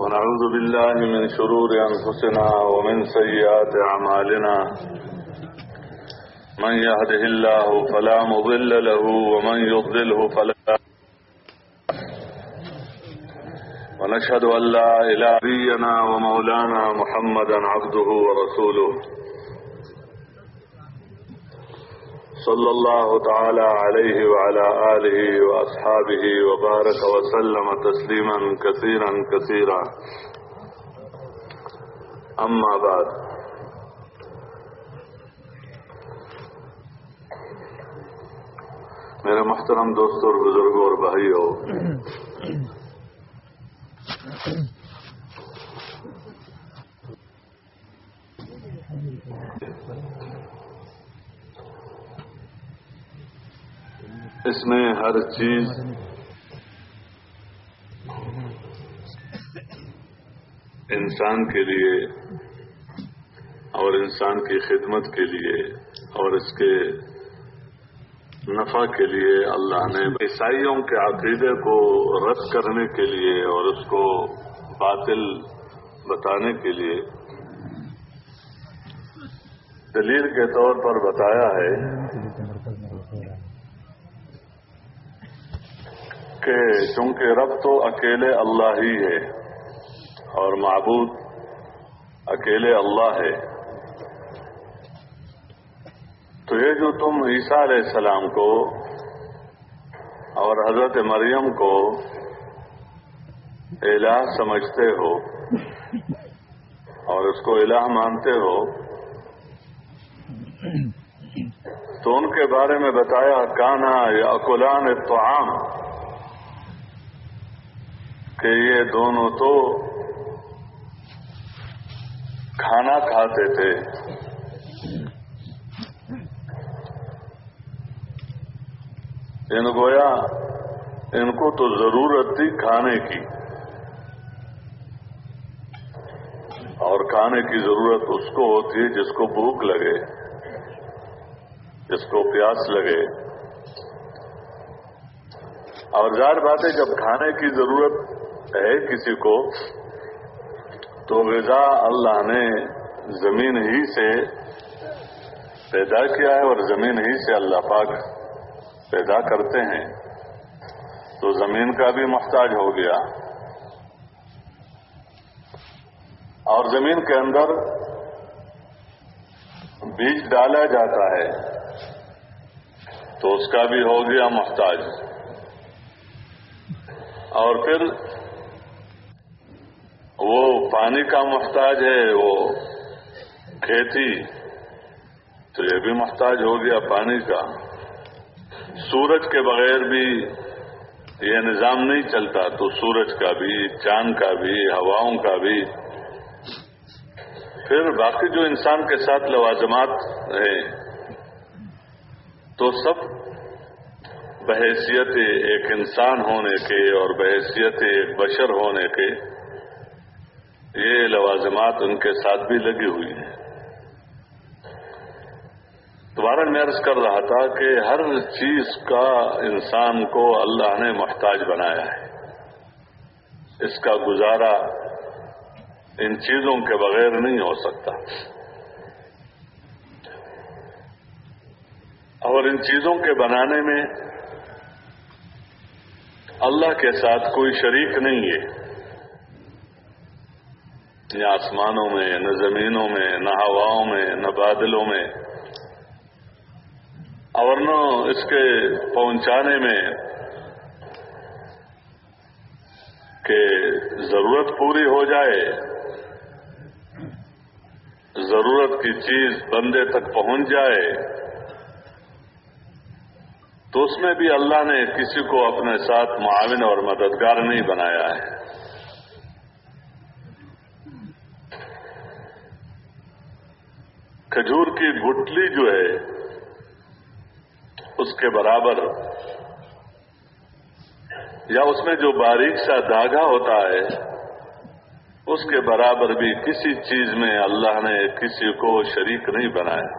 ونعوذ بالله من شرور أنفسنا ومن سيئات أعمالنا. من يهده الله فلا مضل له ومن يضلله فلا ونشهد أن لا إله نبينا ومولانا محمدا عبده ورسوله. صلى الله تعالى عليه وعلى آله وأصحابه وبارك وسلم تسليما كثيرا كثيرا. أما بعد. میرے محترم دوستوں اور بزرگوں اور بھائیوں اس میں ہر چیز انسان کے لیے اور انسان کی خدمت کے لیے اور اس کے نفع کے لیے اللہ نے عیسائیوں کے عقیدے کو رد کرنے کے لیے اور اس کو باطل بتانے کے لیے دلیل کے طور پر بتایا ہے کہ چونکہ رب تو اکیلے اللہ ہی ہے اور معبود اکیلے اللہ ہے، تو یہ جو تم عیسیٰ علیہ السلام کو اور حضرت مریم کو الہ سمجھتے ہو اور اس کو الہ مانتے ہو، تو ان کے بارے میں بتایا، کانا یا اکولان تو عام کہ یہ دونوں تو کھانا کھاتے تھے۔ ان گویا ان کو تو ضرورت تھی کھانے کی۔ اور کھانے کی ضرورت اس کو ہوتی ہے جس کو بھوک لگے، جس کو پیاس لگے۔ اور ظاہر بات ہے، جب کھانے کی ضرورت ہے کسی کو، تو غذا اللہ نے زمین ہی سے پیدا کیا ہے اور زمین ہی سے اللہ پاک پیدا کرتے ہیں۔ تو زمین کا بھی محتاج ہو گیا۔ اور زمین کے اندر بیج ڈالا جاتا ہے۔ تو اس کا بھی ہو گیا محتاج۔ اور پھر وہ پانی کا محتاج ہے، وہ کھیتی، تو یہ بھی محتاج ہو گیا پانی کا۔ سورج کے بغیر بھی یہ نظام نہیں چلتا، تو سورج کا بھی، چاند کا بھی، ہواؤں کا بھی۔ پھر باقی جو انسان کے ساتھ لوازمات ہیں، تو سب بحیثیت ایک انسان ہونے کے اور بحیثیت ایک بشر ہونے کے یہ لوازمات ان کے ساتھ بھی لگی ہوئی ہیں۔ دوبارہ میں عرض کر رہا تھا کہ ہر چیز کا انسان کو اللہ نے محتاج بنایا ہے۔ اس کا گزارا ان چیزوں کے بغیر نہیں ہو سکتا۔ اور ان چیزوں کے بنانے میں اللہ کے ساتھ کوئی شریک نہیں ہے۔ نہ آسمانوں میں، نہ زمینوں میں، نہ ہواؤں میں، نہ بادلوں میں۔ اور نہ اس کے پہنچانے میں کہ ضرورت پوری ہو جائے، ضرورت کی چیز بندے تک پہنچ جائے، تو اس میں بھی اللہ نے کسی کو اپنے ساتھ معاون اور مددگار نہیں بنایا ہے۔ کھجور کی گٹلی جو ہے، اس کے برابر، یا اس میں جو باریک سا داغا ہوتا ہے، اس کے برابر بھی کسی چیز میں اللہ نے کسی کو شریک نہیں بنایا۔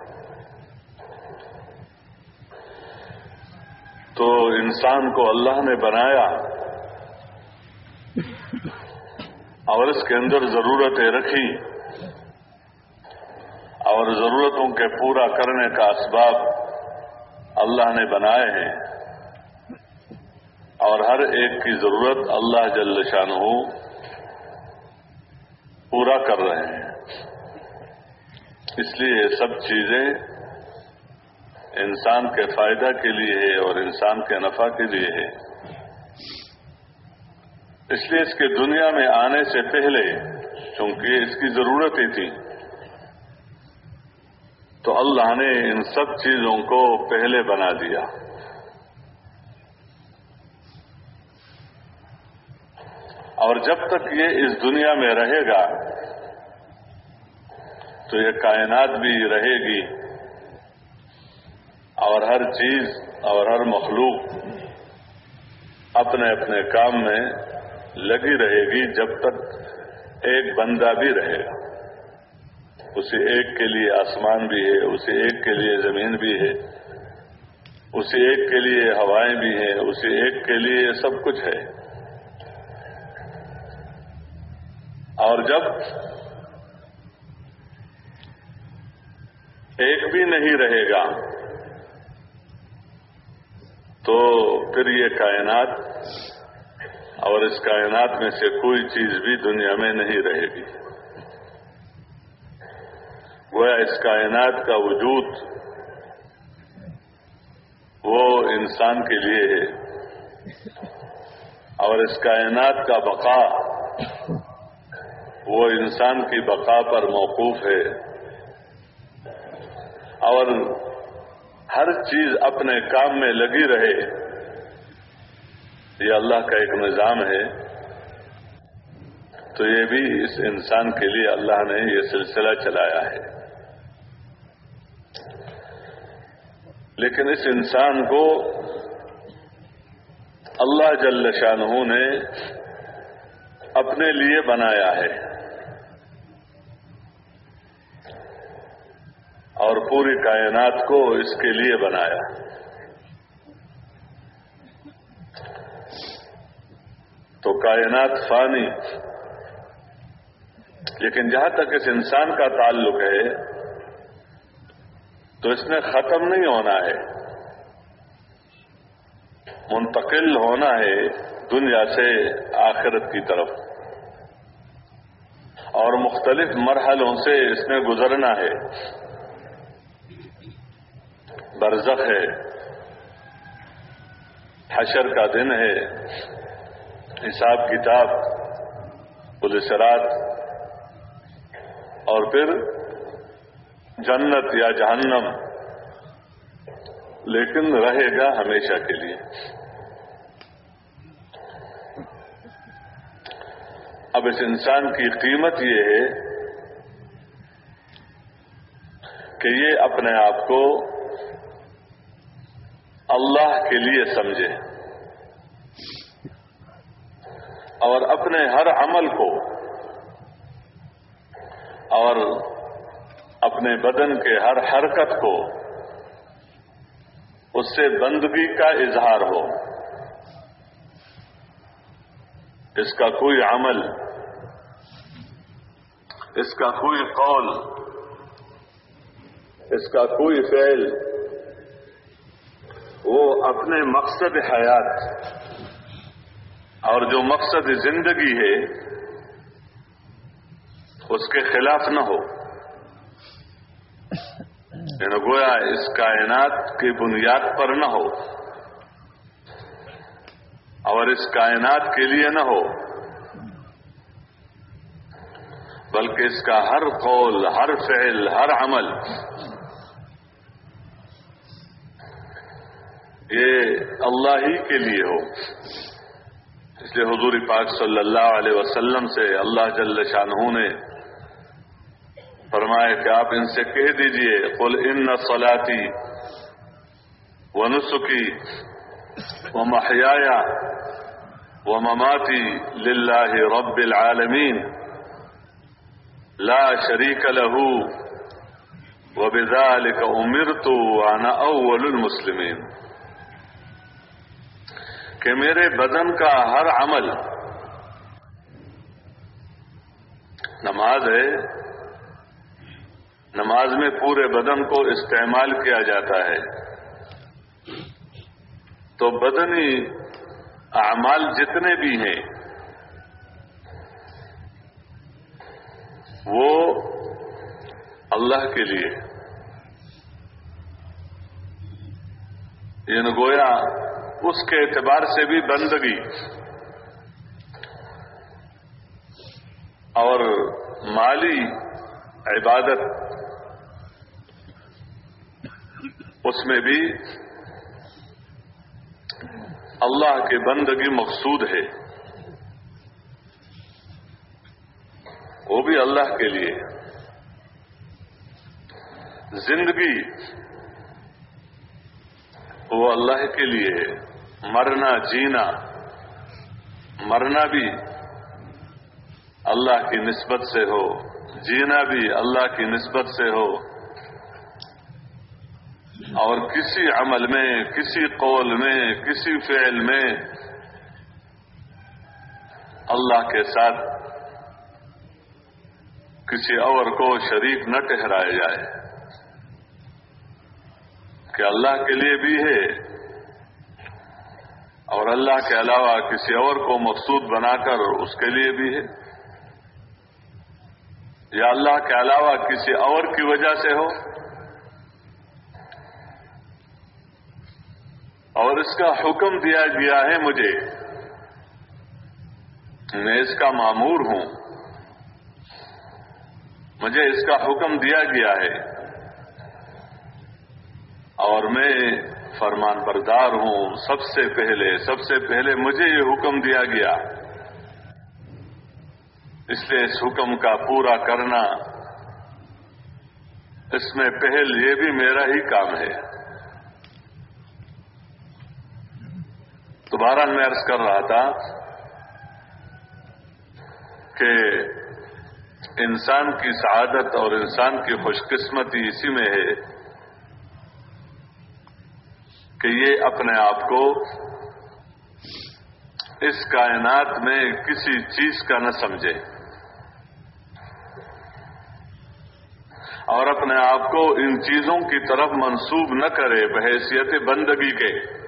تو انسان کو اللہ نے بنایا، اور اس کے اندر ضرورتیں رکھی اور ضرورتوں کے پورا کرنے کا اسباب اللہ نے بنائے ہیں۔ اور ہر ایک کی ضرورت اللہ جل شان پورا کر رہے ہیں۔ اس لیے سب چیزیں انسان کے فائدہ کے لیے ہے اور انسان کے نفع کے لیے ہے۔ اس لیے اس کے دنیا میں آنے سے پہلے چونکہ اس کی ضرورت ہی تھی تو اللہ نے ان سب چیزوں کو پہلے بنا دیا۔ اور جب تک یہ اس دنیا میں رہے گا، تو یہ کائنات بھی رہے گی۔ اور ہر چیز اور ہر مخلوق اپنے اپنے کام میں لگی رہے گی جب تک ایک بندہ بھی رہے گا۔ اسے ایک کے لیے آسمان بھی ہے، اسے ایک کے لیے زمین بھی ہے، اسے ایک کے لیے ہوائیں بھی ہیں، اسے ایک کے لیے سب کچھ ہے۔ اور جب ایک بھی نہیں رہے گا، تو پھر یہ کائنات اور اس کائنات میں سے کوئی چیز بھی دنیا میں نہیں رہے گی۔ گویا اس کائنات کا وجود وہ انسان کے لیے ہے اور اس کائنات کا بقا وہ انسان کی بقا پر موقوف ہے اور ہر چیز اپنے کام میں لگی رہے یہ اللہ کا ایک نظام ہے تو یہ بھی اس انسان کے لیے اللہ نے یہ سلسلہ چلایا ہے لیکن اس انسان کو اللہ جل شاہ نے اپنے لیے بنایا ہے اور پوری کائنات کو اس کے لیے بنایا تو کائنات فانی لیکن جہاں تک اس انسان کا تعلق ہے تو اس میں ختم نہیں ہونا ہے۔ منتقل ہونا ہے دنیا سے آخرت کی طرف۔ اور مختلف مرحلوں سے اس میں گزرنا ہے۔ برزخ ہے۔ حشر کا دن ہے۔ حساب کتاب پولیسرات اور پھر جنت یا جہنم، لیکن رہے گا ہمیشہ کے لیے۔ اب اس انسان کی قیمت یہ ہے کہ یہ اپنے آپ کو اللہ کے لیے سمجھے اور اپنے ہر عمل کو اور اپنے بدن کے ہر حرکت کو، اس سے بندگی کا اظہار ہو۔ اس کا کوئی عمل، اس کا کوئی قول، اس کا کوئی فعل، وہ اپنے مقصد حیات اور جو مقصد زندگی ہے، اس کے خلاف نہ ہو۔ یعنی گویا اس کائنات کی بنیاد پر نہ ہو اور اس کائنات کے لیے نہ ہو بلکہ اس کا ہر قول ہر فعل ہر عمل یہ اللہ ہی کے لیے ہو اس لیے حضور پاک صلی اللہ علیہ وسلم سے اللہ جل شاہ نے فرمائے کہ آپ ان سے کہہ دیجیے، قل ان صلاتی و نسخی و محیا و مماتی للہ رب العالمین، لا شریک له وبذلك امرت وانا اول المسلمين کہ میرے بدن کا ہر عمل نماز ہے نماز میں پورے بدن کو استعمال کیا جاتا ہے۔ تو بدنی اعمال جتنے بھی ہیں، وہ اللہ کے لیے۔ یہ گویا اس کے اعتبار سے بھی بندگی۔ اور مالی عبادت اس میں بھی اللہ کی بندگی مقصود ہے۔ وہ بھی اللہ کے لیے۔ زندگی وہ اللہ کے لیے ہے۔ مرنا، جینا۔ مرنا بھی اللہ کی نسبت سے ہو۔ جینا بھی اللہ کی نسبت سے ہو۔ اور کسی عمل میں، کسی قول میں، کسی فعل میں اللہ کے ساتھ کسی اور کو شریک نہ ٹہرایا جائے۔ کہ اللہ کے لیے بھی ہے اور اللہ کے علاوہ کسی اور کو مقصود بنا کر اس کے لیے بھی ہے۔ یا اللہ کے علاوہ کسی اور کی وجہ سے ہو؟ اور اس کا حکم دیا گیا ہے مجھے۔ میں اس کا معمور ہوں۔ مجھے اس کا حکم دیا گیا ہے۔ اور میں فرمان بردار ہوں۔ سب سے پہلے، سب سے پہلے مجھے یہ حکم دیا گیا۔ اس لیے اس حکم کا پورا کرنا، اس میں پہل یہ بھی میرا ہی کام ہے۔ دوبارہ میں عرض کر رہا تھا کہ انسان کی سعادت اور انسان کی خوش قسمتی اسی میں ہے کہ یہ اپنے آپ کو اس کائنات میں کسی چیز کا نہ سمجھے اور اپنے آپ کو ان چیزوں کی طرف منسوب نہ کرے، بحیثیت بندگی کے۔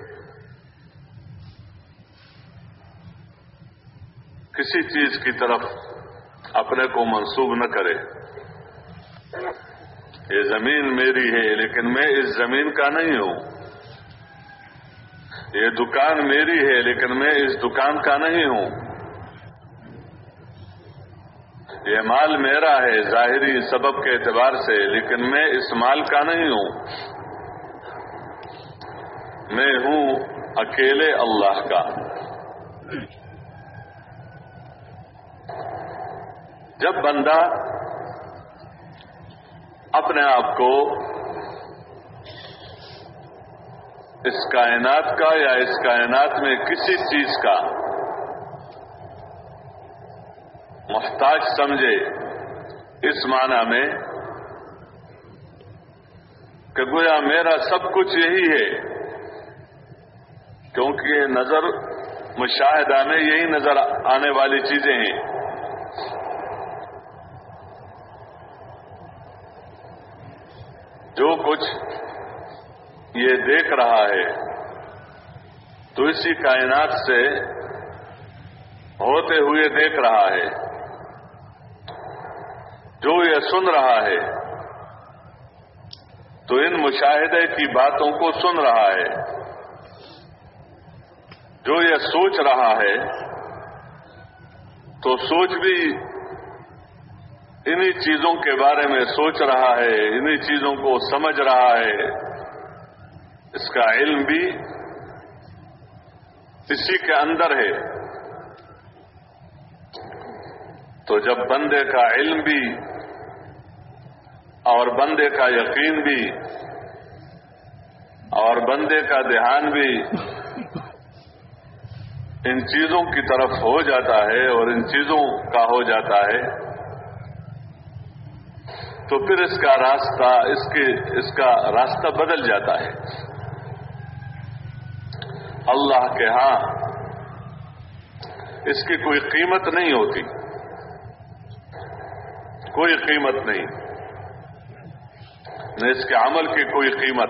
کسی چیز کی طرف اپنے کو منسوب نہ کرے۔ یہ زمین میری ہے، لیکن میں اس زمین کا نہیں ہوں۔ یہ دکان میری ہے، لیکن میں اس دکان کا نہیں ہوں۔ یہ مال میرا ہے، ظاہری سبب کے اعتبار سے، لیکن میں اس مال کا نہیں ہوں۔ میں ہوں اکیلے اللہ کا۔ جب بندہ اپنے آپ کو اس کائنات کا یا اس کائنات میں کسی چیز کا محتاج سمجھے، اس معنی میں کہ گویا میرا سب کچھ یہی ہے، کیونکہ یہ نظر مشاہدہ میں یہی نظر آنے والی چیزیں ہیں۔ جو کچھ یہ دیکھ رہا ہے، تو اسی کائنات سے ہوتے ہوئے دیکھ رہا ہے۔ جو یہ سن رہا ہے، تو ان مشاہدے کی باتوں کو سن رہا ہے۔ جو یہ سوچ رہا ہے، تو سوچ بھی انہی چیزوں کے بارے میں سوچ رہا ہے، انہی چیزوں کو سمجھ رہا ہے۔ اس کا علم بھی اسی کے اندر ہے۔ تو جب بندے کا علم بھی اور بندے کا یقین بھی اور بندے کا دھیان بھی ان چیزوں کی طرف ہو جاتا ہے اور ان چیزوں کا ہو جاتا ہے۔ تو پھر اس کا راستہ، اس کے اس کا راستہ بدل جاتا ہے۔ اللہ کے ہاں اس کی کوئی قیمت نہیں ہوتی۔ کوئی قیمت نہیں۔ نہ اس کے عمل کی کوئی قیمت،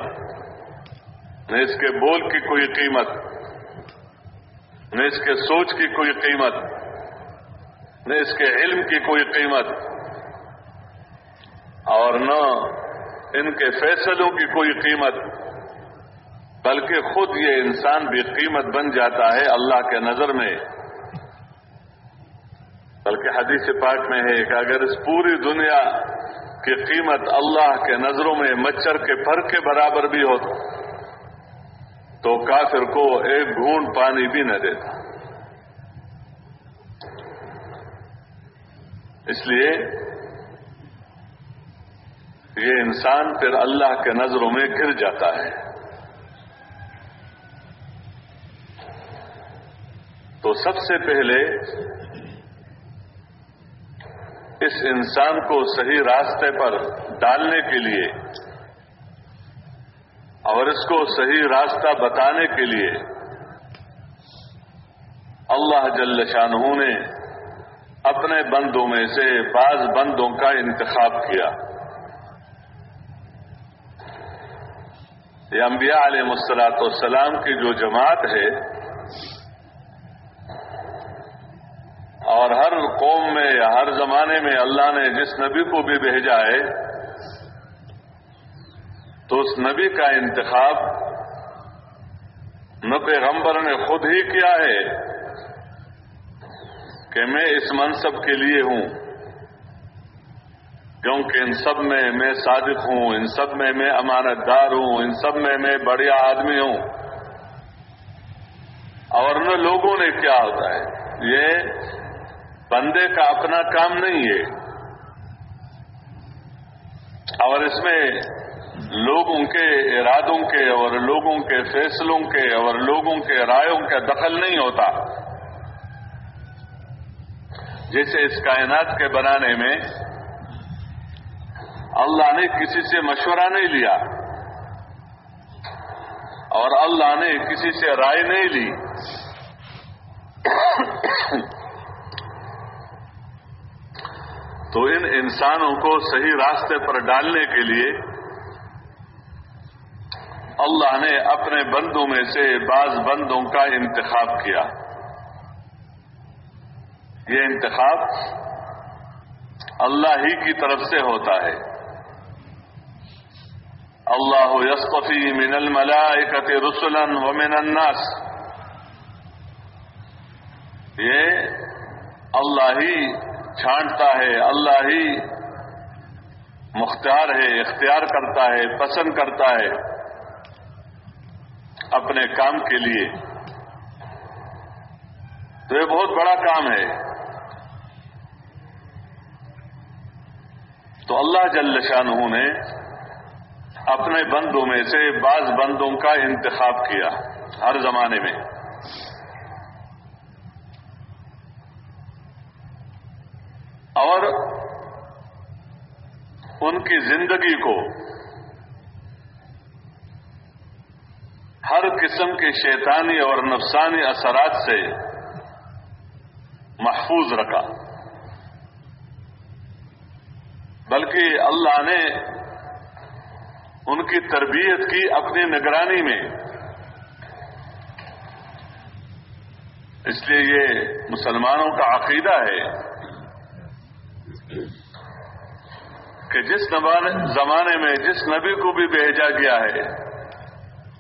نہ اس کے بول کی کوئی قیمت، نہ اس کے سوچ کی کوئی قیمت، نہ اس کے علم کی کوئی قیمت۔ اور نہ ان کے فیصلوں کی کوئی قیمت، بلکہ خود یہ انسان بھی قیمت بن جاتا ہے اللہ کے نظر میں۔ بلکہ حدیث پاک میں ہے کہ اگر اس پوری دنیا کی قیمت اللہ کے نظروں میں مچھر کے پر کے برابر بھی ہو، تو کافر کو ایک گھونٹ پانی بھی نہ دیتا۔ اس لیے یہ انسان پھر اللہ کے نظروں میں گر جاتا ہے۔ تو سب سے پہلے اس انسان کو صحیح راستے پر ڈالنے کے لیے اور اس کو صحیح راستہ بتانے کے لیے اللہ جل شاہ نے اپنے بندوں میں سے بعض بندوں کا انتخاب کیا۔ یہ انبیاء علیہ مسلاط والسلام کی جو جماعت ہے، اور ہر قوم میں یا ہر زمانے میں اللہ نے جس نبی کو بھی بھیجا ہے، تو اس نبی کا انتخاب نہ پیغمبر نے خود ہی کیا ہے کہ میں اس منصب کے لیے ہوں۔ کیونکہ ان سب میں میں صادق ہوں، ان سب میں میں امانت دار ہوں، ان سب میں میں بڑھیا آدمی ہوں۔ اور نہ لوگوں نے کیا ہوتا ہے، یہ بندے کا اپنا کام نہیں ہے۔ اور اس میں لوگوں کے ارادوں کے اور لوگوں کے فیصلوں کے اور لوگوں کے رائےوں کا دخل نہیں ہوتا۔ جیسے اس کائنات کے بنانے میں اللہ نے کسی سے مشورہ نہیں لیا اور اللہ نے کسی سے رائے نہیں لی تو ان انسانوں کو صحیح راستے پر ڈالنے کے لیے اللہ نے اپنے بندوں میں سے بعض بندوں کا انتخاب کیا۔ یہ انتخاب اللہ ہی کی طرف سے ہوتا ہے۔ اللہ یسقفی من الملائکت رسلا ومن الناس۔ یہ اللہ ہی چھانٹتا ہے، اللہ ہی مختار ہے، اختیار کرتا ہے، پسند کرتا ہے اپنے کام کے لیے۔ تو یہ بہت بڑا کام ہے۔ تو اللہ جل شاہ نے اپنے بندوں میں سے بعض بندوں کا انتخاب کیا ہر زمانے میں۔ اور ان کی زندگی کو ہر قسم کے شیطانی اور نفسانی اثرات سے محفوظ رکھا۔ بلکہ اللہ نے ان کی تربیت کی اپنی نگرانی میں۔ اس لیے یہ مسلمانوں کا عقیدہ ہے کہ جس زمانے میں جس نبی کو بھی بھیجا گیا ہے،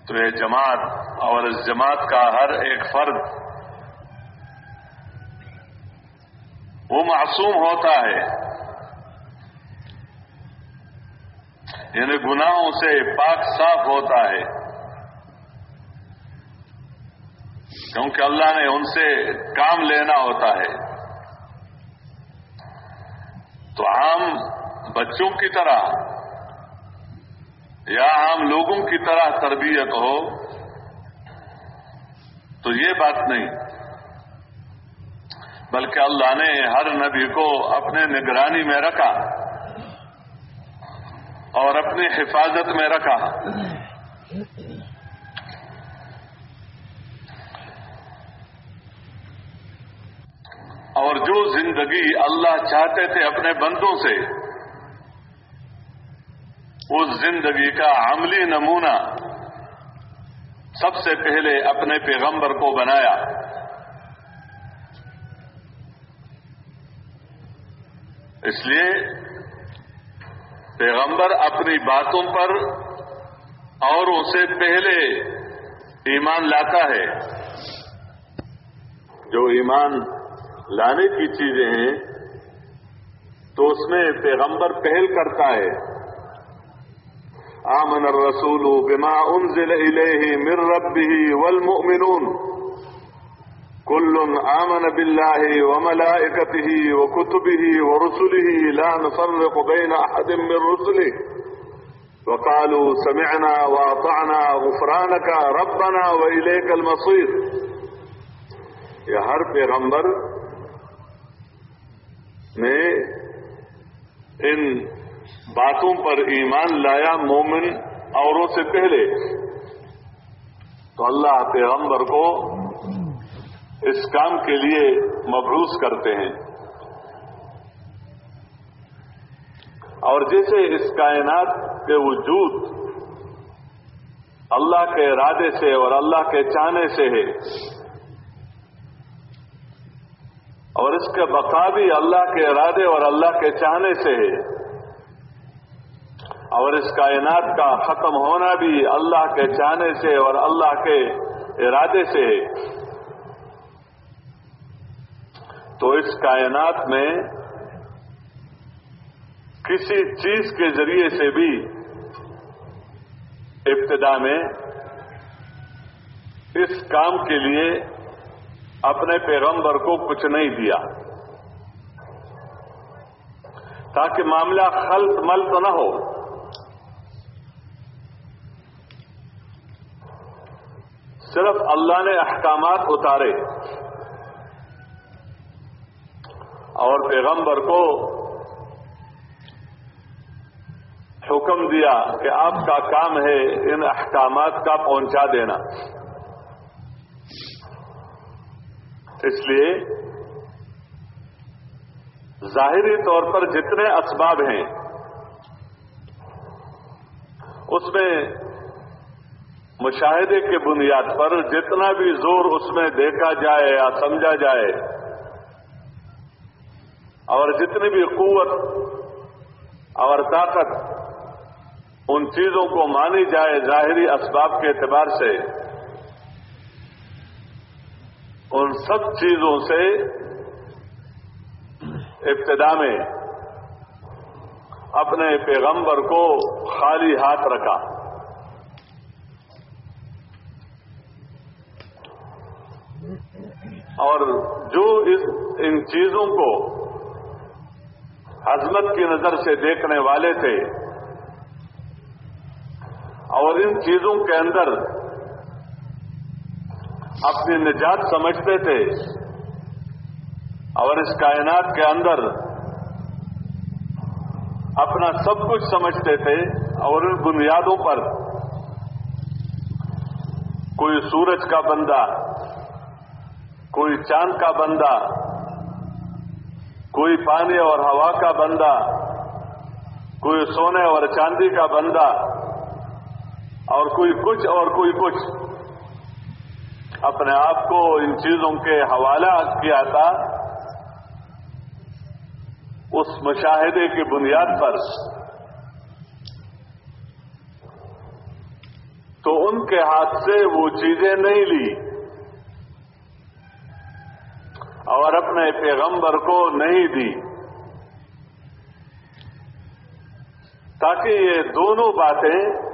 تو یہ جماعت اور اس جماعت کا ہر ایک فرد وہ معصوم ہوتا ہے۔ یعنی گناہوں سے پاک صاف ہوتا ہے۔ کیونکہ اللہ نے ان سے کام لینا ہوتا ہے۔ تو عام بچوں کی طرح یا عام لوگوں کی طرح تربیت ہو تو یہ بات نہیں۔ بلکہ اللہ نے ہر نبی کو اپنے نگرانی میں رکھا۔ اور اپنی حفاظت میں رکھا۔ اور جو زندگی اللہ چاہتے تھے اپنے بندوں سے، اس زندگی کا عملی نمونہ سب سے پہلے اپنے پیغمبر کو بنایا۔ اس لیے پیغمبر اپنی باتوں پر اور اسے پہلے ایمان لاتا ہے۔ جو ایمان لانے کی چیزیں ہیں، تو اس میں پیغمبر پہل کرتا ہے۔ آمن الرسول بما انزل الیہ من ربه والمؤمنون۔ كل آمن بالله وملائكته وكتبه ورسله لا نفرق بين أحد من رسله. وقالوا سمعنا وأطعنا غفرانك ربنا وإليك المصير. یہ ہر پیغمبر، نے ان باتوں پر ایمان لایا مومن اوروں سے پہلے۔ تو اللہ پیغمبر کو اس کام کے لیے مبروس کرتے ہیں۔ اور جیسے اس کائنات کے وجود اللہ کے ارادے سے اور اللہ کے چاہنے سے ہے، اور اس کا بقا بھی اللہ کے ارادے اور اللہ کے چاہنے سے ہے، اور اس کائنات کا ختم ہونا بھی اللہ کے چاہنے سے اور اللہ کے ارادے سے ہے۔ تو اس کائنات میں کسی چیز کے ذریعے سے بھی ابتدا میں اس کام کے لیے اپنے پیغمبر کو کچھ نہیں دیا۔ تاکہ معاملہ خلط ملت نہ ہو۔ صرف اللہ نے احکامات اتارے۔ اور پیغمبر کو حکم دیا کہ آپ کا کام ہے ان احکامات کا پہنچا دینا۔ اس لیے ظاہری طور پر جتنے اسباب ہیں، اس میں مشاہدے کے بنیاد پر جتنا بھی زور اس میں دیکھا جائے یا سمجھا جائے اور جتنی بھی قوت اور طاقت ان چیزوں کو مانی جائے ظاہری اسباب کے اعتبار سے، ان سب چیزوں سے ابتدا میں اپنے پیغمبر کو خالی ہاتھ رکھا۔ اور جو اس ان چیزوں کو عظمت کی نظر سے دیکھنے والے تھے اور ان چیزوں کے اندر اپنی نجات سمجھتے تھے اور اس کائنات کے اندر اپنا سب کچھ سمجھتے تھے اور ان بنیادوں پر کوئی سورج کا بندہ، کوئی چاند کا بندہ کوئی پانی اور ہوا کا بندہ، کوئی سونے اور چاندی کا بندہ، اور کوئی کچھ اور کوئی کچھ۔ اپنے آپ کو ان چیزوں کے حوالہ کیا تھا۔ اس مشاہدے کی بنیاد پر۔ تو ان کے ہاتھ سے وہ چیزیں نہیں لی۔ اور اپنے پیغمبر کو نہیں دی۔ تاکہ یہ دونوں باتیں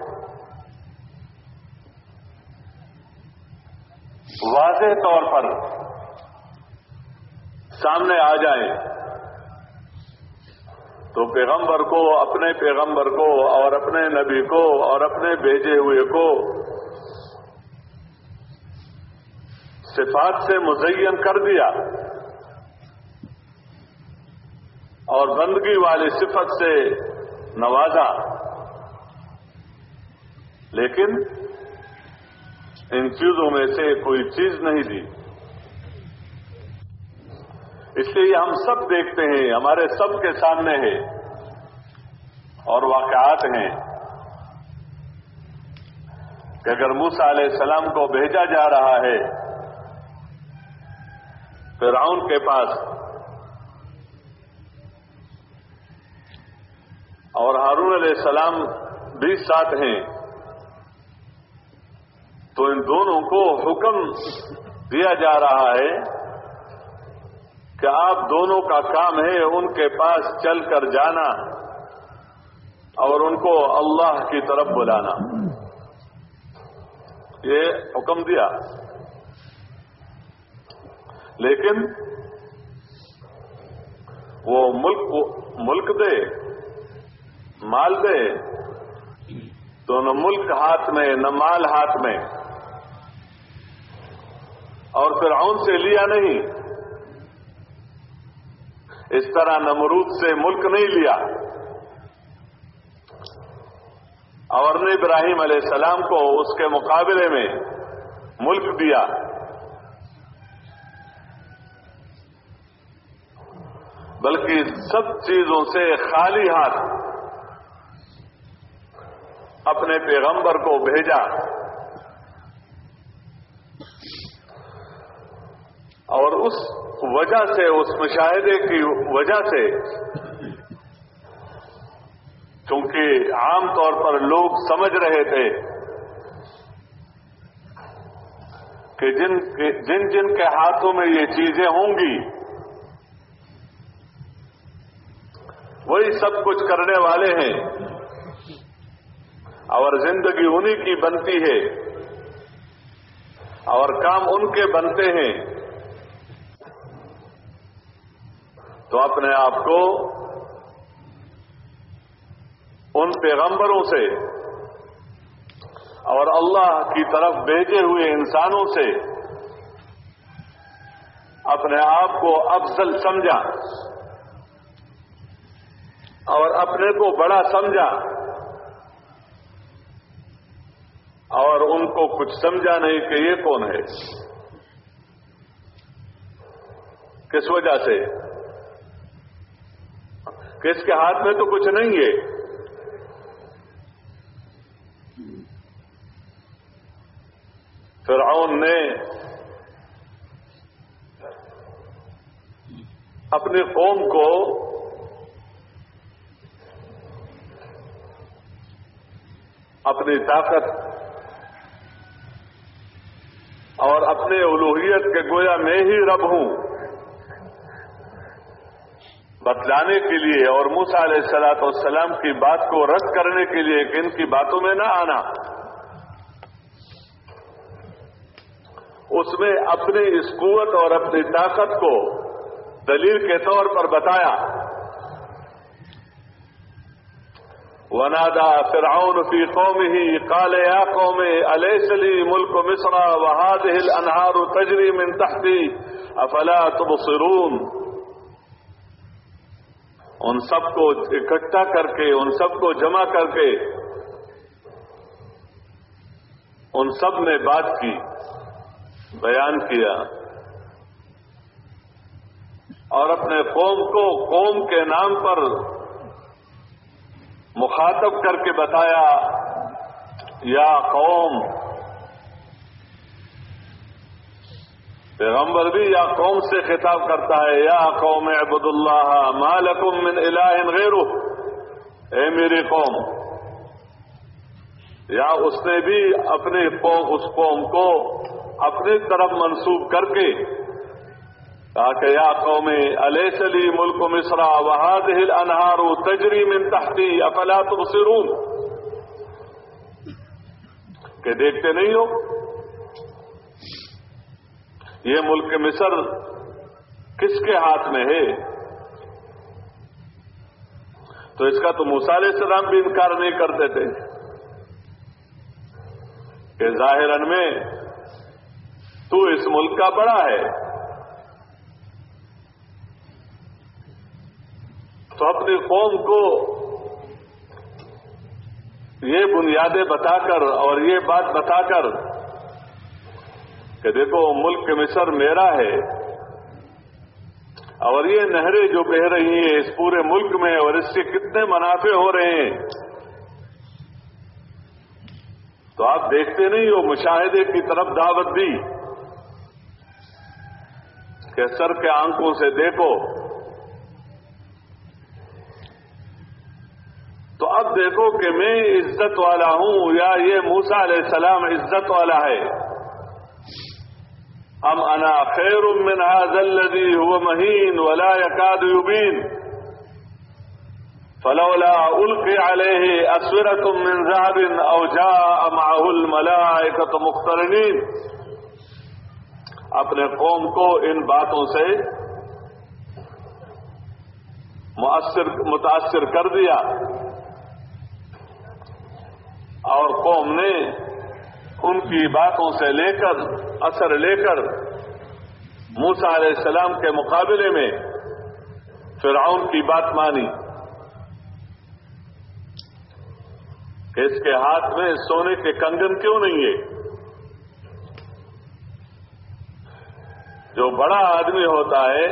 واضح طور پر سامنے آ جائیں۔ تو پیغمبر کو، اپنے پیغمبر کو اور اپنے نبی کو اور اپنے بھیجے ہوئے کو صفات سے مزین کر دیا اور بندگی والی صفت سے نوازا۔ لیکن ان چیزوں میں سے کوئی چیز نہیں دی۔ اس لیے ہم سب دیکھتے ہیں، ہمارے سب کے سامنے ہے اور واقعات ہیں کہ اگر موسا علیہ السلام کو بھیجا جا رہا ہے فرعون کے پاس۔ اور ہارون علیہ السلام بھی ساتھ ہیں۔ تو ان دونوں کو حکم دیا جا رہا ہے کہ آپ دونوں کا کام ہے ان کے پاس چل کر جانا اور ان کو اللہ کی طرف بلانا۔ یہ حکم دیا۔ لیکن وہ ملک ملک دے، مال دے تو نہ ملک ہاتھ میں، نہ مال ہاتھ میں۔ اور پھر سے لیا نہیں۔ اس طرح نمرود سے ملک نہیں لیا۔ اور نے ابراہیم علیہ السلام کو اس کے مقابلے میں ملک دیا۔ بلکہ سب چیزوں سے خالی ہاتھ اپنے پیغمبر کو بھیجا اور اس وجہ سے، اس مشاہدے کی وجہ سے کیونکہ عام طور پر لوگ سمجھ رہے تھے کہ جن جن جن کے ہاتھوں میں یہ چیزیں ہوں گی وہی سب کچھ کرنے والے ہیں۔ اور زندگی انہی کی بنتی ہے۔ اور کام ان کے بنتے ہیں۔ تو اپنے آپ کو ان پیغمبروں سے اور اللہ کی طرف بھیجے ہوئے انسانوں سے اپنے آپ کو افضل سمجھا۔ اور اپنے کو بڑا سمجھا اور ان کو کچھ سمجھا نہیں کہ یہ کون ہے۔ کس وجہ سے؟ کہ اس کے ہاتھ میں تو کچھ نہیں ہے۔ فرعون نے اپنی قوم کو اپنی طاقت اور اپنے الوحیت کے گویا میں ہی رب ہوں۔ بتلانے کے لیے اور موسا علیہ السلاط والسلام کی بات کو رد کرنے کے لیے کہ ان کی باتوں میں نہ آنا۔ اس میں اپنی اس قوت اور اپنی طاقت کو دلیل کے طور پر بتایا۔ ونادا فرعون فی قوم ہی کال یا قوم علیہ ملک مصرا وہاد ہل انہار تجری من تحتی افلا تبصرون؟ ان سب کو اکٹھا کر کے، ان سب کو جمع کر کے، ان سب نے بات کی، بیان کیا۔ اور اپنے قوم کو، قوم کے نام پر مخاطب کر کے بتایا، یا قوم، پیغمبر بھی یا قوم سے خطاب کرتا ہے، یا قوم عبد اللہ مالکم من الہ غیر اے میری قوم، یا اس نے بھی اپنے قوم اس قوم کو اپنی طرف منسوب کر کے تاکہ یا قوم علیہ سلی ملک مصرا وہاد ہل انہار تجری من تحتی افلا تبصرون؟ کہ دیکھتے نہیں ہو؟ یہ ملک مصر کس کے ہاتھ میں ہے؟ تو اس کا تو علیہ السلام بھی انکار نہیں کرتے تھے کہ ظاہر میں تو اس ملک کا بڑا ہے۔ تو اپنی قوم کو یہ بنیادیں بتا کر اور یہ بات بتا کر کہ دیکھو ملک مصر میرا ہے اور یہ نہریں جو بہ رہی ہیں اس پورے ملک میں اور اس سے کتنے منافع ہو رہے ہیں، تو آپ دیکھتے نہیں ہو مشاہدے کی طرف دعوت دی کہ سر کے آنکھوں سے دیکھو تو اب دیکھو کہ میں عزت والا ہوں یا یہ موسا علیہ السلام عزت والا ہے۔ ام انا خیر من هذا الذي هو مهين ولا يكاد يبين فلولا القي عليه اسوره من ذهب او جاء معه الملائكه مقترنين اپنے قوم کو ان باتوں سے مؤثر متاثر کر دیا۔ اور قوم نے ان کی باتوں سے لے کر، اثر لے کر موسا علیہ السلام کے مقابلے میں فرعون کی بات مانی۔ کہ اس کے ہاتھ میں سونے کے کنگن کیوں نہیں ہے؟ جو بڑا آدمی ہوتا ہے،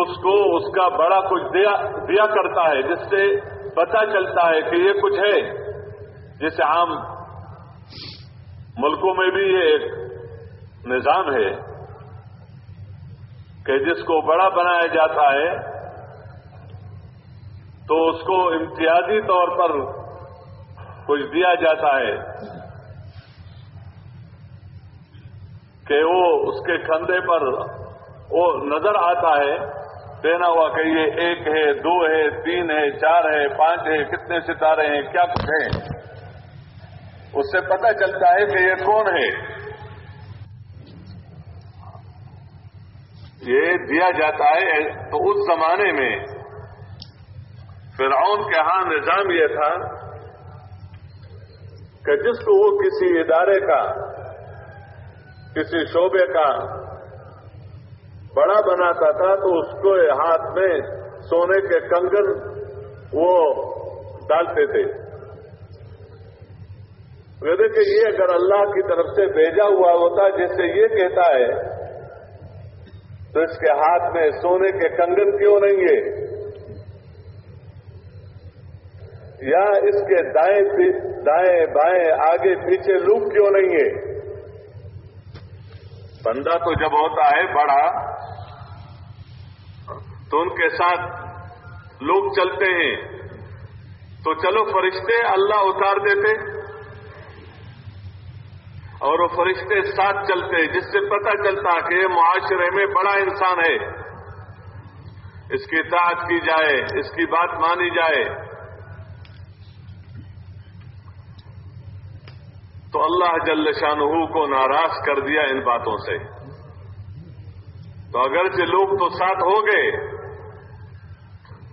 اس کو اس کا بڑا کچھ دیا دیا کرتا ہے، جس سے پتا چلتا ہے کہ یہ کچھ ہے۔ جیسے عام ملکوں میں بھی یہ ایک نظام ہے کہ جس کو بڑا بنایا جاتا ہے، تو اس کو امتیازی طور پر کچھ دیا جاتا ہے کہ وہ اس کے کندھے پر وہ نظر آتا ہے۔ دینا ہوا کہ یہ ایک ہے، دو ہے، تین ہے، چار ہے، پانچ ہے، کتنے ستارے ہیں، کیا کچھ ہے اس سے پتہ چلتا ہے کہ یہ کون ہے۔ یہ دیا جاتا ہے تو اس زمانے میں فرعون کے ہاں نظام یہ تھا کہ جس کو وہ کسی ادارے کا، کسی شعبے کا بڑا بناتا تھا تو اس کو ہاتھ میں سونے کے کنگن وہ ڈالتے تھے۔ کہ یہ اگر اللہ کی طرف سے بھیجا ہوا ہوتا، جیسے یہ کہتا ہے، تو اس کے ہاتھ میں سونے کے کنگن کیوں نہیں ہے؟ یا اس کے دائیں دائیں بائیں آگے پیچھے لوگ کیوں نہیں ہے؟ بندہ تو جب ہوتا ہے بڑا، تو ان کے ساتھ لوگ چلتے ہیں۔ تو چلو فرشتے اللہ اتار دیتے اور وہ فرشتے ساتھ چلتے جس سے پتہ چلتا کہ یہ معاشرے میں بڑا انسان ہے۔ اس کی اطاعت کی جائے، اس کی بات مانی جائے۔ تو اللہ جل شاہ کو ناراض کر دیا ان باتوں سے۔ تو اگرچہ لوگ تو ساتھ ہو گئے،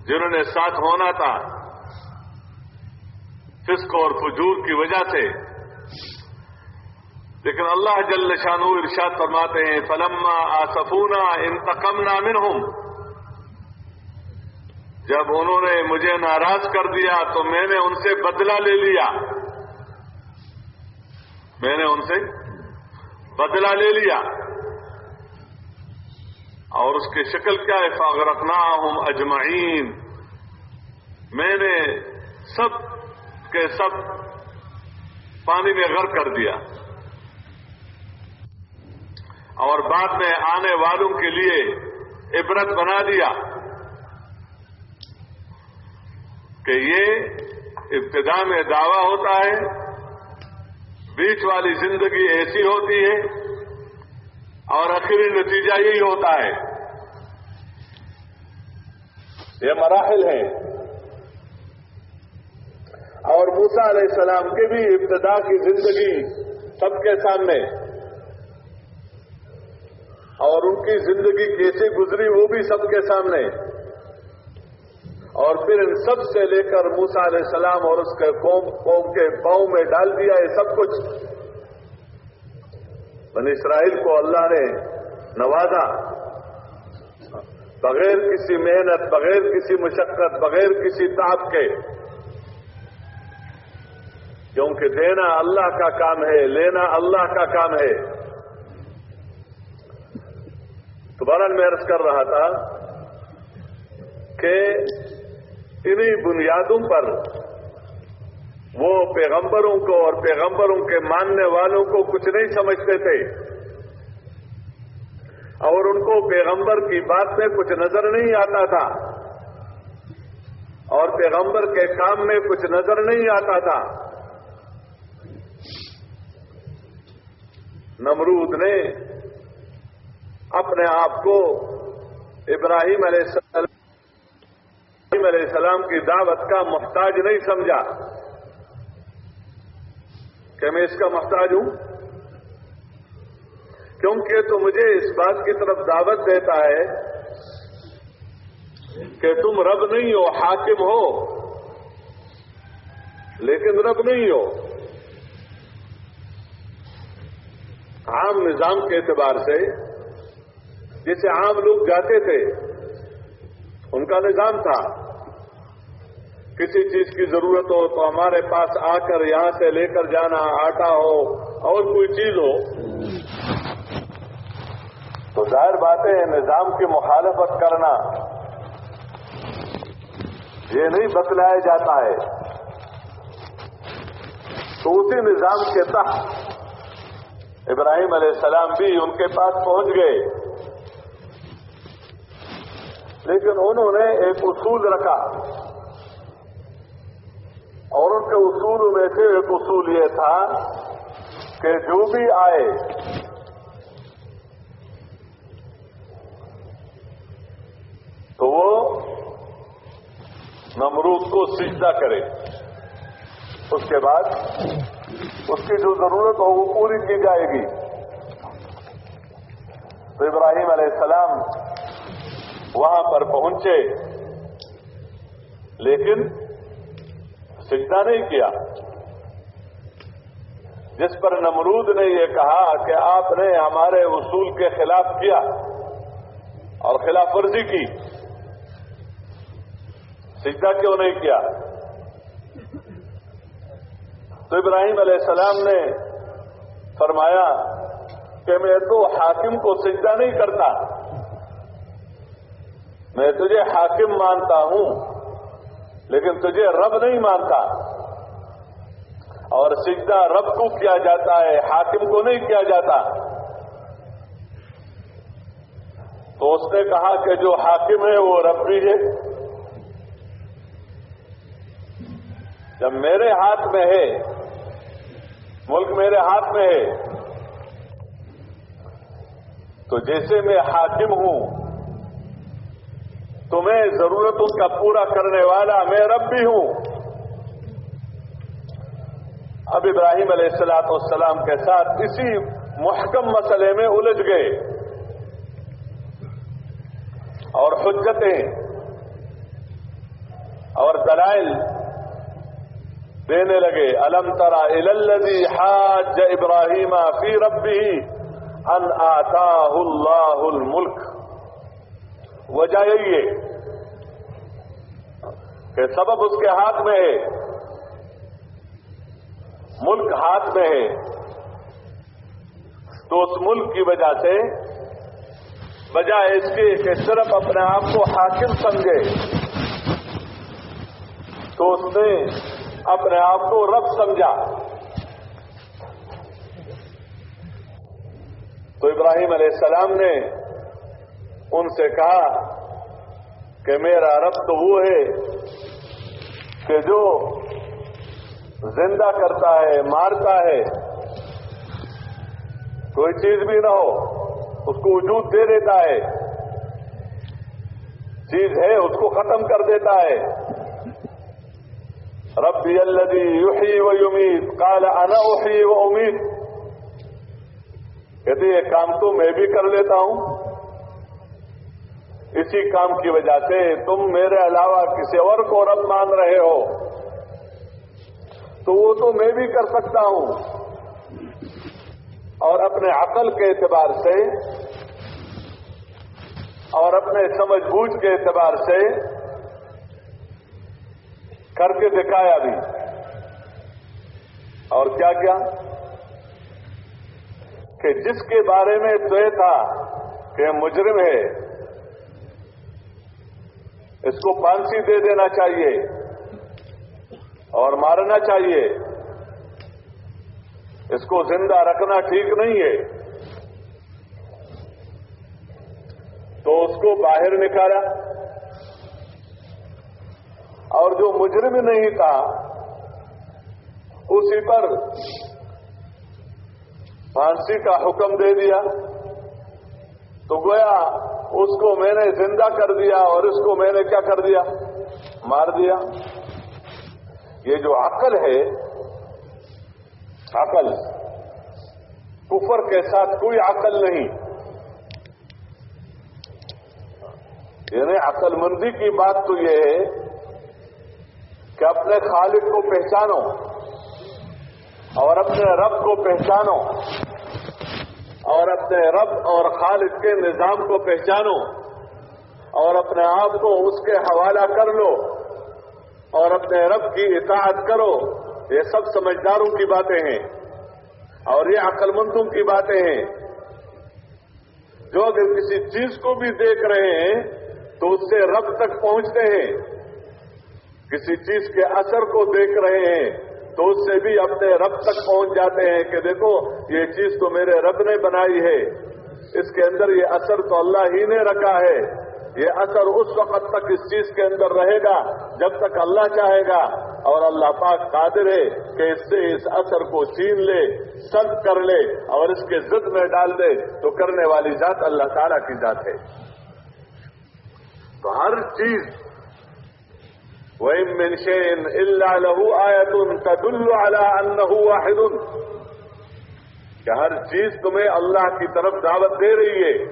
جنہوں نے ساتھ ہونا تھا، فسق اور فجور کی وجہ سے۔ لیکن اللہ جل شانو ارشاد فرماتے ہیں، فلما آسفونا انتقم نامن ہوں جب انہوں نے مجھے ناراض کر دیا تو میں نے ان سے بدلہ لے لیا۔ میں نے ان سے بدلہ لے لیا اور اس کی شکل کیا ہے؟ فاغرقنا ہوں اجمعین۔ میں نے سب کے سب پانی میں غرق کر دیا۔ اور بعد میں آنے والوں کے لیے عبرت بنا دیا کہ یہ ابتدا میں دعویٰ ہوتا ہے بیچ والی زندگی ایسی ہوتی ہے اور آخری نتیجہ یہی ہوتا ہے۔ یہ مراحل ہیں۔ اور موسا علیہ السلام کی بھی ابتدا کی زندگی سب کے سامنے۔ اور ان کی زندگی کیسے گزری وہ بھی سب کے سامنے۔ اور پھر ان سب سے لے کر موسا علیہ السلام اور اس کے قوم قوم کے پاؤں میں ڈال دیا یہ سب کچھ۔ بن اسرائیل کو اللہ نے نوازا۔ بغیر کسی محنت، بغیر کسی مشقت، بغیر کسی تاپ کے۔ کیونکہ دینا اللہ کا کام ہے، لینا اللہ کا کام ہے۔ تو بہرحال میں عرض کر رہا تھا کہ انہی بنیادوں پر وہ پیغمبروں کو اور پیغمبروں کے ماننے والوں کو کچھ نہیں سمجھتے تھے۔ اور ان کو پیغمبر کی بات میں کچھ نظر نہیں آتا تھا۔ اور پیغمبر کے کام میں کچھ نظر نہیں آتا تھا۔ نمرود نے اپنے آپ کو ابراہیم علیہ علیہ السلام کی دعوت کا محتاج نہیں سمجھا کہ میں اس کا محتاج ہوں؟ کیونکہ تو مجھے اس بات کی طرف دعوت دیتا ہے کہ تم رب نہیں ہو، حاکم ہو، لیکن رب نہیں ہو۔ عام نظام کے اعتبار سے جسے عام لوگ جاتے تھے، ان کا نظام تھا۔ کسی چیز کی ضرورت ہو تو ہمارے پاس آ کر یہاں سے لے کر جانا، آٹا ہو اور کوئی چیز ہو۔ تو ظاہر بات ہے، نظام کی مخالفت کرنا یہ نہیں بتلایا جاتا ہے۔ تو اسی نظام کے تحت ابراہیم علیہ السلام بھی ان کے پاس پہنچ گئے۔ لیکن انہوں نے ایک اصول رکھا۔ اور ان کے اصول میں سے ایک اصول یہ تھا کہ جو بھی آئے، تو وہ نمرود کو سجدہ کرے۔ اس کے بعد اس کی جو ضرورت ہو وہ پوری کی جائے گی۔ تو ابراہیم علیہ السلام وہاں پر پہنچے، لیکن سجدہ نہیں کیا۔ جس پر نمرود نے یہ کہا کہ آپ نے ہمارے اصول کے خلاف کیا اور خلاف ورزی کی۔ سجدہ کیوں نہیں کیا؟ تو ابراہیم علیہ السلام نے فرمایا کہ میں تو حاکم کو سجدہ نہیں کرتا۔ میں تجھے حاکم مانتا ہوں۔ لیکن تجھے رب نہیں مانتا۔ اور سجدہ رب کو کیا جاتا ہے، حاکم کو نہیں کیا جاتا۔ تو اس نے کہا کہ جو حاکم ہے وہ رب بھی ہے۔ جب میرے ہاتھ میں ہے، ملک میرے ہاتھ میں ہے، تو جیسے میں حاکم ہوں تمہیں ضرورتوں کا پورا کرنے والا میں رب بھی ہوں۔ اب ابراہیم علیہ السلاط والسلام کے ساتھ اسی محکم مسئلے میں الجھ گئے۔ اور حجتیں اور دلائل دینے لگے۔ الم ترا الزی حاج ابراہیم فی ربی ان آتا اللہ الملک۔ وجہ یہی ہے کہ سبب اس کے ہاتھ میں ہے، ملک ہاتھ میں ہے۔ تو اس ملک کی وجہ سے بجائے اس کے کہ صرف اپنے آپ کو حاکم سمجھے، تو اس نے اپنے آپ کو رب سمجھا۔ تو ابراہیم علیہ السلام نے ان سے کہا کہ میرا رب تو وہ ہے کہ جو زندہ کرتا ہے، مارتا ہے۔ کوئی چیز بھی نہ ہو، اس کو وجود دے دیتا ہے۔ چیز ہے، اس کو ختم کر دیتا ہے۔ ربی الدی یوحی و امید کال انا احی و امید کہتے یہ کام تو میں بھی کر لیتا ہوں۔ اسی کام کی وجہ سے تم میرے علاوہ کسی اور کو رب مان رہے ہو۔ تو وہ تو میں بھی کر سکتا ہوں۔ اور اپنے عقل کے اعتبار سے اور اپنے سمجھ بوجھ کے اعتبار سے کر کے دکھایا بھی۔ اور کیا کیا؟ کہ جس کے بارے میں طے تھا کہ مجرم ہے اس کو پھانسی دے دینا چاہیے اور مارنا چاہیے۔ اس کو زندہ رکھنا ٹھیک نہیں ہے۔ تو اس کو باہر نکالا۔ اور جو مجرم نہیں تھا، اسی پر پھانسی کا حکم دے دیا۔ تو گویا اس کو میں نے زندہ کر دیا اور اس کو میں نے کیا کر دیا؟ مار دیا۔ یہ جو عقل ہے، عقل، کفر کے ساتھ کوئی عقل نہیں۔ یعنی عقل مندی کی بات تو یہ ہے کہ اپنے خالق کو پہچانو اور اپنے رب کو پہچانو۔ اور اپنے رب اور خالق کے نظام کو پہچانو اور اپنے آپ کو اس کے حوالہ کر لو اور اپنے رب کی اطاعت کرو۔ یہ سب سمجھداروں کی باتیں ہیں اور یہ عقل مندوں کی باتیں ہیں۔ جو اگر کسی چیز کو بھی دیکھ رہے ہیں تو اس سے رب تک پہنچتے ہیں۔ کسی چیز کے اثر کو دیکھ رہے ہیں۔ تو اس سے بھی اپنے رب تک پہنچ جاتے ہیں کہ دیکھو، یہ چیز تو میرے رب نے بنائی ہے۔ اس کے اندر یہ اثر تو اللہ ہی نے رکھا ہے۔ یہ اثر اس وقت تک اس چیز کے اندر رہے گا جب تک اللہ چاہے گا۔ اور اللہ پاک قادر ہے کہ اس سے اس اثر کو چھین لے سرد کر لے اور اس کے ضد میں ڈال دے۔ تو کرنے والی ذات اللہ تعالی کی ذات ہے۔ تو ہر چیز وَإِن مِّن شَيْءٍ إِلَّا لَهُ آيَةٌ تَدُلُّ عَلَىٰ أَنَّهُ وَاحِدٌ. کہ ہر چیز تمہیں اللہ کی طرف دعوت دے رہی ہے.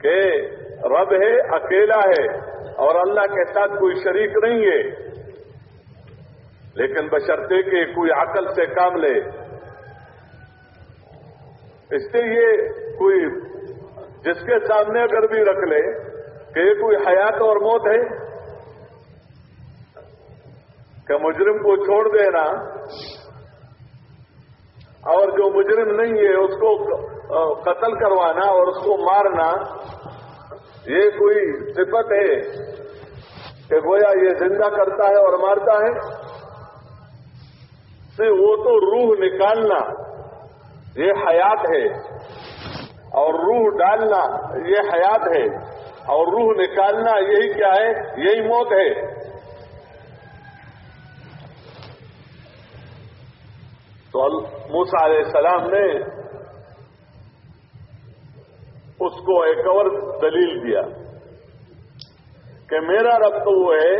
کہ رب ہے، اکیلا ہے، اور اللہ کے ساتھ کوئی شریک نہیں ہے. لیکن بشرتے کہ کوئی عقل سے کام لے. اس سے یہ کوئی جس کے سامنے اگر بھی رکھ لے، کہ یہ کوئی حیات اور موت ہے کہ مجرم کو چھوڑ دینا اور جو مجرم نہیں ہے اس کو قتل کروانا اور اس کو مارنا، یہ کوئی صفت ہے کہ گویا یہ زندہ کرتا ہے اور مارتا ہے؟ سے وہ تو روح نکالنا، یہ حیات ہے، اور روح ڈالنا، یہ حیات ہے، اور روح نکالنا یہی کیا ہے؟ یہی موت ہے۔ تو موسا علیہ السلام نے اس کو ایک اور دلیل دیا کہ میرا رب تو وہ ہے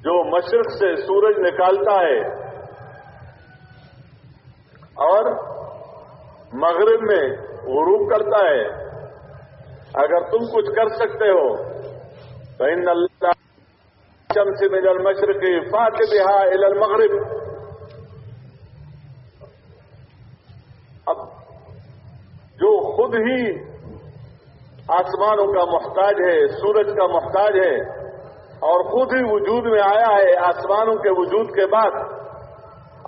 جو مشرق سے سورج نکالتا ہے اور مغرب میں غروب کرتا ہے۔ اگر تم کچھ کر سکتے ہو تو ان اللہ الشمس من المشرق فات بها الى المغرب. اب جو خود ہی آسمانوں کا محتاج ہے، سورج کا محتاج ہے، اور خود ہی وجود میں آیا ہے آسمانوں کے وجود کے بعد،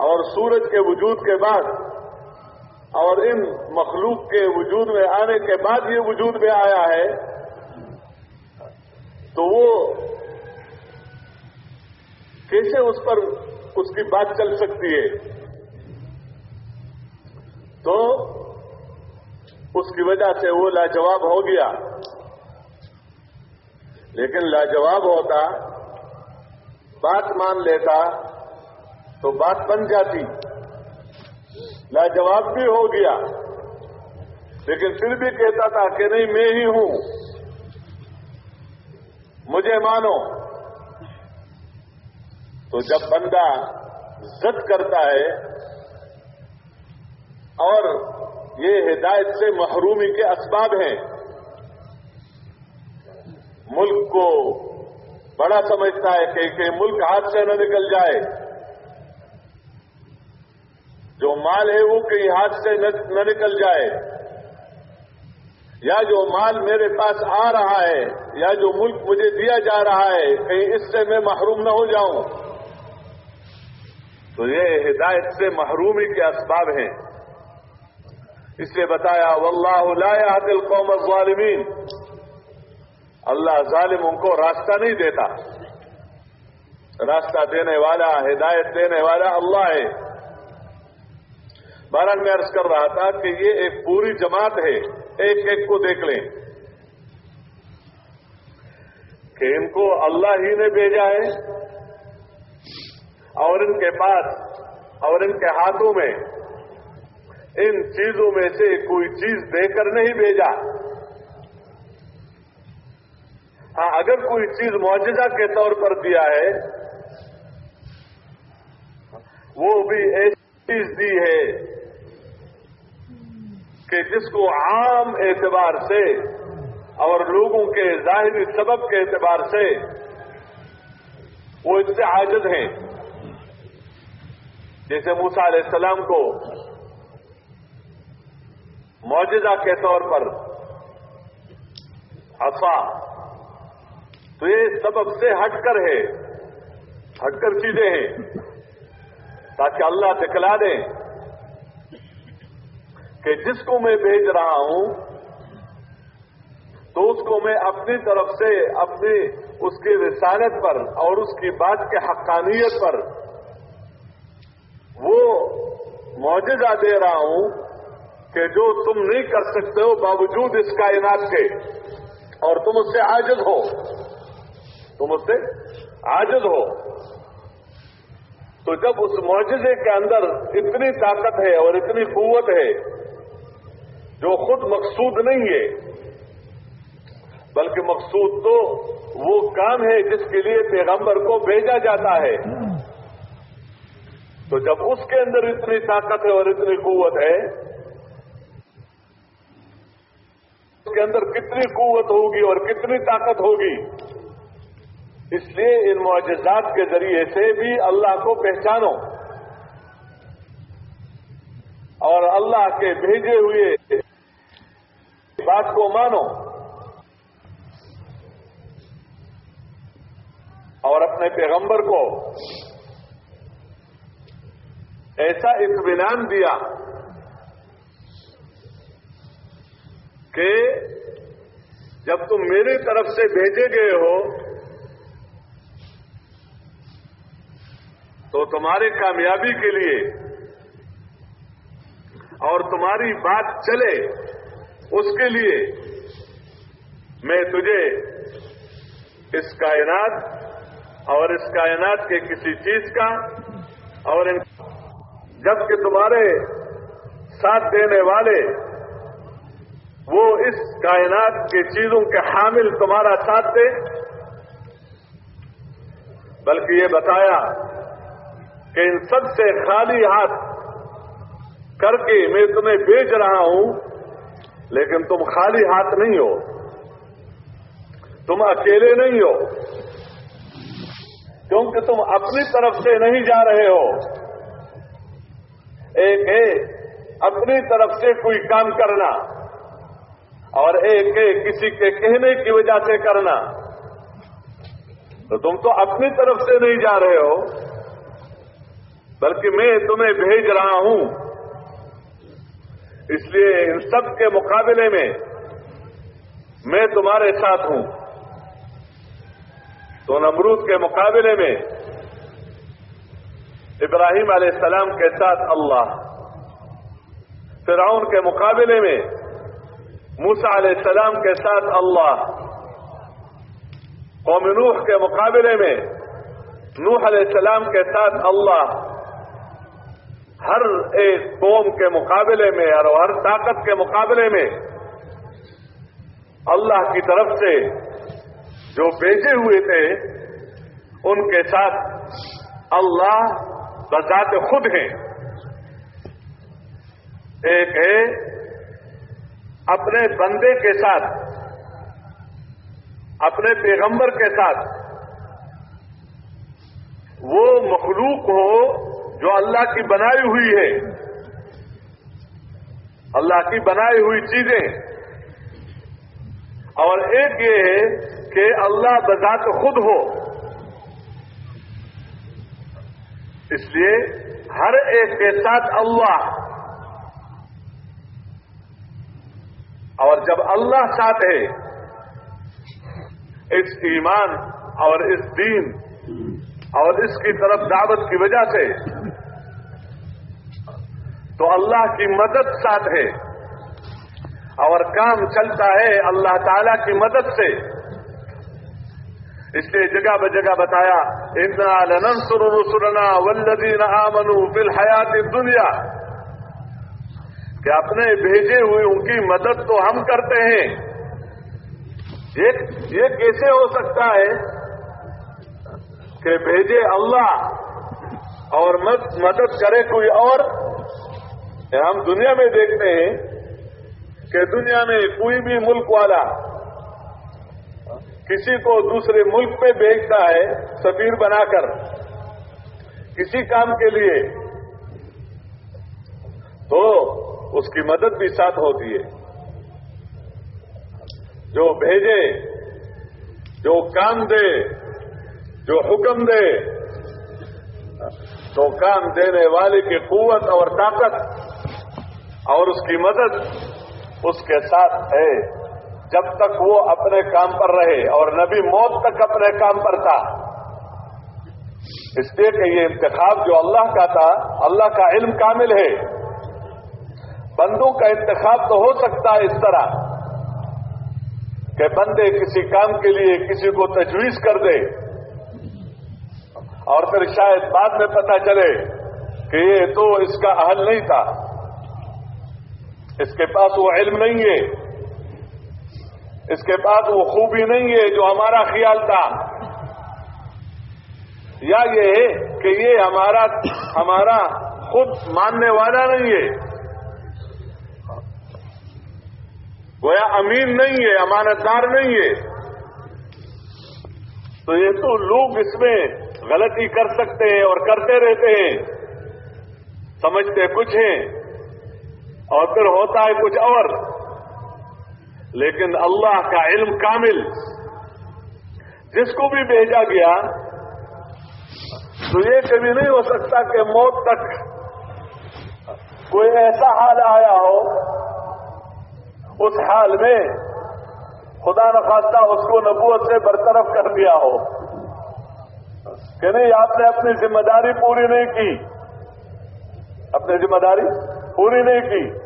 اور سورج کے وجود کے بعد، اور ان مخلوق کے وجود میں آنے کے بعد یہ وجود میں آیا ہے، تو وہ کیسے اس پر اس کی بات چل سکتی ہے۔ تو اس کی وجہ سے وہ لاجواب ہو گیا۔ لیکن لاجواب ہوتا، بات مان لیتا تو بات بن جاتی۔ لاجواب بھی ہو گیا۔ لیکن پھر بھی کہتا تھا کہ نہیں، میں ہی ہوں۔ مجھے مانو۔ تو جب بندہ زد کرتا ہے اور یہ ہدایت سے محرومی کے اسباب ہیں ملک کو بڑا سمجھتا ہے کہ, کہ ملک ہاتھ سے نہ نکل جائے۔ جو مال ہے وہ کہیں ہاتھ سے نہ نکل جائے۔ یا جو مال میرے پاس آ رہا ہے یا جو ملک مجھے دیا جا رہا ہے کہیں اس سے میں محروم نہ ہو جاؤں۔ تو یہ ہدایت سے محرومی کے اسباب ہیں۔ اس لیے بتایا، واللہ لا يهدي القوم الظالمین. اللہ ظالموں کو راستہ نہیں دیتا۔ راستہ دینے والا، ہدایت دینے والا اللہ ہے۔ بارہ میں عرض کر رہا تھا کہ یہ ایک پوری جماعت ہے۔ ایک ایک کو دیکھ لیں۔ کہ ان کو اللہ ہی نے بھیجا ہے۔ اور ان کے پاس اور ان کے ہاتھوں میں ان چیزوں میں سے کوئی چیز دے کر نہیں بھیجا۔ ہاں اگر کوئی چیز معجزہ کے طور پر دیا ہے، وہ بھی ایسی چیز دی ہے کہ جس کو عام اعتبار سے اور لوگوں کے ظاہری سبب کے اعتبار سے وہ اس سے عاجز ہیں۔ جیسے موسا علیہ السلام کو معجزہ کے طور پر افا تو یہ سبب سے ہٹ کر ہے، ہٹ کر چیزیں ہیں، تاکہ اللہ دکھلا دیں کہ جس کو میں بھیج رہا ہوں، تو اس کو میں اپنی طرف سے، اپنی اس کی رسالت پر اور اس کی بات کے حقانیت پر وہ معجزہ دے رہا ہوں کہ جو تم نہیں کر سکتے ہو باوجود اس کائنات کے، اور تم اس سے عاجز ہو۔ تم اس سے عاجز ہو۔ تو جب اس معجزے کے اندر اتنی طاقت ہے اور اتنی قوت ہے، جو خود مقصود نہیں ہے، بلکہ مقصود تو وہ کام ہے جس کے لیے پیغمبر کو بھیجا جاتا ہے۔ تو جب اس کے اندر اتنی طاقت ہے اور اتنی قوت ہے، اس کے اندر کتنی قوت ہوگی اور کتنی طاقت ہوگی؟ اس لیے ان معجزات کے ذریعے سے بھی اللہ کو پہچانو۔ اور اللہ کے بھیجے ہوئے بات کو مانو۔ اور اپنے پیغمبر کو ایسا اطمینان دیا کہ جب تم میری طرف سے بھیجے گئے ہو تو تمہاری کامیابی کے لیے اور تمہاری بات چلے اس کے لیے میں تجھے اس کائنات اور اس کائنات کے کسی چیز کا اور ان جبکہ تمہارے ساتھ دینے والے وہ اس کائنات کی چیزوں کے حامل تمہارا ساتھ دے بلکہ یہ بتایا کہ ان سب سے خالی ہاتھ کر کے میں تمہیں بیچ رہا ہوں، لیکن تم خالی ہاتھ نہیں ہو۔ تم اکیلے نہیں ہو۔ کیونکہ تم اپنی طرف سے نہیں جا رہے ہو۔ ایک ہے اپنی طرف سے کوئی کام کرنا اور ایک ہے کسی کے کہنے کی وجہ سے کرنا تو تم تو اپنی طرف سے نہیں جا رہے ہو، بلکہ میں تمہیں بھیج رہا ہوں۔ اس لیے ان سب کے مقابلے میں میں تمہارے ساتھ ہوں۔ تو نمرود کے مقابلے میں ابراہیم علیہ السلام کے ساتھ اللہ۔ فرعون کے مقابلے میں موسا علیہ السلام کے ساتھ اللہ۔ قوم نوح کے مقابلے میں نوح علیہ السلام کے ساتھ اللہ۔ ہر ایک قوم کے مقابلے میں اور ہر طاقت کے مقابلے میں اللہ کی طرف سے جو بیچے ہوئے تھے، ان کے ساتھ اللہ بذات خود ہیں۔ ایک ہے اپنے بندے کے ساتھ، اپنے پیغمبر کے ساتھ۔ وہ مخلوق ہو جو اللہ کی بنائی ہوئی ہے۔ اللہ کی بنائی ہوئی چیزیں۔ اور ایک یہ ہے کہ اللہ بذات خود ہو۔ اس لیے ہر ایک کے ساتھ اللہ اور جب اللہ ساتھ ہے، اس ایمان اور اس دین اور اس کی طرف دعوت کی وجہ سے تو اللہ کی مدد ساتھ ہے۔ اور کام چلتا ہے اللہ تعالی کی مدد سے۔ اس لیے جگہ بہ جگہ بتایا اتنا لننصر رسلنا والذین آمنوا فی الحیات دنیا کہ اپنے بھیجے ہوئے ان کی مدد تو ہم کرتے ہیں۔ یہ کیسے ہو سکتا ہے کہ بھیجے اللہ اور مدد کرے کوئی اور؟ ہم دنیا میں دیکھتے ہیں کہ دنیا میں کوئی بھی ملک والا کسی کو دوسرے ملک میں بھیجتا ہے سفیر بنا کر، کسی کام کے لیے، تو اس کی مدد بھی ساتھ ہوتی ہے۔ جو بھیجے، جو کام دے، جو حکم دے، تو کام دینے والے کی قوت اور طاقت اور اس کی مدد اس کے ساتھ ہے۔ جب تک وہ اپنے کام پر رہے اور نبی موت تک اپنے کام پر تھا۔ اس لیے کہ یہ انتخاب جو اللہ کا تھا، اللہ کا علم کامل ہے۔ بندوں کا انتخاب تو ہو سکتا ہے اس طرح کہ بندے کسی کام کے لیے کسی کو تجویز کر دے۔ اور پھر شاید بعد میں پتا چلے کہ یہ تو اس کا حل نہیں تھا۔ اس کے پاس وہ علم نہیں ہے۔ اس کے پاس وہ خوبی نہیں ہے جو ہمارا خیال تھا۔ یا یہ ہے کہ یہ ہمارا ہمارا خود ماننے والا نہیں ہے۔ گویا امین نہیں ہے امانت دار نہیں ہے۔ تو یہ تو لوگ اس میں غلطی کر سکتے ہیں اور کرتے رہتے ہیں۔ سمجھتے کچھ ہیں۔ اور پھر ہوتا ہے کچھ اور۔ لیکن اللہ کا علم کامل۔ جس کو بھی بھیجا گیا، تو یہ کبھی نہیں ہو سکتا کہ موت تک کوئی ایسا حال آیا ہو، اس حال میں خدا نخواستہ اس کو نبوت سے برطرف کر دیا ہو۔ کہ نہیں، آپ نے اپنی ذمہ داری پوری نہیں کی۔ اپنی ذمہ داری پوری نہیں کی۔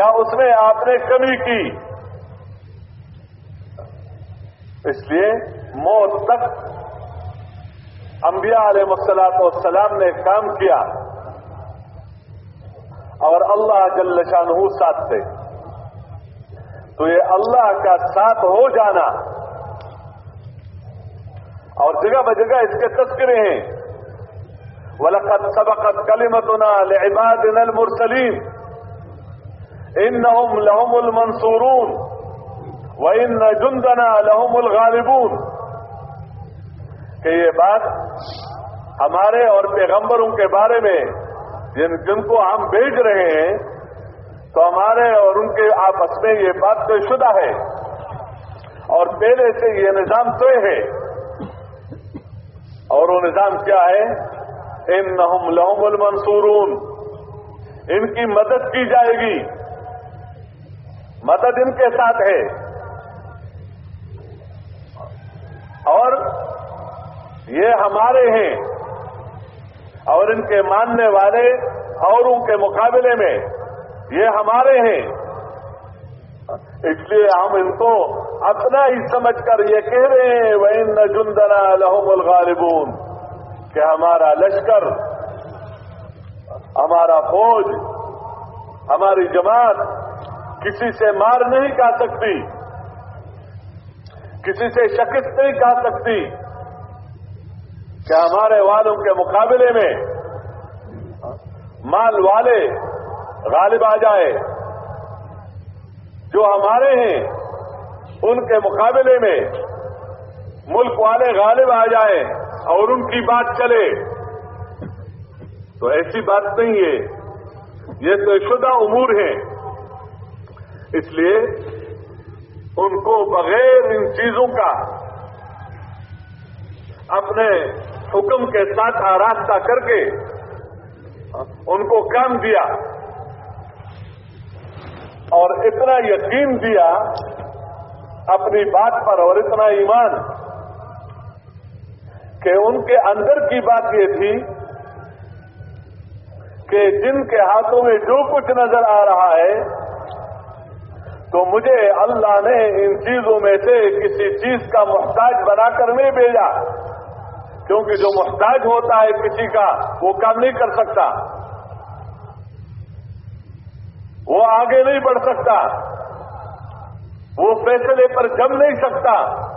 یا اس میں آپ نے کمی کی۔ اس لیے موت تک انبیاء علیہ مسلاط والسلام نے کام کیا اور اللہ جل شاہ ساتھ تھے۔ تو یہ اللہ کا ساتھ ہو جانا اور جگہ بجگہ اس کے تذکرے ہیں۔ ولقد سبقت كلمتنا لعبادنا المرسلين انهم لهم المنصورون وَإِنَّ جُنْدَنَا لَهُمُ الْغَالِبُونَ۔ کہ یہ بات ہمارے اور پیغمبروں کے بارے میں، جن جن کو ہم بھیج رہے ہیں، تو ہمارے اور ان کے آپس میں یہ بات طے شدہ ہے۔ اور پہلے سے یہ نظام طے ہے۔ اور وہ نظام کیا ہے؟ ان لہم المنصورون۔ ان کی مدد کی جائے گی۔ مدد ان کے ساتھ ہے۔ اور یہ ہمارے ہیں اور ان کے ماننے والے اوروں کے مقابلے میں یہ ہمارے ہیں۔ اس لیے ہم ان کو اپنا ہی سمجھ کر یہ کہہ رہے ہیں وہ ان جندنا لہم الغالبون۔ کہ ہمارا لشکر، ہمارا فوج، ہماری جماعت کسی سے مار نہیں کھا سکتی۔ کسی سے شکست نہیں کہہ سکتی۔ کہ ہمارے والوں کے مقابلے میں مال والے غالب آ جائے؟ جو ہمارے ہیں، ان کے مقابلے میں ملک والے غالب آ جائیں اور ان کی بات چلے۔ تو ایسی بات نہیں ہے۔ یہ تو شدہ امور ہیں اس لیے ان کو بغیر ان چیزوں کا اپنے حکم کے ساتھ آراستہ کر کے ان کو کام دیا اور اتنا یقین دیا اپنی بات پر اور اتنا ایمان کہ ان کے اندر کی بات یہ تھی کہ جن کے ہاتھوں میں جو کچھ نظر آ رہا ہے تو مجھے اللہ نے ان چیزوں میں سے کسی چیز کا محتاج بنا کر نہیں بھیجا۔ کیونکہ جو محتاج ہوتا ہے کسی کا، وہ کام نہیں کر سکتا۔ وہ آگے نہیں بڑھ سکتا۔ وہ فیصلے پر جم نہیں سکتا۔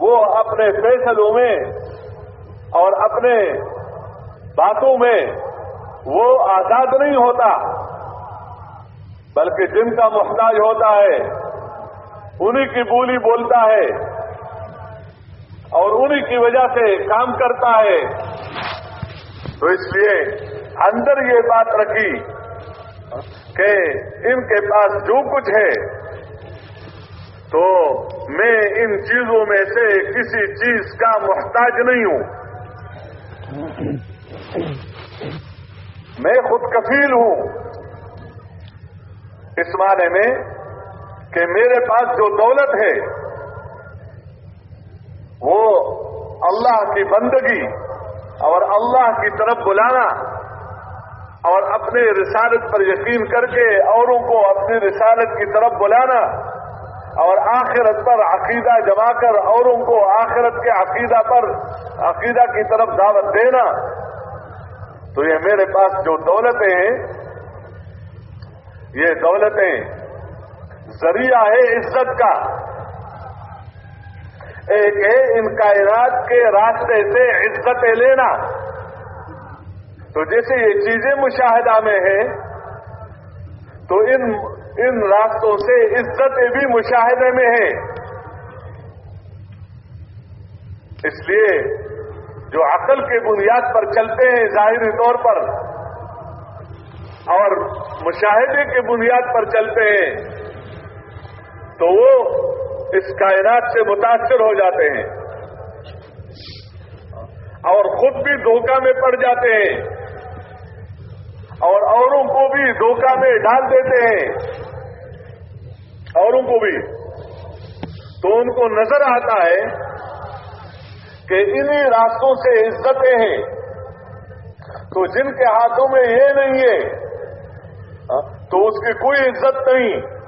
وہ اپنے فیصلوں میں اور اپنے باتوں میں وہ آزاد نہیں ہوتا۔ بلکہ جن کا محتاج ہوتا ہے، انہی کی بولی بولتا ہے اور انہی کی وجہ سے کام کرتا ہے۔ تو اس لیے اندر یہ بات رکھی کہ ان کے پاس جو کچھ ہے، تو میں ان چیزوں میں سے کسی چیز کا محتاج نہیں ہوں۔ میں خود کفیل ہوں۔ اس معنی میں کہ میرے پاس جو دولت ہے، وہ اللہ کی بندگی اور اللہ کی طرف بلانا اور اپنے رسالت پر یقین کر کے اوروں کو اپنی رسالت کی طرف بلانا اور آخرت پر عقیدہ جما کر اوروں کو آخرت کے عقیدہ پر عقیدہ کی طرف دعوت دینا، تو یہ میرے پاس جو دولتیں ہیں یہ دولتیں، ذریعہ ہے عزت کا۔ ایک ہے ان کائنات کے راستے سے عزتیں لینا۔ تو جیسے یہ چیزیں مشاہدہ میں ہیں، تو ان ان راستوں سے عزتیں بھی مشاہدے میں ہیں۔ اس لیے جو عقل کے بنیاد پر چلتے ہیں، ظاہری طور پر اور مشاہدے کے بنیاد پر چلتے ہیں تو وہ اس کائنات سے متاثر ہو جاتے ہیں اور خود بھی دھوکہ میں پڑ جاتے ہیں اور اوروں کو بھی دھوکہ میں ڈال دیتے ہیں اوروں کو بھی تو ان کو نظر آتا ہے کہ انہی راستوں سے عزتیں ہیں تو جن کے ہاتھوں میں یہ نہیں ہے ہاں، تو اس کی کوئی عزت نہیں۔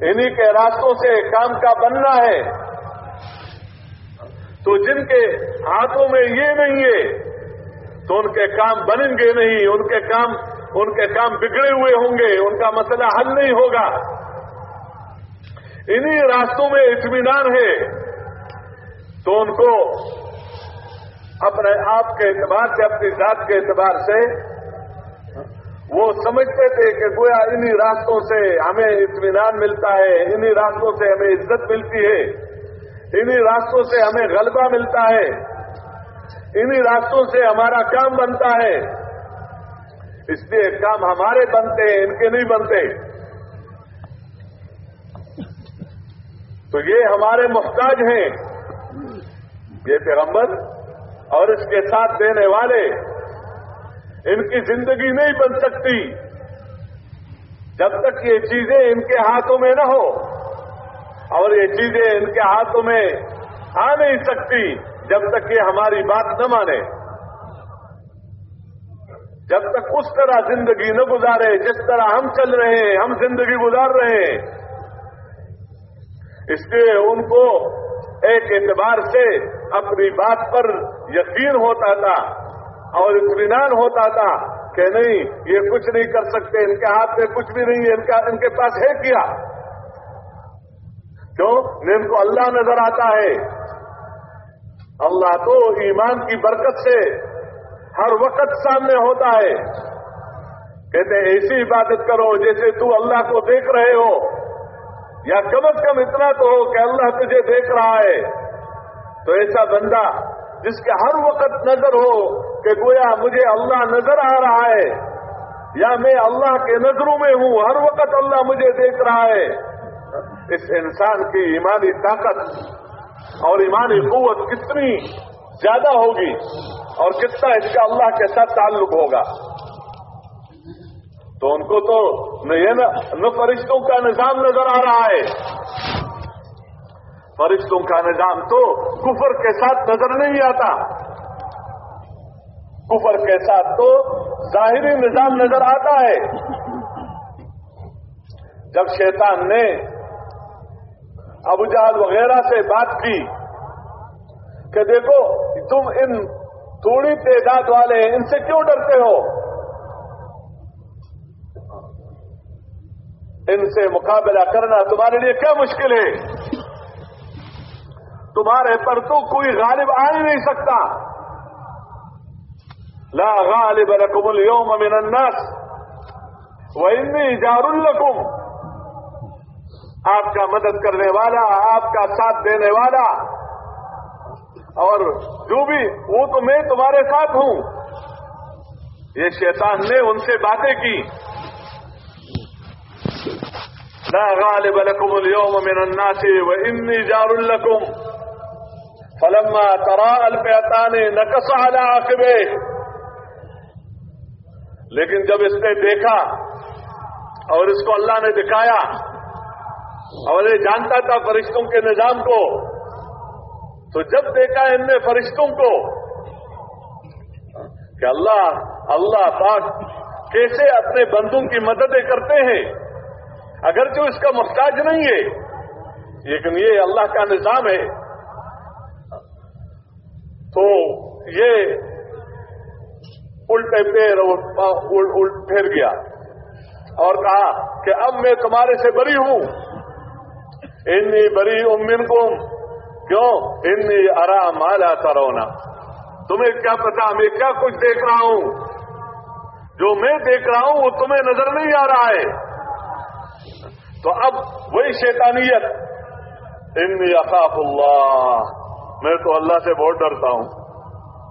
انہی کے راستوں سے کام کا بننا ہے۔ تو جن کے ہاتھوں میں یہ نہیں ہے، تو ان کے کام بنیں گے نہیں۔ ان کے کام، ان کے کام بگڑے ہوئے ہوں گے۔ ان کا مسئلہ حل نہیں ہوگا۔ انہی راستوں میں اطمینان ہے۔ تو ان کو اپنے آپ کے اعتبار سے، اپنی ذات کے اعتبار سے وہ سمجھتے تھے کہ گویا انہی راستوں سے ہمیں اطمینان ملتا ہے، انہی راستوں سے ہمیں عزت ملتی ہے، انہی راستوں سے ہمیں غلبہ ملتا ہے، انہی راستوں سے ہمارا کام بنتا ہے۔ اس لیے کام ہمارے بنتے ہیں، ان کے نہیں بنتے۔ تو یہ ہمارے محتاج ہیں۔ یہ پیغمبر اور اس کے ساتھ دینے والے ان کی زندگی نہیں بن سکتی۔ جب تک یہ چیزیں ان کے ہاتھوں میں نہ ہو، اور یہ چیزیں ان کے ہاتھوں میں آ نہیں سکتی، جب تک یہ ہماری بات نہ مانے۔ جب تک اس طرح زندگی نہ گزارے، جس طرح ہم چل رہے ہیں، ہم زندگی گزار رہے ہیں۔ اس لیے ان کو ایک اعتبار سے اپنی بات پر یقین ہوتا تھا۔ اور اطمینان ہوتا تھا کہ نہیں، یہ کچھ نہیں کر سکتے، ان کے ہاتھ میں کچھ بھی نہیں ہے، ان کا، ان کے پاس ہے کیا؟ کیوں؟ ان کو اللہ نظر آتا ہے۔ اللہ تو ایمان کی برکت سے ہر وقت سامنے ہوتا ہے۔ کہتے ہیں، ایسی عبادت کرو جیسے تو اللہ کو دیکھ رہے ہو۔ یا کم از کم اتنا تو ہو کہ اللہ تجھے دیکھ رہا ہے۔ تو ایسا بندہ جس کے ہر وقت نظر ہو کہ گویا مجھے اللہ نظر آ رہا ہے، یا میں اللہ کے نظروں میں ہوں، ہر وقت اللہ مجھے دیکھ رہا ہے۔ اس انسان کی ایمانی طاقت اور ایمانی قوت کتنی زیادہ ہوگی اور کتنا اس کا اللہ کے ساتھ تعلق ہوگا۔ تو ان کو تو نہ فرشتوں کا نظام نظر آ رہا ہے۔ فرشتوں کا نظام تو کفر کے ساتھ نظر نہیں آتا۔ کفر کے ساتھ تو ظاہری نظام نظر آتا ہے۔ جب شیطان نے ابو جہل وغیرہ سے بات کی کہ دیکھو، تم ان تھوڑی تعداد والے ان سے کیوں ڈرتے ہو؟ ان سے مقابلہ کرنا تمہارے لیے کیا مشکل ہے؟ تمہارے پر تو کوئی غالب آ ہی نہیں سکتا۔ لا غالب لكم اليوم من الناس وإني جار لكم آپ کا مدد کرنے والا، آپ کا ساتھ دینے والا۔ اور جو بھی، وہ تو میں تمہارے ساتھ ہوں۔ یہ شیطان نے ان سے باتیں کی۔ لا غالب لكم اليوم من الناس وإني جار لكم فلما ترى الفئتان نكص على عقبه لیکن جب اس نے دیکھا اور اس کو اللہ نے دکھایا، اور یہ جانتا تھا فرشتوں کے نظام کو، تو جب دیکھا ان نے فرشتوں کو کہ اللہ اللہ پاک کیسے اپنے بندوں کی مددیں کرتے ہیں اگر جو اس کا محتاج نہیں ہے، لیکن یہ اللہ کا نظام ہے۔ تو یہ الٹے پیر پھیر گیا اور کہا کہ اب میں تمہارے سے بری ہوں۔ انی بری امن کو کیوں؟ انی ارا مالا کرونا تمہیں کیا پتا؟ میں کیا کچھ دیکھ رہا ہوں؟ جو میں دیکھ رہا ہوں وہ تمہیں نظر نہیں آ رہا ہے۔ تو اب وہی شیطانیت۔ انی اخاف اللہ۔ میں تو اللہ سے بہت ڈرتا ہوں۔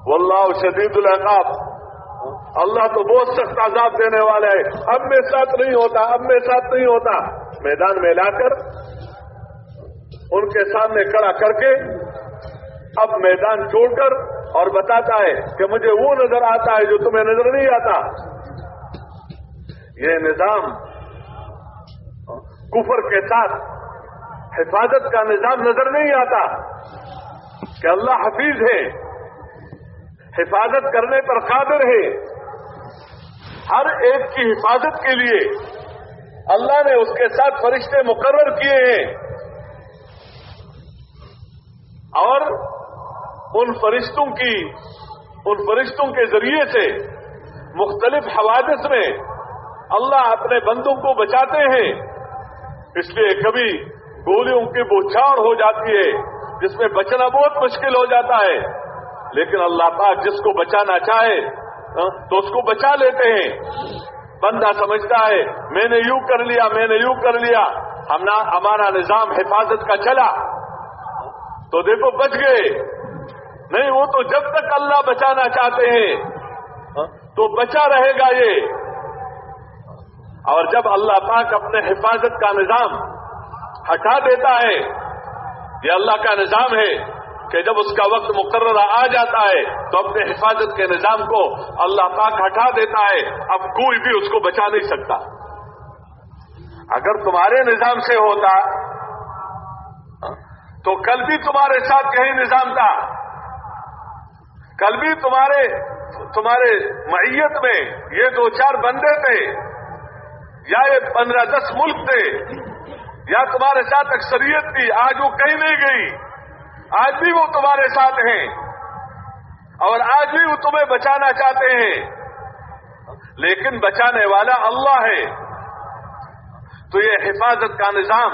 واللہ شدید العقاب۔ اللہ تو بہت سخت عذاب دینے والا ہے اب میں ساتھ نہیں ہوتا، اب میں ساتھ نہیں ہوتا۔ میدان میں لا کر ان کے سامنے کھڑا کر کے اب میدان چھوڑ کر اور بتاتا ہے کہ مجھے وہ نظر آتا ہے جو تمہیں نظر نہیں آتا۔ یہ نظام کفر کے ساتھ حفاظت کا نظام نظر نہیں آتا۔ کہ اللہ حفیظ ہے، حفاظت کرنے پر قادر ہے۔ ہر ایک کی حفاظت کے لیے اللہ نے اس کے ساتھ فرشتے مقرر کیے ہیں۔ اور ان فرشتوں کی، ان فرشتوں کے ذریعے سے مختلف حوادث میں اللہ اپنے بندوں کو بچاتے ہیں۔ اس لیے کبھی گولیوں کی بوچھاڑ ہو جاتی ہے۔ جس میں بچنا بہت مشکل ہو جاتا ہے۔ لیکن اللہ پاک جس کو بچانا چاہے ہاں، تو اس کو بچا لیتے ہیں۔ بندہ سمجھتا ہے، میں نے یوں کر لیا، میں نے یوں کر لیا۔ ہم ہمارا نظام حفاظت کا چلا۔ تو دیکھو، بچ گئے۔ نہیں، وہ تو جب تک اللہ بچانا چاہتے ہیں ہاں، تو بچا رہے گا یہ۔ اور جب اللہ پاک اپنے حفاظت کا نظام ہٹا دیتا ہے یہ اللہ کا نظام ہے کہ جب اس کا وقت مقررہ آ جاتا ہے تو اپنے حفاظت کے نظام کو اللہ پاک ہٹا دیتا ہے، اب کوئی بھی اس کو بچا نہیں سکتا۔ اگر تمہارے نظام سے ہوتا، تو کل بھی تمہارے ساتھ یہی نظام تھا۔ کل بھی تمہارے تمہارے معیت میں یہ دو چار بندے تھے، یا یہ پندرہ دس ملک تھے۔ یا تمہارے ساتھ اکثریت تھی، آج وہ کہیں نہیں گئی۔ آج بھی وہ تمہارے ساتھ ہیں۔ اور آج بھی وہ تمہیں بچانا چاہتے ہیں۔ لیکن بچانے والا اللہ ہے۔ تو یہ حفاظت کا نظام،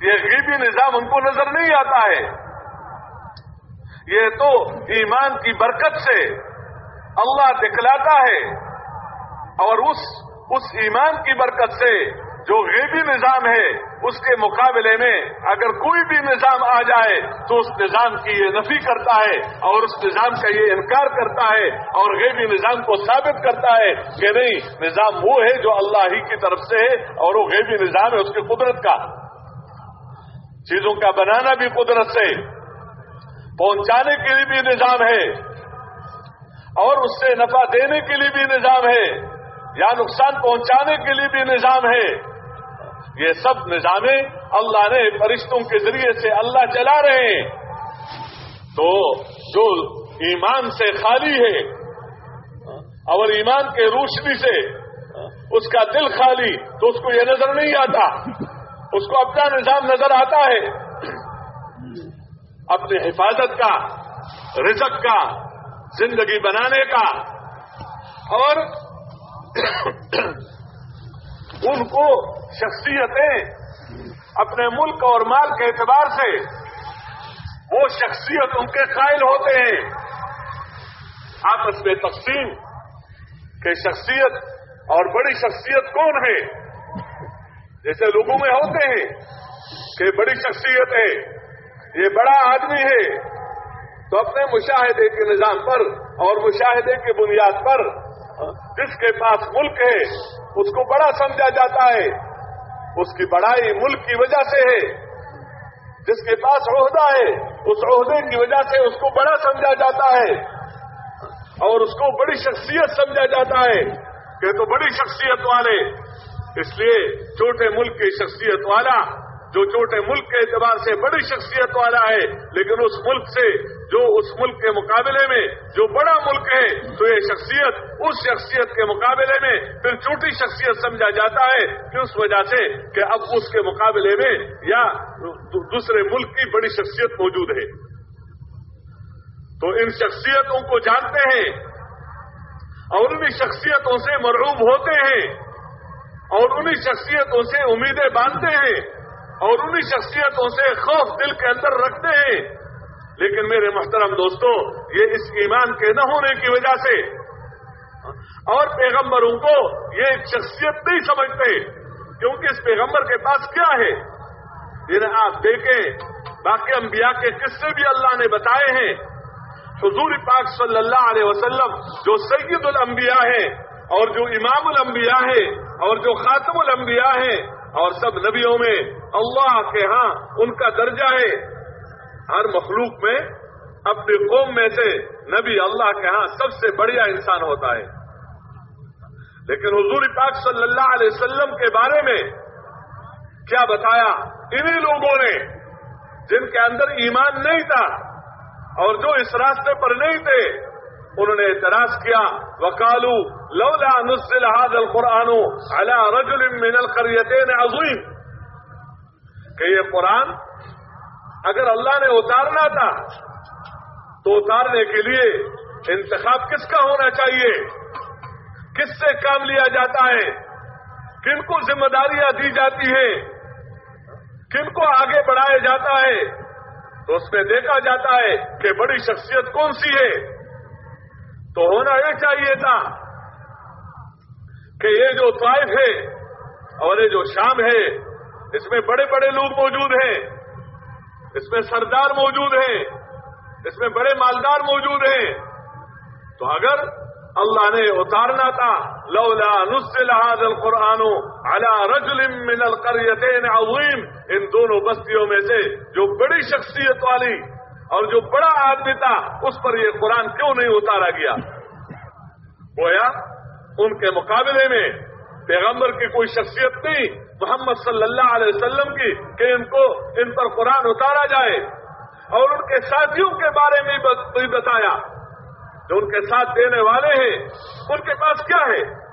یہ غیبی نظام ان کو نظر نہیں آتا ہے۔ یہ تو ایمان کی برکت سے اللہ دکھلاتا ہے۔ اور اس اس ایمان کی برکت سے جو غیبی نظام ہے، اس کے مقابلے میں اگر کوئی بھی نظام آ جائے، تو اس نظام کی یہ نفی کرتا ہے اور اس نظام کا یہ انکار کرتا ہے اور غیبی نظام کو ثابت کرتا ہے کہ نہیں، نظام وہ ہے جو اللہ ہی کی طرف سے ہے اور وہ غیبی نظام ہے اس کی قدرت کا۔ چیزوں کا بنانا بھی قدرت سے، پہنچانے کے لیے بھی نظام ہے اور اس سے نفع دینے کے لیے بھی نظام ہے، یا نقصان پہنچانے کے لیے بھی نظام ہے۔ یہ سب نظام اللہ نے فرشتوں کے ذریعے سے اللہ چلا رہے ہیں۔ تو جو ایمان سے خالی ہے، اور ایمان کے روشنی سے اس کا دل خالی، تو اس کو یہ نظر نہیں آتا۔ اس کو اپنا نظام نظر آتا ہے۔ اپنی حفاظت کا، رزق کا، زندگی بنانے کا۔ اور ان کو شخصیتیں اپنے ملک اور مال کے اعتبار سے وہ شخصیت ان کے قائل ہوتے ہیں۔ آپس میں تقسیم کہ شخصیت اور بڑی شخصیت کون ہے؟ جیسے لوگوں میں ہوتے ہیں کہ بڑی شخصیت ہے، یہ بڑا آدمی ہے، تو اپنے مشاہدے کے نظام پر اور مشاہدے کی بنیاد پر جس کے پاس ملک ہے، اس کو بڑا سمجھا جاتا ہے۔ اس کی بڑائی ملک کی وجہ سے ہے۔ جس کے پاس عہدہ ہے، اس عہدے کی وجہ سے اس کو بڑا سمجھا جاتا ہے۔ اور اس کو بڑی شخصیت سمجھا جاتا ہے۔ کہ تو بڑی شخصیت والے، اس لیے چھوٹے ملک کی شخصیت والا جو چھوٹے ملک کے اعتبار سے بڑی شخصیت والا ہے، لیکن اس ملک سے، جو اس ملک کے مقابلے میں جو بڑا ملک ہے، تو یہ شخصیت اس شخصیت کے مقابلے میں پھر چھوٹی شخصیت سمجھا جاتا ہے کہ اس وجہ سے کہ اب اس کے مقابلے میں یا دوسرے ملک کی بڑی شخصیت موجود ہے۔ تو ان شخصیتوں کو جانتے ہیں اور انہیں شخصیتوں سے مرعوب ہوتے ہیں اور انہیں شخصیتوں سے امیدیں باندھتے ہیں۔ اور انہیں شخصیتوں سے خوف دل کے اندر رکھتے ہیں۔ لیکن میرے محترم دوستوں یہ اس ایمان کے نہ ہونے کی وجہ سے اور پیغمبروں کو یہ ایک شخصیت نہیں سمجھتے کیونکہ اس پیغمبر کے پاس کیا ہے؟ جنہیں آپ دیکھیں، باقی انبیاء کے قصے بھی اللہ نے بتائے ہیں۔ حضور پاک صلی اللہ علیہ وسلم جو سید الانبیاء ہیں اور جو امام الانبیاء ہے اور جو خاتم الانبیاء ہے اور سب نبیوں میں اللہ کے ہاں ان کا درجہ ہے۔ ہر مخلوق میں اپنی قوم میں سے نبی اللہ کے ہاں سب سے بڑھیا انسان ہوتا ہے۔ لیکن حضور پاک صلی اللہ علیہ وسلم کے بارے میں کیا بتایا؟ انہی لوگوں نے جن کے اندر ایمان نہیں تھا اور جو اس راستے پر نہیں تھے انہوں نے اعتراض کیا وکالو لولا نزل هذا القرآن على رجل من القريتين عظيم۔ کہ یہ قرآن اگر اللہ نے اتارنا تھا، تو اتارنے کے لیے انتخاب کس کا ہونا چاہیے؟ کس سے کام لیا جاتا ہے؟ کن کو ذمہ داریاں دی جاتی ہیں؟ کن کو آگے بڑھایا جاتا ہے؟ تو اس میں دیکھا جاتا ہے کہ بڑی شخصیت کون سی ہے؟ تو ہونا یہ چاہیے تھا کہ یہ جو طائف ہے اور یہ جو شام ہے، اس میں بڑے بڑے لوگ موجود ہیں، اس میں سردار موجود ہیں، اس میں بڑے مالدار موجود ہیں۔ تو اگر اللہ نے اتارنا تھا، لولا نزل هذا القرآن على رجل من القريتين عظيم ان دونوں بستیوں میں سے جو بڑی شخصیت والی اور جو بڑا آدمی تھا، اس پر یہ قرآن کیوں نہیں اتارا گیا؟ گویا، ان کے مقابلے میں پیغمبر کی کوئی شخصیت نہیں، محمد صلی اللہ علیہ وسلم کی، کہ ان کو، ان پر قرآن اتارا جائے۔ اور ان کے ساتھیوں کے بارے میں بھی بتایا۔ جو ان کے ساتھ دینے والے ہیں، ان کے پاس کیا ہے؟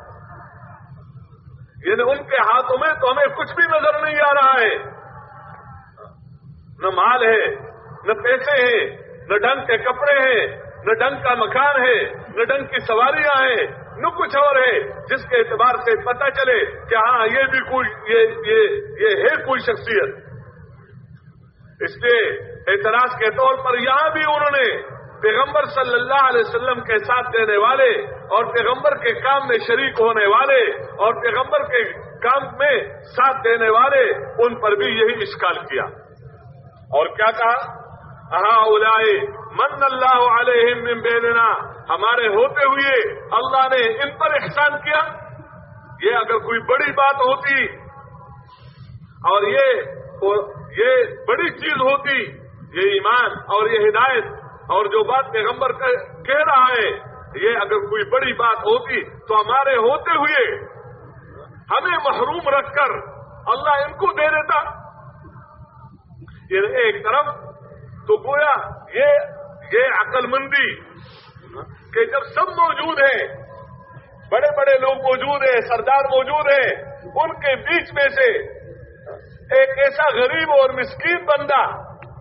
یعنی ان کے ہاتھوں میں تو ہمیں کچھ بھی نظر نہیں آ رہا ہے۔ نہ مال ہے نہ پیسے ہیں نہ ڈنگ کے کپڑے ہیں نہ ڈنگ کا مکان ہے نہ ڈنگ کی سواریاں ہیں نہ کچھ اور ہے۔ جس کے اعتبار سے پتہ چلے کہ ہاں یہ بھی کوئی یہ یہ, یہ ہے کوئی شخصیت۔ اس لیے اعتراض کے طور پر یہاں بھی انہوں نے پیغمبر صلی اللہ علیہ وسلم کے ساتھ دینے والے اور پیغمبر کے کام میں شریک ہونے والے اور پیغمبر کے کام میں ساتھ دینے والے ان پر بھی یہی اشکال کیا۔ اور کیا کہا؟ اولائے من اللہ علیہ من بیننا، ہمارے ہوتے ہوئے اللہ نے ان پر احسان کیا۔ یہ اگر کوئی بڑی بات ہوتی اور یہ یہ بڑی چیز ہوتی، یہ ایمان اور یہ ہدایت اور جو بات پیغمبر کہہ رہا ہے، یہ اگر کوئی بڑی بات ہوتی تو ہمارے ہوتے ہوئے ہمیں محروم رکھ کر اللہ ان کو دے دیتا۔ یہ ایک طرف تو گویا یہ یہ عقل مندی کہ جب سب موجود ہیں، بڑے بڑے لوگ موجود ہیں، سردار موجود ہیں، ان کے بیچ میں سے ایک ایسا غریب اور مسکین بندہ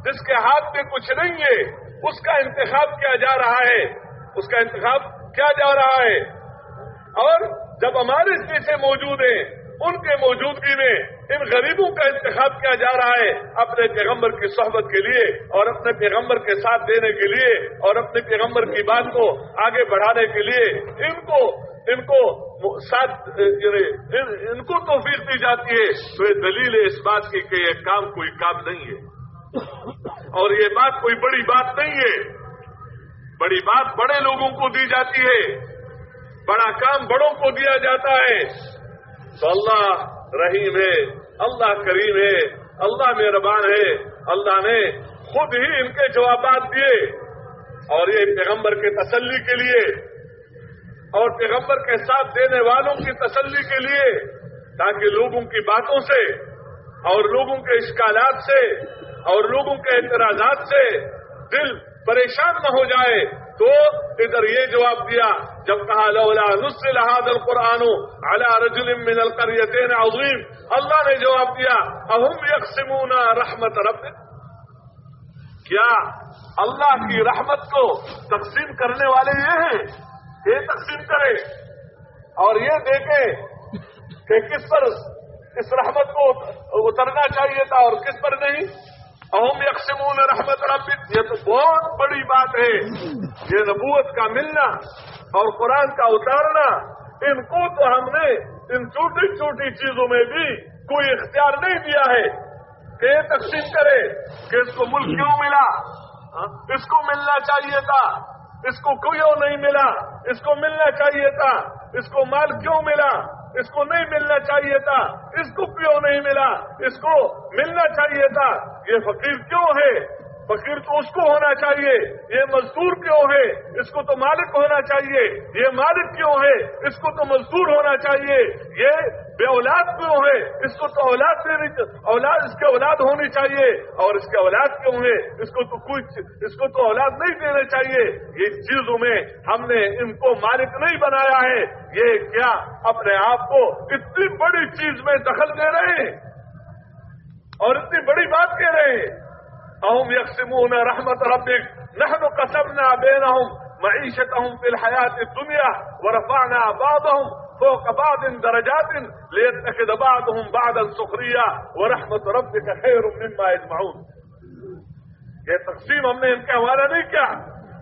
جس کے ہاتھ میں کچھ نہیں ہے، اس کا انتخاب کیا جا رہا ہے۔ اس کا انتخاب کیا جا رہا ہے؟ اور جب ہمارے جیسے موجود ہیں، ان کے موجودگی میں ان غریبوں کا انتخاب کیا جا رہا ہے اپنے پیغمبر کی صحبت کے لیے اور اپنے پیغمبر کے ساتھ دینے کے لیے اور اپنے پیغمبر کی بات کو آگے بڑھانے کے لیے ان کو ان کو ساتھ یعنی ان کو توفیق دی جاتی ہے۔ تو یہ دلیل ہے اس بات کی کہ یہ کام کوئی کام نہیں ہے۔ اور یہ بات کوئی بڑی بات نہیں ہے۔ بڑی بات بڑے لوگوں کو دی جاتی ہے۔ بڑا کام بڑوں کو دیا جاتا ہے۔ تو اللہ رحیم ہے۔ اللہ کریم ہے، اللہ مہربان ہے، اللہ نے خود ہی ان کے جوابات دیے۔ اور یہ پیغمبر کے تسلی کے لیے، اور پیغمبر کے ساتھ دینے والوں کی تسلی کے لیے، تاکہ لوگوں کی باتوں سے، اور لوگوں کے اشکالات سے، اور لوگوں کے اعتراضات سے دل پریشان نہ ہو جائے تو ادھر یہ جواب دیا، جب کہا، لولا نسل هذا القرآن على رجل من القريتين عظيم اللہ نے جواب دیا، اہم یقسمون رحمت رب؟ کیا اللہ کی رحمت کو تقسیم کرنے والے یہ ہیں؟ یہ تقسیم کرے اور یہ دیکھے کہ کس پر اس رحمت کو اترنا چاہیے تھا اور کس پر نہیں؟ اوم یکسمون رحمت رب یہ تو بہت بڑی بات ہے۔ یہ نبوت کا ملنا اور قرآن کا اتارنا، ان کو تو ہم نے ان چھوٹی چھوٹی چیزوں میں بھی کوئی اختیار نہیں دیا ہے۔ کہ یہ تقسیم کرے، کہ اس کو ملک کیوں ملا؟ ہاں، اس کو ملنا چاہیے تھا۔ اس کو کیوں نہیں ملا؟ اس کو ملنا چاہیے تھا۔ اس کو مال کیوں ملا؟ اس کو نہیں ملنا چاہیے تھا، اس کو کیوں نہیں ملا؟ اس کو ملنا چاہیے تھا، یہ فقیر کیوں ہے؟ فقیر تو اس کو ہونا چاہیے، یہ مزدور کیوں ہے؟ اس کو تو مالک ہونا چاہیے، یہ مالک کیوں ہے؟ اس کو تو مزدور ہونا چاہیے، یہ بے اولاد کیوں ہے؟ اس کو تو اولاد دینی اولاد، اس کے اولاد ہونی چاہیے، اور اس کے اولاد کیوں ہے؟ اس کو تو کوئی اس کو تو اولاد نہیں دینا چاہیے۔ یہ چیزوں میں ہم نے ان کو مالک نہیں بنایا ہے۔ یہ کیا اپنے آپ کو اتنی بڑی چیز میں دخل دے رہے ہیں؟ اور اتنی بڑی بات کہہ رہے ہیں؟ اہم یکسمون رحمت ربک نحن قسمنا بینہم معیشتهم فی الحیات الدنیا ورفعنا بعضهم فوق بعض درجات لیتخذ بعضهم بعضا سخریا ورحمت ربک خیر مما یجمعون یہ تقسیم ہم نے ان کا حوالہ نہیں کیا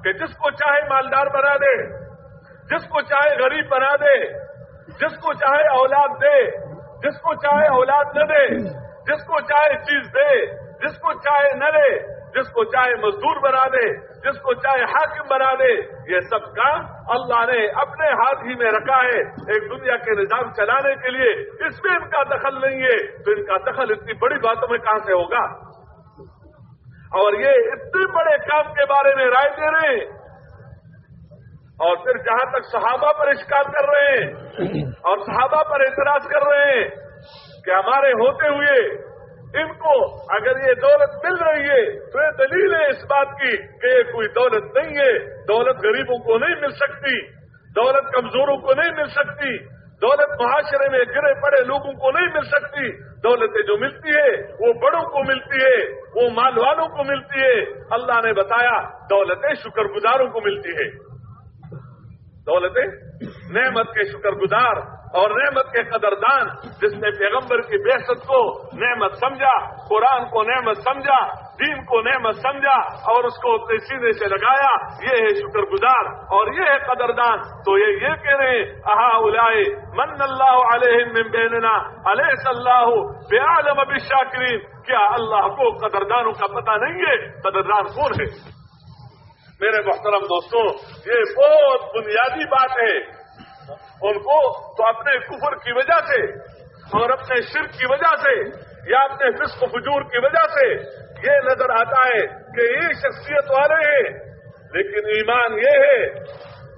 کہ جس کو چاہے مالدار بنا دے، جس کو چاہے غریب بنا دے، جس کو چاہے اولاد دے، جس کو چاہے اولاد نہ دے، جس کو چاہے چیز دے جس کو چاہے نہ لے جس کو چاہے مزدور بنا دے، جس کو چاہے حاکم بنا دے، یہ سب کام اللہ نے اپنے ہاتھ ہی میں رکھا ہے ایک دنیا کے نظام چلانے کے لیے۔ اس میں ان کا دخل نہیں ہے، تو ان کا دخل اتنی بڑی باتوں میں کہاں سے ہوگا؟ اور یہ اتنے بڑے کام کے بارے میں رائے دے رہے ہیں۔ اور پھر جہاں تک صحابہ پر اشکار کر رہے ہیں اور صحابہ پر اعتراض کر رہے ہیں کہ ہمارے ہوتے ہوئے ان کو اگر یہ دولت مل رہی ہے تو یہ دلیل ہے اس بات کی کہ یہ کوئی دولت نہیں ہے۔ دولت غریبوں کو نہیں مل سکتی، دولت کمزوروں کو نہیں مل سکتی، دولت معاشرے میں گرے پڑے لوگوں کو نہیں مل سکتی۔ دولتیں جو ملتی ہے، وہ بڑوں کو ملتی ہے، وہ مال والوں کو ملتی ہے۔ اللہ نے بتایا، دولتیں شکر گزاروں کو ملتی ہے۔ دولتیں نعمت کے شکر گزار اور نعمت کے قدردان جس نے پیغمبر کی بحثت کو نعمت سمجھا، قرآن کو نعمت سمجھا، دین کو نعمت سمجھا اور اس کو اپنے سینے سے لگایا، یہ ہے شکر گزار اور یہ ہے قدردان۔ تو یہ یہ کہہ رہے ہیں اہا من اللہ علیہ من بیننا علیہ صلاح بے عالم ابھی شاکرین کیا اللہ کو قدردانوں کا پتہ نہیں ہے؟ قدردان کون ہے؟ میرے محترم دوستوں یہ بہت بنیادی بات ہے۔ ان کو تو اپنے کفر کی وجہ سے اور اپنے شرک کی وجہ سے یا اپنے فسق و فجور کی وجہ سے یہ نظر آتا ہے کہ یہ شخصیت والے ہیں۔ لیکن ایمان یہ ہے،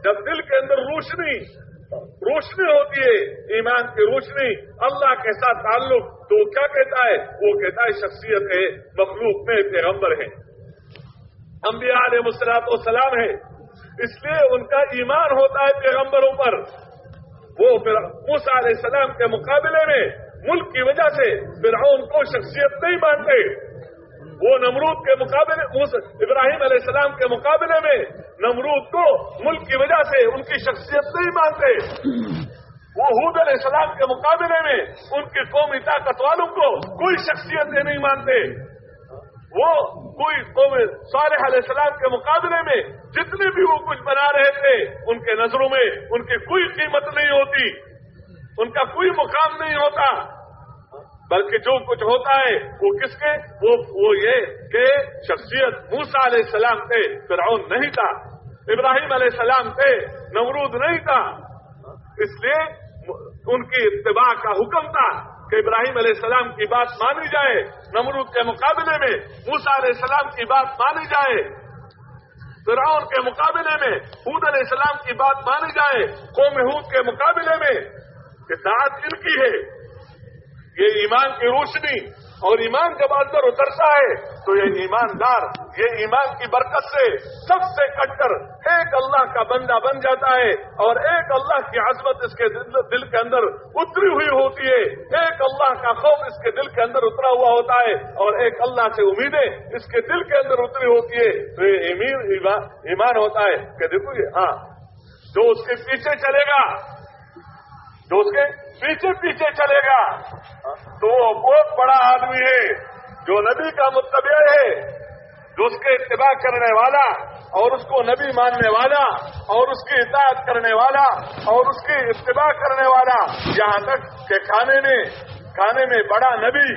جب دل کے اندر روشنی روشنی ہوتی ہے، ایمان کی روشنی، اللہ کے ساتھ تعلق، تو کیا کہتا ہے؟ وہ کہتا ہے شخصیت ہے، مخلوق میں پیغمبر ہے۔ انبیاء علیہ مسلاط و سلام ہے اس لیے ان کا ایمان ہوتا ہے پیغمبروں پر۔ وہ موسا علیہ السلام کے مقابلے میں ملک کی وجہ سے فرعون کو شخصیت نہیں مانتے۔ وہ نمرود کے مقابلے ابراہیم علیہ السلام کے مقابلے میں نمرود کو ملک کی وجہ سے ان کی شخصیت نہیں مانتے۔ وہ حود علیہ السلام کے مقابلے میں ان کی قومی طاقت والوں کو کوئی شخصیت نہیں مانتے۔ وہ کوئی قوم صالح علیہ السلام کے مقابلے میں جتنے بھی وہ کچھ بنا رہے تھے، ان کے نظروں میں ان کی کوئی قیمت نہیں ہوتی، ان کا کوئی مقام نہیں ہوتا۔ بلکہ جو کچھ ہوتا ہے، وہ کس کے؟ وہ وہ یہ کہ شخصیت موسا علیہ السلام تھے فرعون نہیں تھا، ابراہیم علیہ السلام تھے نمرود نہیں تھا۔ اس لیے ان کی اتباع کا حکم تھا۔ کہ ابراہیم علیہ السلام کی بات مانی جائے، نمرود کے مقابلے میں موسا علیہ السلام کی بات مانی جائے، فرعون کے مقابلے میں حود علیہ السلام کی بات مانی جائے، قوم حود کے مقابلے میں اطاعت ان کی ہے، یہ ایمان کی روشنی اور ایمان جب اندر اترتا ہے، تو یہ ایماندار، یہ ایمان کی برکت سے سب سے کٹ کر ایک اللہ کا بندہ بن جاتا ہے اور ایک اللہ کی عظمت اس کے دل کے اندر اتری ہوئی ہوتی ہے۔ ایک اللہ کا خوف اس کے دل کے اندر اترا ہوا ہوتا ہے اور ایک اللہ سے امیدیں اس کے دل کے اندر اتری ہوتی ہے۔ تو یہ امیر ایمان ہوتا ہے کہ دیکھو یہ ہاں جو اس کے پیچھے چلے گا، جو اس کے پیچھے پیچھے چلے گا۔ تو وہ بہت بڑا آدمی ہے جو نبی کا متبع ہے، جو اس کے اتباع کرنے والا اور اس کو نبی ماننے والا اور اس کی اطاعت کرنے والا اور اس کی اتباع کرنے والا۔ یہاں تک کہ کھانے میں کھانے میں بڑا نبی،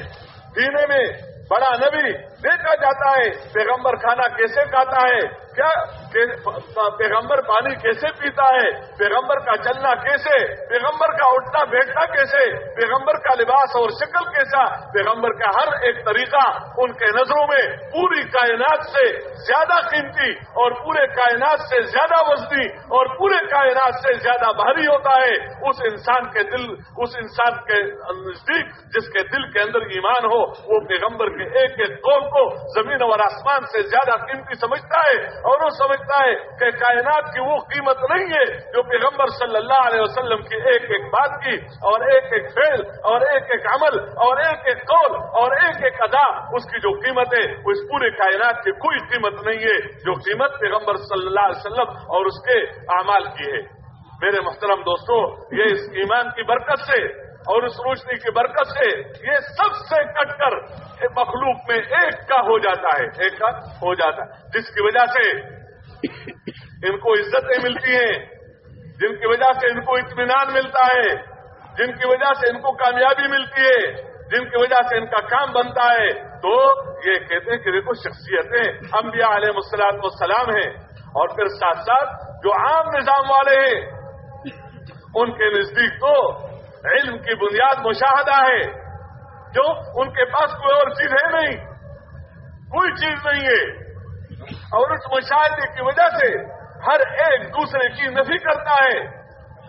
پینے میں بڑا نبی دیکھا جاتا ہے، پیغمبر کھانا کیسے کھاتا ہے؟ کیا پیغمبر پانی کیسے پیتا ہے؟ پیغمبر کا چلنا کیسے؟ پیغمبر کا اٹھنا بیٹھنا کیسے؟ پیغمبر کا لباس اور شکل کیسا؟ پیغمبر کا ہر ایک طریقہ ان کے نظروں میں پوری کائنات سے زیادہ قیمتی اور پورے کائنات سے زیادہ وزنی اور پورے کائنات سے زیادہ بھاری ہوتا ہے۔ اس انسان کے دل، اس انسان کے نزدیک جس کے دل کے اندر ایمان ہو، وہ پیغمبر کے ایک ایک قول کو زمین اور آسمان سے زیادہ قیمتی سمجھتا ہے اور وہ سمجھتا ہے کہ کائنات کی وہ قیمت نہیں ہے جو پیغمبر صلی اللہ علیہ وسلم کی ایک ایک بات کی، اور ایک ایک فیل اور ایک ایک عمل، اور ایک ایک قول، اور ایک ایک ادا، اس کی جو قیمت ہے، وہ اس پورے کائنات کی کوئی قیمت نہیں ہے جو قیمت پیغمبر صلی اللہ علیہ وسلم اور اس کے اعمال کی ہے۔ میرے محترم دوستوں یہ اس ایمان کی برکت سے اور اس روشنی کی برکت سے یہ سب سے کٹ کر مخلوق میں ایک کا ہو جاتا ہے، ایک کا ہو جاتا ہے۔ جس کی وجہ سے ان کو عزتیں ملتی ہیں، جن کی وجہ سے ان کو اطمینان ملتا ہے، جن کی وجہ سے ان کو کامیابی ملتی ہے، جن کی وجہ سے ان کا کام بنتا ہے۔ تو یہ کہتے ہیں کہ دیکھو، شخصیتیں انبیاء علیہ مسلاط و سلام ہیں۔ اور پھر ساتھ ساتھ جو عام نظام والے ہیں، ان کے نزدیک تو علم کی بنیاد مشاہدہ ہے، جو ان کے پاس کوئی اور چیز ہے نہیں۔ کوئی چیز نہیں ہے۔ اور اس مشاہدے کی وجہ سے ہر ایک دوسرے کی نفی کرتا ہے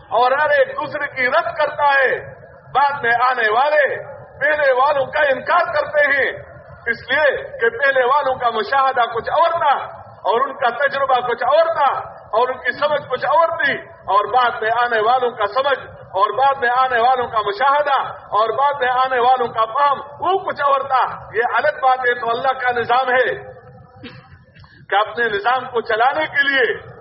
اور ہر ایک دوسرے کی رد کرتا ہے۔ بعد میں آنے والے پہلے والوں کا انکار کرتے ہیں۔ اس لیے کہ پہلے والوں کا مشاہدہ کچھ اور تھا اور ان کا تجربہ کچھ اور تھا اور ان کی سمجھ کچھ اور تھی اور بعد میں آنے والوں کا سمجھ اور بعد میں آنے والوں کا مشاہدہ اور بعد میں آنے والوں کا فہم وہ کچھ اور تھا۔ یہ الگ بات ہے تو اللہ کا نظام ہے کہ اپنے نظام کو چلانے کے لیے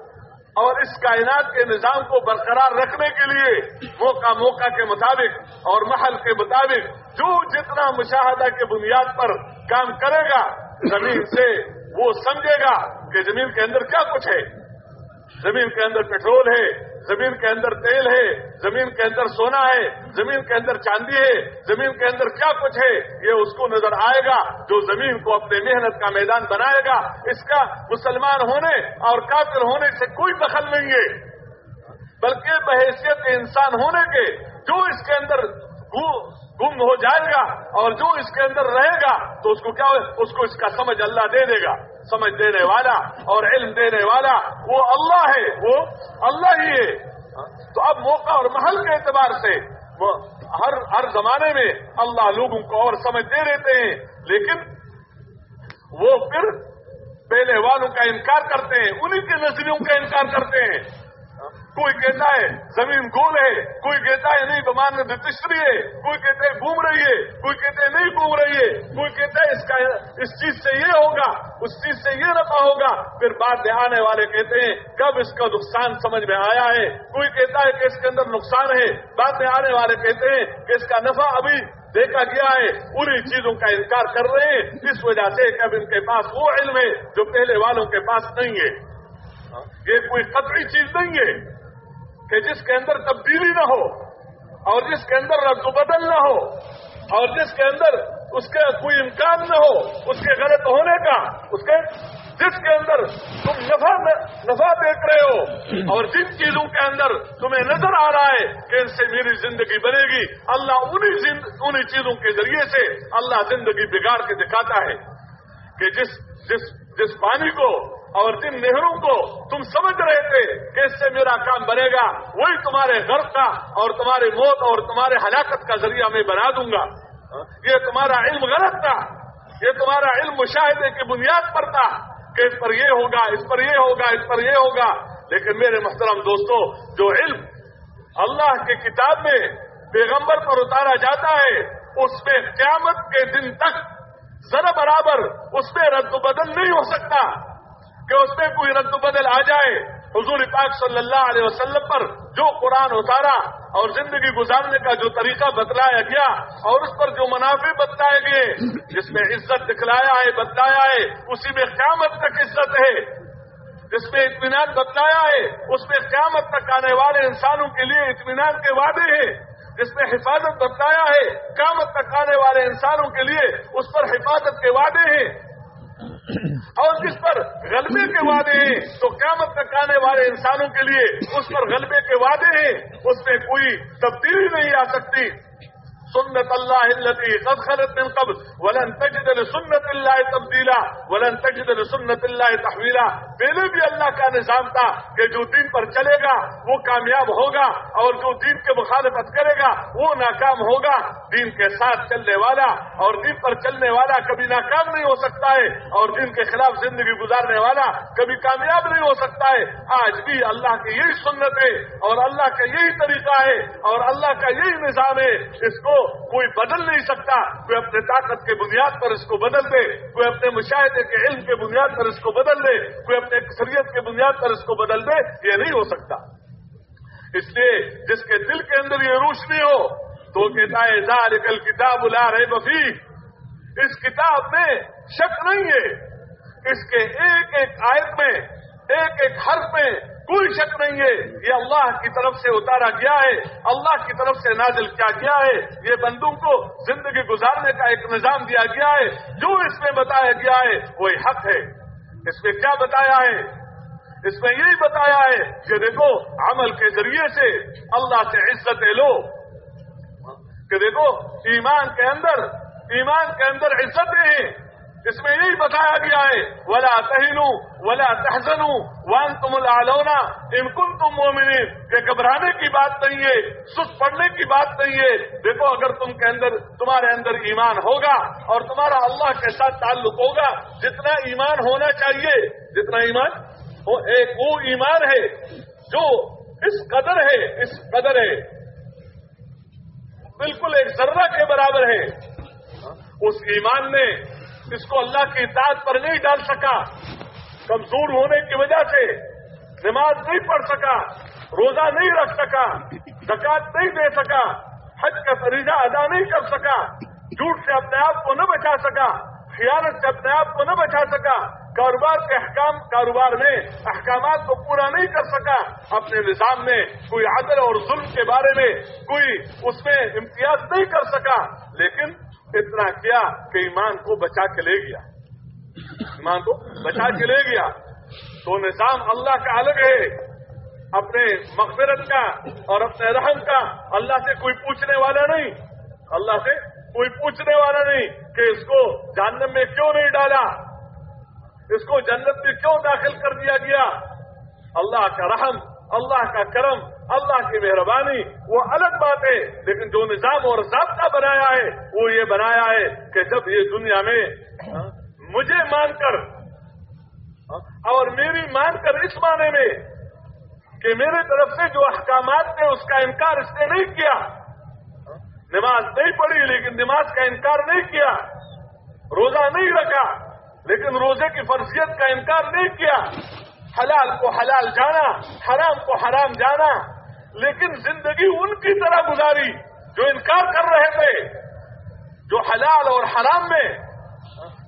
اور اس کائنات کے نظام کو برقرار رکھنے کے لیے موقع موقع کے مطابق اور محل کے مطابق جو جتنا مشاہدہ کے بنیاد پر کام کرے گا، زمین سے وہ سمجھے گا کہ زمین کے اندر کیا کچھ ہے۔ زمین کے اندر پیٹرول ہے۔ زمین کے اندر تیل ہے، زمین کے اندر سونا ہے، زمین کے اندر چاندی ہے، زمین کے اندر کیا کچھ ہے، یہ اس کو نظر آئے گا جو زمین کو اپنے محنت کا میدان بنائے گا۔ اس کا مسلمان ہونے اور کافر ہونے سے کوئی دخل نہیں ہے۔ بلکہ بحیثیت انسان ہونے کے جو اس کے اندر گم ہو جائے گا اور جو اس کے اندر رہے گا تو اس کو کیا اس کو اس کا سمجھ اللہ دے دے گا۔ سمجھ دینے والا اور علم دینے والا وہ اللہ ہے، وہ اللہ ہی ہے۔ تو اب موقع اور محل کے اعتبار سے وہ ہر ہر زمانے میں اللہ لوگوں کو اور سمجھ دے دیتے ہیں، لیکن وہ پھر پہلے والوں کا انکار کرتے ہیں انہیں کے نظریوں کا انکار کرتے ہیں۔ کوئی کہتا ہے زمین گول ہے، کوئی کہتا ہے نہیں بمان میں تشری ہے، کوئی کہتا ہے گھوم رہی ہے، کوئی کہتا ہے نہیں گھوم رہی ہے، کوئی کہتا ہے اس کا، اس چیز سے یہ ہوگا، اس چیز سے یہ رفا ہوگا۔ پھر بعد میں آنے والے کہتے ہیں، کب اس کا نقصان سمجھ میں آیا ہے؟ کوئی کہتا ہے کہ اس کے اندر نقصان ہے۔ بعد میں آنے والے کہتے ہیں کہ اس کا نفع ابھی دیکھا گیا ہے انہیں چیزوں کا انکار کر رہے ہیں، اس وجہ سے کہ اب ان کے پاس وہ علم ہے جو پہلے والوں کے پاس نہیں ہے۔ یہ کوئی قطعی چیز نہیں ہے۔ کہ جس کے اندر تبدیلی نہ ہو اور جس کے اندر رد و بدل نہ ہو اور جس کے اندر اس کا کوئی امکان نہ ہو، اس کے غلط ہونے کا، اس کے جس کے اندر تم نفع نفع دیکھ رہے ہو اور جن چیزوں کے اندر تمہیں نظر آ رہا ہے کہ ان سے میری زندگی بنے گی، اللہ انہیں انہیں چیزوں کے ذریعے سے اللہ زندگی بگاڑ کے دکھاتا ہے کہ جس جس جس پانی کو اور جن نہروں کو تم سمجھ رہے تھے کہ اس سے میرا کام بنے گا، وہی تمہارے غرب کا اور تمہاری موت اور تمہارے ہلاکت کا ذریعہ میں بنا دوں گا۔ ہاں، یہ تمہارا علم غلط تھا۔ یہ تمہارا علم مشاہدے کی بنیاد پر تھا کہ اس پر یہ ہوگا، اس پر یہ ہوگا، اس پر یہ ہوگا۔ لیکن میرے محترم دوستو، جو علم اللہ کی کتاب میں پیغمبر پر اتارا جاتا ہے، اس میں قیامت کے دن تک ذرا برابر اس میں رد و بدل نہیں ہو سکتا۔ کہ اس میں کوئی رد بدل آ جائے، حضور پاک صلی اللہ علیہ وسلم پر جو قرآن اتارا اور زندگی گزارنے کا جو طریقہ بتلایا گیا اور اس پر جو منافع بتلائے گئے، جس میں عزت دکھلایا ہے، بتلایا ہے، اسی میں قیامت تک عزت ہے۔ جس میں اطمینان بتلایا ہے، اس میں قیامت تک آنے والے انسانوں کے لیے اطمینان کے وعدے ہیں۔ جس میں حفاظت بتلایا ہے، قیامت تک آنے والے انسانوں کے لیے اس پر حفاظت کے وعدے ہیں۔ اور جس پر غلبے کے وعدے ہیں، تو قیامت تک آنے والے انسانوں کے لیے اس پر غلبے کے وعدے ہیں، اس میں کوئی تبدیلی نہیں آ سکتی۔ سنت اللہ التي قد خلت من قبل، ولن تجد لسنت اللہ تبدیلا، ولن تجد لسنت اللہ تحویلا۔ پہلے بھی اللہ کا نظام تھا کہ جو دین پر چلے گا، وہ کامیاب ہوگا اور جو دین کے مخالفت کرے گا، وہ ناکام ہوگا۔ دین کے ساتھ چلنے والا اور دین پر چلنے والا کبھی ناکام نہیں ہو سکتا ہے اور دین کے خلاف زندگی گزارنے والا کبھی کامیاب نہیں ہو سکتا ہے۔ آج بھی اللہ کی یہی سنت ہے اور اللہ کا یہی طریقہ ہے اور اللہ کا یہی نظام ہے۔ اس کو کوئی بدل نہیں سکتا، کوئی اپنے طاقت کے بنیاد پر اس کو بدل دے، کوئی اپنے مشاہدے کے علم کے بنیاد پر اس کو بدل دے، کوئی اپنے اکثریت کے بنیاد پر اس کو بدل دے، یہ نہیں ہو سکتا۔ اس لیے جس کے دل کے اندر یہ روشنی ہو، تو کہتا ہے، ذالک کتاب لا رہے بفی اس کتاب میں شک نہیں ہے۔ اس کے ایک ایک آیت میں، ایک ایک حرف میں کوئی شک نہیں ہے یہ اللہ کی طرف سے اتارا گیا ہے، اللہ کی طرف سے نازل کیا گیا ہے۔ یہ بندوں کو زندگی گزارنے کا ایک نظام دیا گیا ہے۔ جو اس میں بتایا گیا ہے، وہی حق ہے۔ اس میں کیا بتایا ہے؟ اس میں یہی بتایا ہے کہ دیکھو، عمل کے ذریعے سے اللہ سے عزت لو۔ کہ دیکھو، ایمان کے اندر، ایمان کے اندر عزتیں ہیں۔ اس میں یہی بتایا گیا ہے، ولا تہنو ولا تحزنو وان تم العلونا ان کن تم مومنین گھبرانے کی بات نہیں ہے سست پڑنے کی بات نہیں ہے۔ دیکھو، اگر تم کے اندر، تمہارے اندر ایمان ہوگا اور تمہارا اللہ کے ساتھ تعلق ہوگا، جتنا ایمان ہونا چاہیے، جتنا ایمان وہ ایک وہ ایمان ہے جو اس قدر ہے، اس قدر ہے۔ بالکل ایک ذرہ کے برابر ہے۔ اس ایمان نے اس کو اللہ کی اطاعت پر نہیں ڈال سکا۔ کمزور ہونے کی وجہ سے نماز نہیں پڑھ سکا، روزہ نہیں رکھ سکا زکات نہیں دے سکا، حج کا فریضہ ادا نہیں کر سکا۔ جھوٹ سے اپنے آپ کو نہ بچا سکا، خیانت سے اپنے آپ کو نہ بچا سکا۔ کاروبار کے احکام، کاروبار میں احکامات کو پورا نہیں کر سکا۔ اپنے نظام میں کوئی عدل اور ظلم کے بارے میں کوئی اس میں امتیاز نہیں کر سکا۔ لیکن اتنا کیا کہ ایمان کو بچا کے لے گیا۔ ایمان کو بچا کے لے گیا۔ تو نظام اللہ کا الگ ہے۔ اپنے مغفرت کا اور اپنے رحم کا اللہ سے کوئی پوچھنے والا نہیں۔ اللہ سے کوئی پوچھنے والا نہیں کہ اس کو جہنم میں کیوں نہیں ڈالا۔ اس کو جنت میں کیوں داخل کر دیا گیا۔ اللہ کا رحم اللہ کا کرم، اللہ کی مہربانی، وہ الگ بات ہے، لیکن جو نظام اور ضابطہ بنایا ہے، وہ یہ بنایا ہے کہ جب یہ دنیا میں ہاں، مجھے مان کر ہاں، اور میری مان کر اس معنی میں کہ میرے طرف سے جو احکامات تھے، اس کا انکار اس نے نہیں کیا۔ ہاں، نماز نہیں پڑھی، لیکن نماز کا انکار نہیں کیا۔ روزہ نہیں رکھا، لیکن روزے کی فرضیت کا انکار نہیں کیا۔ حلال کو حلال جانا، حرام کو حرام جانا، لیکن زندگی ان کی طرح گزاری جو انکار کر رہے تھے، جو حلال اور حرام میں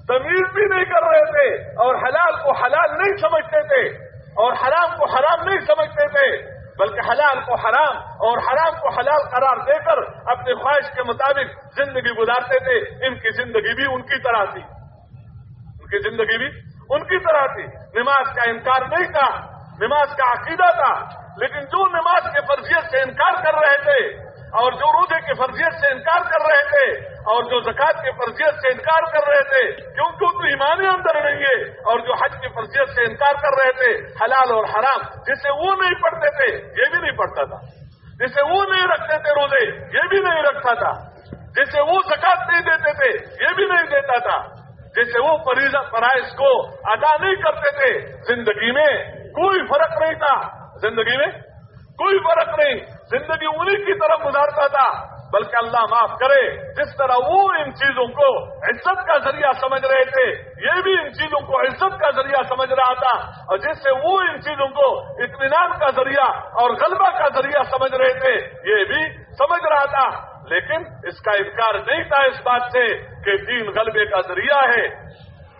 تمیز بھی نہیں کر رہے تھے اور حلال کو حلال نہیں سمجھتے تھے اور حرام کو حرام نہیں سمجھتے تھے، بلکہ حلال کو حرام اور حرام کو حلال قرار دے کر اپنی خواہش کے مطابق زندگی گزارتے تھے۔ ان کی زندگی بھی ان کی طرح تھی۔ ان کی زندگی بھی ان کی طرح تھی۔ نماز کا انکار نہیں تھا، نماز کا عقیدہ تھا۔ لیکن جو نماز کے فرضیت سے انکار کر رہے تھے اور جو روزے کی فرضیت سے انکار کر رہے تھے اور جو زکات کی فرضیت سے انکار کر رہے تھے کیونکہ تو ایمانی اندر نہیں ہے اور جو حج کی فرضیت سے انکار کر رہے تھے، حلال اور حرام، جسے وہ نہیں پڑھتے تھے، یہ بھی نہیں پڑھتا تھا۔ جسے وہ نہیں رکھتے تھے روزے، یہ بھی نہیں رکھتا تھا۔ جسے وہ زکات نہیں دیتے تھے، یہ بھی نہیں دیتا تھا۔ جیسے وہ فرائض کو ادا نہیں کرتے تھے، زندگی میں کوئی فرق نہیں تھا۔ زندگی میں کوئی فرق نہیں۔ زندگی انہیں کی طرف گزارتا تھا، بلکہ اللہ معاف کرے۔ جس طرح وہ ان چیزوں کو عزت کا ذریعہ سمجھ رہے تھے، یہ بھی ان چیزوں کو عزت کا ذریعہ سمجھ رہا تھا۔ اور جس سے وہ ان چیزوں کو اطمینان کا ذریعہ اور غلبہ کا ذریعہ سمجھ رہے تھے، یہ بھی سمجھ رہا تھا۔ لیکن اس کا انکار نہیں تھا اس بات سے کہ دین غلبے کا ذریعہ ہے۔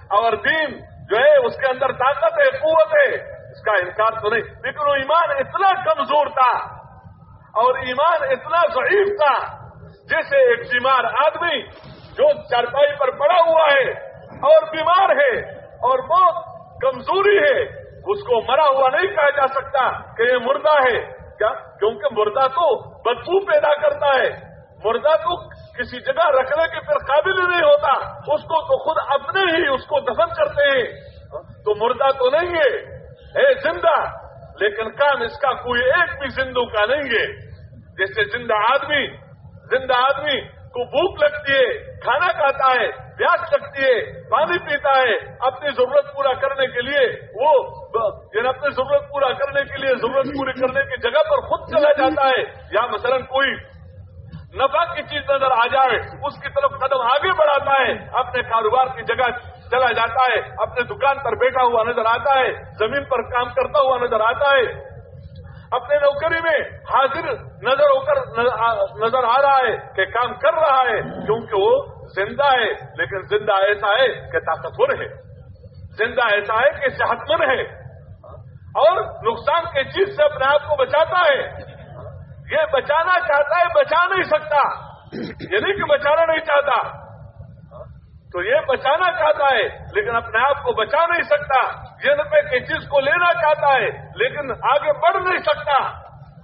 اور دین جو ہے اس کے اندر طاقت ہے، قوت ہے۔ اس کا انکار تو نہیں۔ لیکن وہ ایمان اتنا کمزور تھا اور ایمان اتنا ضعیف تھا، جیسے ایک بیمار آدمی جو چارپائی پر پڑا ہوا ہے اور بیمار ہے اور بہت کمزوری ہے، اس کو مرا ہوا نہیں کہا جا سکتا کہ یہ مردہ ہے۔ کیا؟ کیونکہ مردہ تو بدبو پیدا کرتا ہے۔ مردہ تو کسی جگہ رکھنے کے پھر قابل ہی نہیں ہوتا۔ اس کو تو خود اپنے ہی اس کو دفن کرتے ہیں۔ تو مردہ تو نہیں ہے۔ اے زندہ۔ لیکن کام اس کا کوئی ایک بھی زندوں کا نہیں ہے۔ جیسے زندہ آدمی زندہ آدمی کو بھوک لگتی ہے، کھانا کھاتا ہے، پیاس لگتی ہے، پانی پیتا ہے، اپنی ضرورت پورا کرنے کے لیے وہ یعنی اپنی ضرورت پورا کرنے کے لیے، ضرورت پوری کرنے کی جگہ پر خود چلا جاتا ہے۔ یا مثلا کوئی نفع کی چیز نظر آ جائے، اس کی طرف قدم آگے بڑھاتا ہے، اپنے کاروبار کی جگہ چلا جاتا ہے، اپنے دکان پر بیٹھا ہوا نظر آتا ہے، زمین پر کام کرتا ہوا نظر آتا ہے۔ اپنے نوکری میں حاضر نظر ہو کر نظر آ رہا ہے کہ کام کر رہا ہے، کیونکہ وہ زندہ ہے۔ لیکن زندہ ایسا ہے کہ طاقتور ہے۔ زندہ ایسا ہے کہ صحت مند ہے۔ اور نقصان کی چیز سے اپنے آپ کو بچاتا ہے۔ یہ بچانا چاہتا ہے، بچا نہیں سکتا۔ یہ نہیں کہ بچانا نہیں چاہتا۔ تو یہ بچانا چاہتا ہے، لیکن اپنے آپ کو بچا نہیں سکتا۔ یہ روپے کی چیز کو لینا چاہتا ہے، لیکن آگے بڑھ نہیں سکتا۔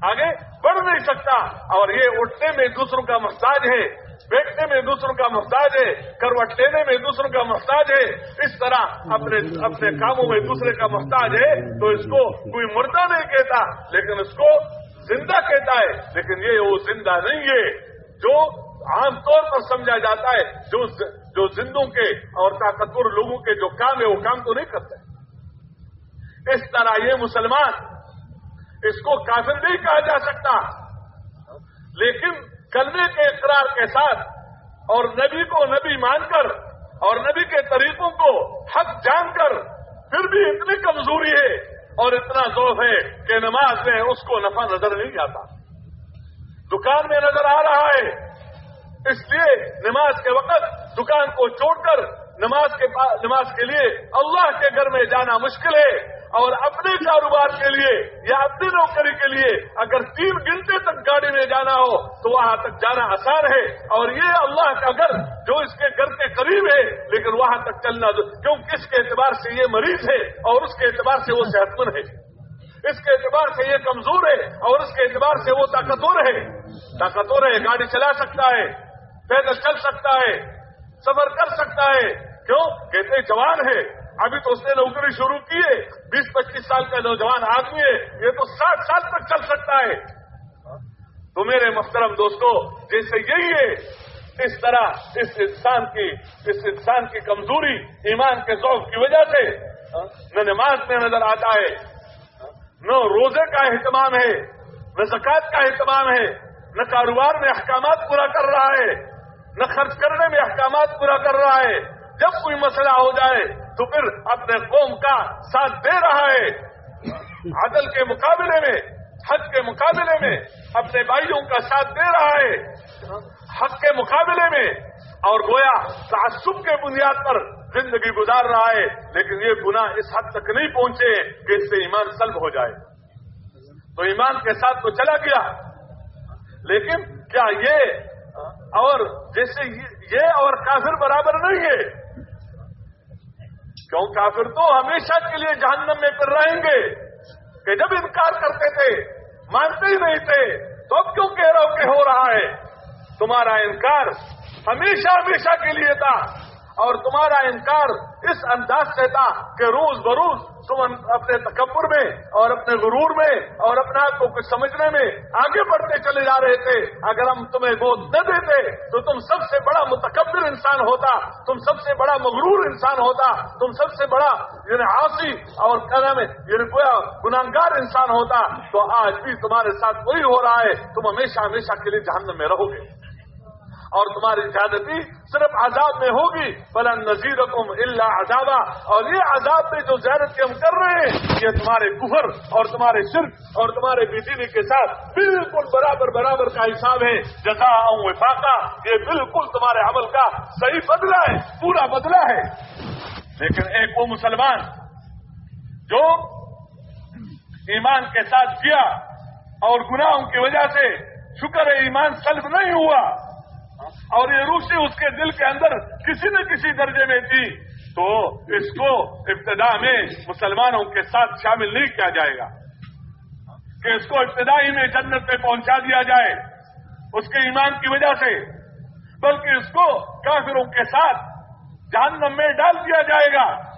آگے بڑھ نہیں سکتا۔ اور یہ اٹھنے میں دوسروں کا محتاج ہے، بیٹھنے میں دوسروں کا محتاج ہے، کروٹ لینے میں دوسروں کا محتاج ہے۔ اس طرح اپنے اپنے کاموں میں دوسرے کا محتاج ہے، تو اس کو کوئی مردہ نہیں کہتا، لیکن اس کو زندہ کہتا ہے، لیکن یہ وہ زندہ نہیں ہے جو عام طور پر سمجھا جاتا ہے، جو جو زندوں کے اور طاقتور لوگوں کے جو کام ہے، وہ کام تو نہیں کرتے اس طرح یہ مسلمان اس کو کافر نہیں کہا جا سکتا۔ لیکن کلمے کے اقرار کے ساتھ اور نبی کو نبی مان کر اور نبی کے طریقوں کو حق جان کر، پھر بھی اتنی کمزوری ہے۔ اور اتنا ذوق ہے کہ نماز میں اس کو نفع نظر نہیں آتا دکان میں نظر آ رہا ہے۔ اس لیے نماز کے وقت دکان کو چھوڑ کر نماز کے نماز کے لیے اللہ کے گھر میں جانا مشکل ہے۔ اور اپنے کاروبار کے لیے یا اپنی نوکری کے لیے اگر تین گھنٹے تک گاڑی میں جانا ہو تو وہاں تک جانا آسان ہے اور یہ اللہ کا گھر جو اس کے گھر کے قریب ہے، لیکن وہاں تک چلنا کیوں کس کے اعتبار سے یہ مریض ہے اور اس کے اعتبار سے وہ صحت مند ہے؟ اس کے اعتبار سے یہ کمزور ہے اور اس کے اعتبار سے وہ طاقتور ہے۔ طاقتور ہے، گاڑی چلا سکتا ہے، پیدل چل سکتا ہے، سفر کر سکتا ہے۔ کیوں؟ کہتے جوان ہے۔ ابھی تو اس نے نوکری شروع کی ہے۔ بیس پچیس سال کا نوجوان آدمی ہے۔ یہ تو ساٹھ سال تک چل سکتا ہے۔ تو میرے محترم دوستو، جیسے یہی ہے، اس طرح اس انسان کی، اس انسان کی کمزوری ایمان کے ذوق کی وجہ سے نہ نماز میں نظر آتا ہے، نہ روزے کا اہتمام ہے، نہ زکات کا اہتمام ہے، نہ کاروبار میں احکامات پورا کر رہا ہے، نہ خرچ کرنے میں احکامات پورا کر رہا ہے۔ جب کوئی مسئلہ ہو جائے تو پھر اپنے قوم کا ساتھ دے رہا ہے۔ عدل کے مقابلے میں، حق کے مقابلے میں اپنے بھائیوں کا ساتھ دے رہا ہے۔ حق کے مقابلے میں۔ اور گویا تعصب کے بنیاد پر زندگی گزار رہا ہے، لیکن یہ گناہ اس حد تک نہیں پہنچے کہ اس سے ایمان سلب ہو جائے۔ تو ایمان کے ساتھ تو چلا گیا۔ لیکن کیا یہ اور جیسے یہ اور کافر برابر نہیں ہے؟ کیوں کافر تو ہمیشہ کے لیے جہنم میں پھر رہیں گے؟ کہ جب انکار کرتے تھے، مانتے ہی نہیں تھے، تو اب کیوں کہہ رہا ہو کہ ہو رہا ہے؟ تمہارا انکار ہمیشہ ہمیشہ کے لیے تھا۔ اور تمہارا انکار اس انداز سے تھا کہ روز بروز تم اپنے تکبر میں اور اپنے غرور میں اور اپنے آپ کو کچھ سمجھنے میں آگے بڑھتے چلے جا رہے تھے۔ اگر ہم تمہیں گود نہ دیتے تو تم سب سے بڑا متکبر انسان ہوتا، تم سب سے بڑا مغرور انسان ہوتا، تم سب سے بڑا یعنی آسی اور کیا نام ہے یعنی کوئی گناگار انسان ہوتا۔ تو آج بھی تمہارے ساتھ وہی ہو رہا ہے، تم ہمیشہ ہمیشہ کے لیے جہنم میں رہو گے۔ اور تمہاری زیادتی صرف عذاب میں ہوگی۔ بلن نذیر حکم اللہ عذابہ اور یہ عذاب میں جو زیادت کے ہم کر رہے ہیں، یہ تمہارے کفر اور تمہارے شرک اور تمہارے بجلی کے ساتھ بالکل برابر برابر کا حساب ہے۔ جزا وفاقہ یہ بالکل تمہارے عمل کا صحیح بدلہ ہے، پورا بدلہ ہے۔ لیکن ایک وہ مسلمان جو ایمان کے ساتھ کیا اور گناہوں کی وجہ سے شکر ایمان سلب نہیں ہوا اور یہ روسی اس کے دل کے اندر کسی نہ کسی درجے میں تھی، تو اس کو ابتدا میں مسلمانوں کے ساتھ شامل نہیں کیا جائے گا۔ کہ اس کو ابتدائی میں جنت پہ پہنچا دیا جائے، اس کے ایمان کی وجہ سے، بلکہ اس کو کافروں کے ساتھ جہنم میں ڈال دیا جائے گا۔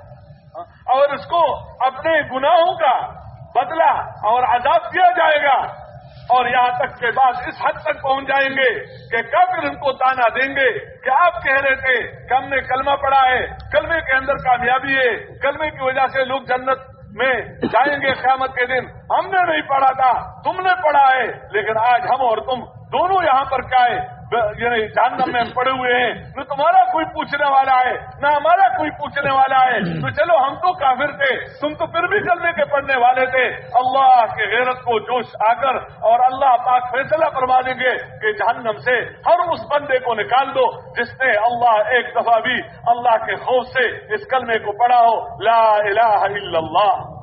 اور اس کو اپنے گناہوں کا بدلہ اور عذاب دیا جائے گا۔ اور یہاں تک کے بعد اس حد تک پہنچ جائیں گے کہ کب ان کو تانا دیں گے کہ آپ کہہ رہے تھے کہ ہم نے کلمہ پڑھا ہے، کلمے کے اندر کامیابی ہے، کلمے کی وجہ سے لوگ جنت میں جائیں گے قیامت کے دن۔ ہم نے نہیں پڑھا تھا، تم نے پڑھا ہے، لیکن آج ہم اور تم دونوں یہاں پر کیا ہے؟ یعنی جہنم میں پڑے ہوئے ہیں۔ نہ تمہارا کوئی پوچھنے والا ہے، نہ ہمارا کوئی پوچھنے والا ہے۔ تو چلو، ہم تو کافر تھے، تم تو پھر بھی چلنے کے پڑھنے والے تھے۔ اللہ کے غیرت کو جوش آ کر اور اللہ پاک فیصلہ کروا دیں گے کہ جہنم سے ہر اس بندے کو نکال دو جس نے اللہ ایک دفعہ بھی اللہ کے خوف سے اس کلمے کو پڑھا ہو، لا الہ الا اللہ۔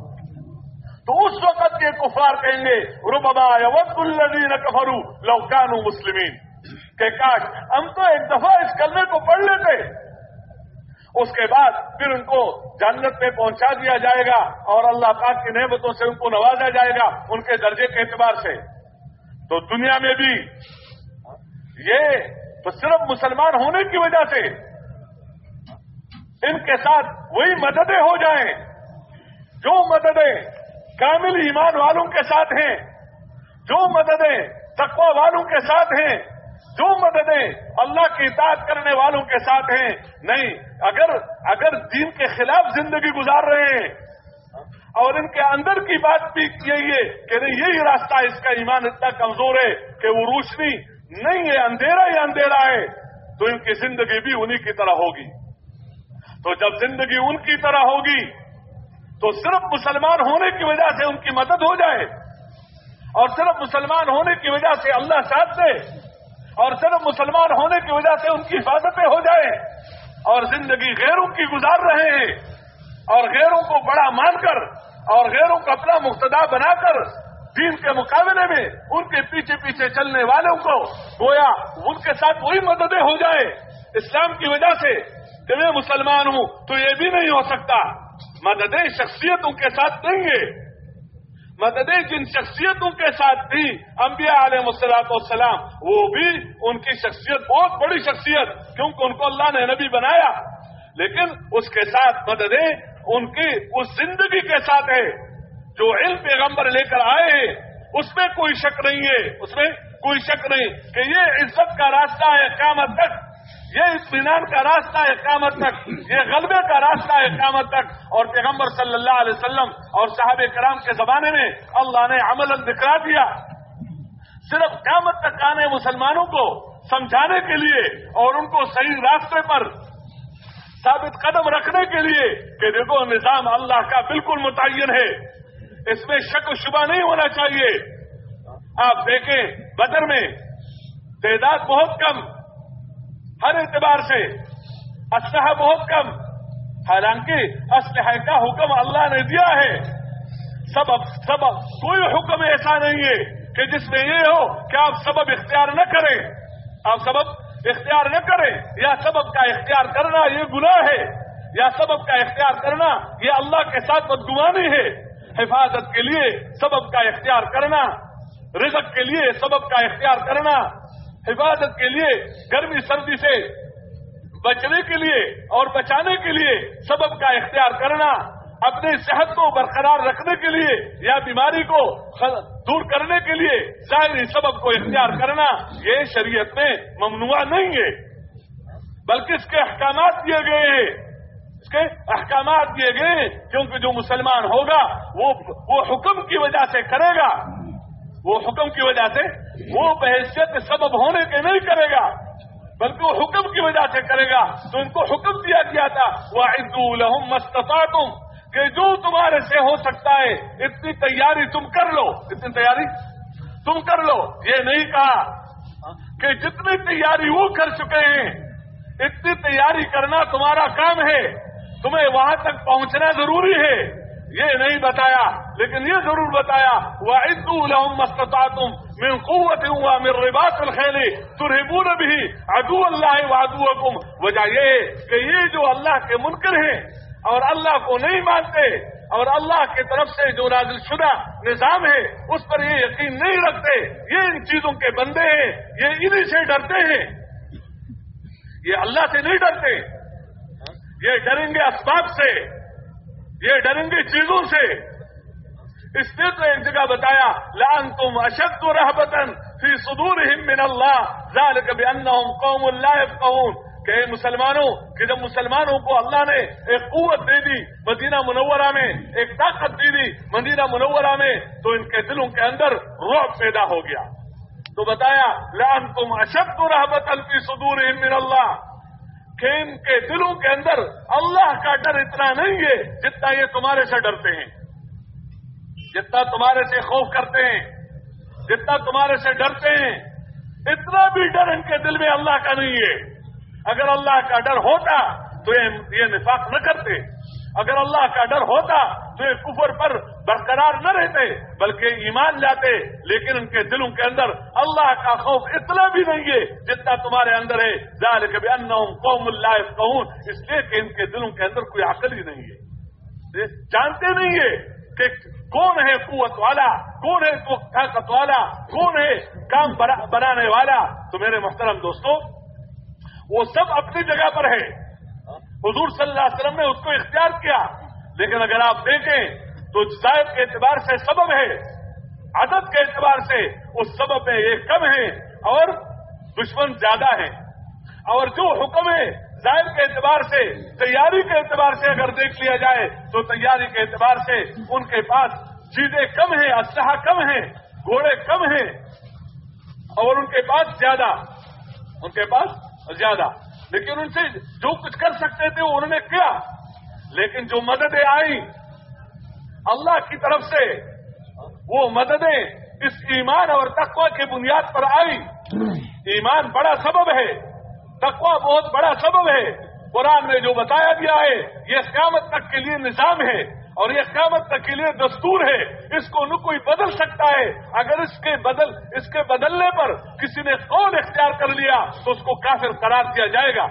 تو اس وقت یہ کفار کہیں گے، ربما یود الذین کفروا لو کانوا مسلمین۔ کہ کاش ہم تو ایک دفعہ اس کلمے کو پڑھ لیتے۔ اس کے بعد پھر ان کو جنت پہ پہنچا دیا جائے گا اور اللہ پاک کی نعمتوں سے ان کو نوازا جائے گا ان کے درجے کے اعتبار سے۔ تو دنیا میں بھی یہ صرف مسلمان ہونے کی وجہ سے ان کے ساتھ وہی مددیں ہو جائیں۔ جو مددیں کامل ایمان والوں کے ساتھ ہیں، جو مددیں تقوی والوں کے ساتھ ہیں جو مددیں اللہ کی اطاعت کرنے والوں کے ساتھ ہیں، نہیں، اگر اگر دین کے خلاف زندگی گزار رہے ہیں، اور ان کے اندر کی بات بھی یہی ہے کہ نہیں، یہی راستہ اس کا ایمان اتنا کمزور ہے کہ وہ روشنی نہیں ہے، اندھیرا ہی اندھیرا ہے، تو ان کی زندگی بھی انہی کی طرح ہوگی۔ تو جب زندگی ان کی طرح ہوگی، تو صرف مسلمان ہونے کی وجہ سے ان کی مدد ہو جائے، اور صرف مسلمان ہونے کی وجہ سے اللہ ساتھ دے اور صرف مسلمان ہونے کی وجہ سے ان کی حفاظتیں ہو جائیں اور زندگی غیروں کی گزار رہے ہیں اور غیروں کو بڑا مان کر اور غیروں کو اپنا مقتدا بنا کر دین کے مقابلے میں ان کے پیچھے پیچھے چلنے والوں کو گویا ان کے ساتھ وہی مددیں ہو جائے اسلام کی وجہ سے کہ میں مسلمان ہوں تو یہ بھی نہیں ہو سکتا۔ مددیں شخصیت ان کے ساتھ دیں گے مددیں جن شخصیتوں کے ساتھ تھی انبیاء علیہ مسلاط والسلام، وہ بھی ان کی شخصیت بہت بڑی شخصیت، کیونکہ ان کو اللہ نے نبی بنایا۔ لیکن اس کے ساتھ مددیں ان کی اس زندگی کے ساتھ ہے۔ جو علم پیغمبر لے کر آئے ہیں، اس میں کوئی شک نہیں ہے، اس میں کوئی شک نہیں کہ یہ عزت کا راستہ ہے، قیامت تک یہ اطمینان کا راستہ ہے قیامت تک، یہ غلبے کا راستہ ہے قیامت تک۔ اور پیغمبر صلی اللہ علیہ وسلم اور صحاب کرام کے زمانے میں اللہ نے عمل دکھا دیا۔ صرف قیامت تک آنے مسلمانوں کو سمجھانے کے لیے اور ان کو صحیح راستے پر ثابت قدم رکھنے کے لیے کہ دیکھو نظام اللہ کا بالکل متعین ہے۔ اس میں شک و شبہ نہیں ہونا چاہیے۔ آپ دیکھیں، بدر میں تعداد بہت کم ہر اعتبار سے اسلحہ بہت کم، حالانکہ اسلحہ کا حکم اللہ نے دیا ہے۔ سبب سبب، کوئی حکم ایسا نہیں ہے کہ جس میں یہ ہو کہ آپ سبب اختیار نہ کریں۔ آپ سبب اختیار نہ کریں، یا سبب کا اختیار کرنا یہ گناہ ہے، یا سبب کا اختیار کرنا یہ اللہ کے ساتھ بدگمانی ہے۔ حفاظت کے لیے سبب کا اختیار کرنا، رزق کے لیے سبب کا اختیار کرنا حفاظت کے لیے، گرمی، سردی سے بچنے کے لیے اور بچانے کے لیے سبب کا اختیار کرنا، اپنی صحت کو برقرار رکھنے کے لیے یا بیماری کو دور کرنے کے لیے ظاہری سبب کو اختیار کرنا، یہ شریعت میں ممنوع نہیں ہے۔ بلکہ اس کے احکامات دیے گئے ہیں۔ اس کے احکامات دیے گئے ہیں۔ کیونکہ جو مسلمان ہوگا، وہ وہ حکم کی وجہ سے کرے گا۔ وہ حکم کی وجہ سے وہ بحثیت سبب ہونے کے نہیں کرے گا، بلکہ وہ حکم کی وجہ سے کرے گا۔ تو ان کو حکم دیا گیا تھا وہ عدو الحم مستفا تم کہ جو تمہارے سے ہو سکتا ہے، اتنی تیاری تم کر لو۔ اتنی تیاری تم کر لو۔ یہ نہیں کہا کہ جتنی تیاری وہ کر چکے ہیں، اتنی تیاری کرنا تمہارا کام ہے۔ تمہیں وہاں تک پہنچنا ضروری ہے۔ یہ نہیں بتایا، لیکن یہ ضرور بتایا وہ ادو الحم مستتا تم میں قوت ہوا میرے رباط الخیلی ترہبون بھی ادو اللہ وادو حکم وجہ یہ کہ یہ جو اللہ کے منکر ہیں، اور اللہ کو نہیں مانتے، اور اللہ کی طرف سے جو نازل شدہ نظام ہے، اس پر یہ یقین نہیں رکھتے۔ یہ ان چیزوں کے بندے ہیں، یہ انہیں سے ڈرتے ہیں۔ یہ اللہ سے نہیں ڈرتے۔ یہ ڈریں گے اسباب سے۔ یہ ڈریں گے چیزوں سے۔ اس نے تو ایک جگہ بتایا لان تم اشد رحبتن فی صدور من اللہ۔ کبھی ان قوم اللہ قوم کہ مسلمانوں، کہ جب مسلمانوں کو اللہ نے ایک قوت دے دی مدینہ منورہ میں، ایک طاقت دے دی مدینہ منورہ میں، تو ان کے دلوں کے اندر روح پیدا ہو گیا۔ تو بتایا لان تم اشد رحبت فی صدور من اللہ۔ ان کے دلوں کے اندر اللہ کا ڈر اتنا نہیں ہے جتنا یہ تمہارے سے ڈرتے ہیں۔ جتنا تمہارے سے خوف کرتے ہیں، جتنا تمہارے سے ڈرتے ہیں، اتنا بھی ڈر ان کے دل میں اللہ کا نہیں ہے۔ اگر اللہ کا ڈر ہوتا تو یہ نفاق نہ کرتے۔ اگر اللہ کا ڈر ہوتا تو یہ کفر پر برقرار نہ رہتے، بلکہ ایمان لاتے، لیکن ان کے دلوں کے اندر اللہ کا خوف اتنا بھی نہیں ہے جتنا تمہارے اندر ہے۔ ظاہر کبھی ان قوم اللہ کہوں اس لیے کہ ان کے دلوں کے اندر کوئی عقل ہی نہیں ہے۔ جانتے نہیں ہے کہ کون ہے قوت والا، کون ہے طاقت والا، کون ہے کام بنانے والا۔ تو میرے محترم دوستوں وہ سب اپنی جگہ پر ہے حضور صلی اللہ علیہ وسلم نے اس کو اختیار کیا، لیکن اگر آپ دیکھیں تو زائد کے اعتبار سے سبب ہے، عدد کے اعتبار سے اس سبب میں یہ کم ہے اور دشمن زیادہ ہے اور جو حکم ہے زائد کے اعتبار سے، تیاری کے اعتبار سے اگر دیکھ لیا جائے تو تیاری کے اعتبار سے ان کے پاس چیزیں کم ہیں، اسلحہ کم ہیں، گھوڑے کم ہیں۔ اور ان کے پاس زیادہ، ان کے پاس زیادہ۔ لیکن ان سے جو کچھ کر سکتے تھے وہ انہوں نے کیا۔ لیکن جو مددیں آئی اللہ کی طرف سے وہ مددیں اس ایمان اور تقوی کی بنیاد پر آئی۔ ایمان بڑا سبب ہے۔ تقوی بہت بڑا سبب ہے۔ قرآن میں جو بتایا گیا ہے، یہ قیامت تک کے لیے نظام ہے اور یہ قیامت تک کے لیے دستور ہے۔ اس کو نہ کوئی بدل سکتا ہے۔ اگر اس کے بدل، اس کے بدلنے پر کسی نے قول اختیار کر لیا، تو اس کو کافر قرار دیا جائے گا۔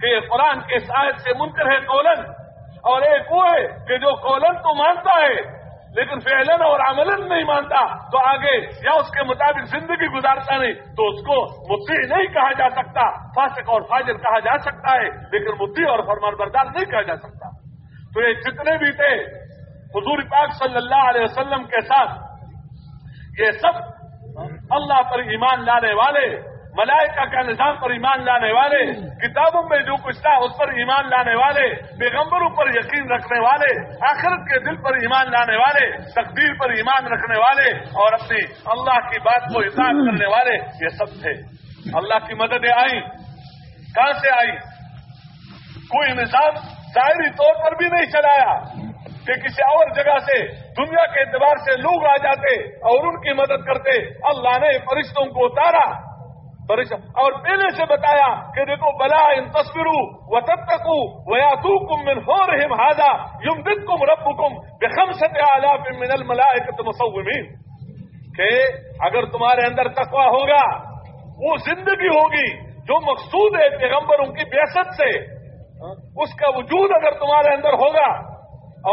کہ یہ قرآن کے آیت سے منکر ہے کولن اور ایک وہ ہے کہ جو کولن تو مانتا ہے، لیکن فعلن اور عملن نہیں مانتا، تو آگے یا اس کے مطابق زندگی گزارتا نہیں، تو اس کو مفتی نہیں کہا جا سکتا، فاسق اور فاجر کہا جا سکتا ہے، لیکن مفتی اور فرمان بردار نہیں کہا جا سکتا۔ تو یہ جتنے بھی تھے حضور پاک صلی اللہ علیہ وسلم کے ساتھ، یہ سب اللہ پر ایمان لانے والے ملائکہ کا نظام پر ایمان لانے والے، کتابوں میں جو کچھ تھا اس پر ایمان لانے والے، پیغمبروں پر یقین رکھنے والے، آخرت کے دل پر ایمان لانے والے، تقدیر پر ایمان رکھنے والے اور اپنی اللہ کی بات کو اطاعت کرنے والے، یہ سب تھے۔ اللہ کی مددیں آئیں۔ کہاں سے آئی کوئی نظام ظاہری طور پر بھی نہیں چلایا کہ کسی اور جگہ سے، دنیا کے اعتبار سے لوگ آ جاتے اور ان کی مدد کرتے۔ اللہ نے فرشتوں کو اتارا۔ اور پہلے سے بتایا کہ دیکھو، بلا ان تصویروں و تب تک ویاتو کم من ہو رہے ہاضا یم دن کم رب کم بےخم ستیہ آلاف من الملائکت کہ اگر تمہارے اندر تقوی ہوگا، وہ زندگی ہوگی جو مقصود ہے پیغمبروں کی بیست سے۔ اس کا وجود اگر تمہارے اندر ہوگا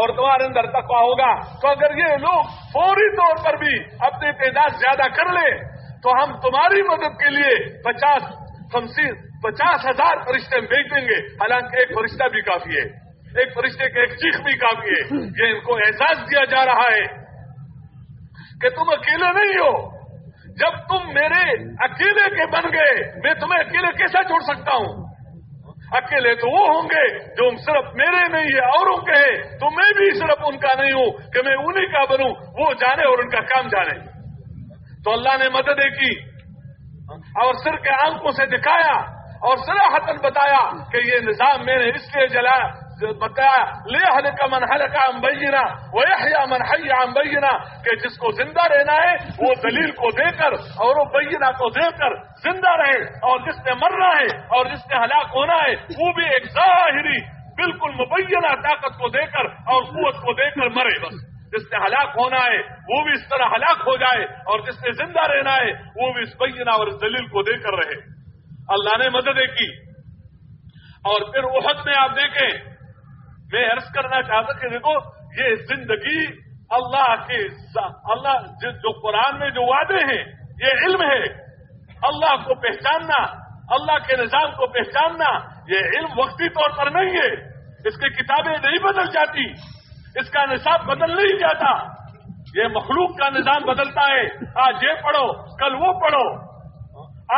اور تمہارے اندر تقوی ہوگا، تو اگر یہ لوگ فوری طور پر بھی اپنی تعداد زیادہ کر لیں تو ہم تمہاری مدد کے لیے پچاس پچاس ہزار فرشتے بھیج دیں گے۔ حالانکہ ایک فرشتہ بھی کافی ہے۔ ایک فرشتے کے ایک چیخ بھی کافی ہے۔ یہ ان کو احساس دیا جا رہا ہے کہ تم اکیلے نہیں ہو۔ جب تم میرے اکیلے کے بن گئے، میں تمہیں اکیلے کیسا چھوڑ سکتا ہوں؟ اکیلے تو وہ ہوں گے جو صرف میرے نہیں ہے، اوروں کے تو میں بھی صرف ان کا نہیں ہوں کہ میں انہیں کا بنوں، وہ جانے اور ان کا کام جانے۔ تو اللہ نے مددیں کی۔ اور سر کے آنکھوں سے دکھایا اور سراہتن بتایا کہ یہ نظام میں نے اس لیے جلایا بتایا لے حل کا من حل کا امبینہ وہ من حیا کہ جس کو زندہ رہنا ہے، وہ دلیل کو دے کر اور وہ بینہ کو دے کر زندہ رہے اور جس نے مرنا ہے اور جس نے ہلاک ہونا ہے، وہ بھی ایک ظاہری، بالکل مبینہ طاقت کو دے کر اور قوت کو دے کر مرے بس۔ جس نے ہلاک ہونا ہے، وہ بھی اس طرح ہلاک ہو جائے اور جس نے زندہ رہنا ہے، وہ بھی اس بینہ اور اس دلیل کو دے کر رہے۔ اللہ نے مددیں کی۔ اور پھر وقت میں آپ دیکھیں، میں عرض کرنا چاہتا کہ دیکھو، یہ زندگی اللہ کے اللہ جو قرآن میں جو وعدے ہیں، یہ علم ہے۔ اللہ کو پہچاننا، اللہ کے نظام کو پہچاننا، یہ علم وقتی طور پر نہیں ہے۔ اس کی کتابیں نہیں بدل جاتی۔ اس کا نصاب بدل نہیں جاتا۔ یہ مخلوق کا نظام بدلتا ہے۔ آج یہ پڑھو، کل وہ پڑھو۔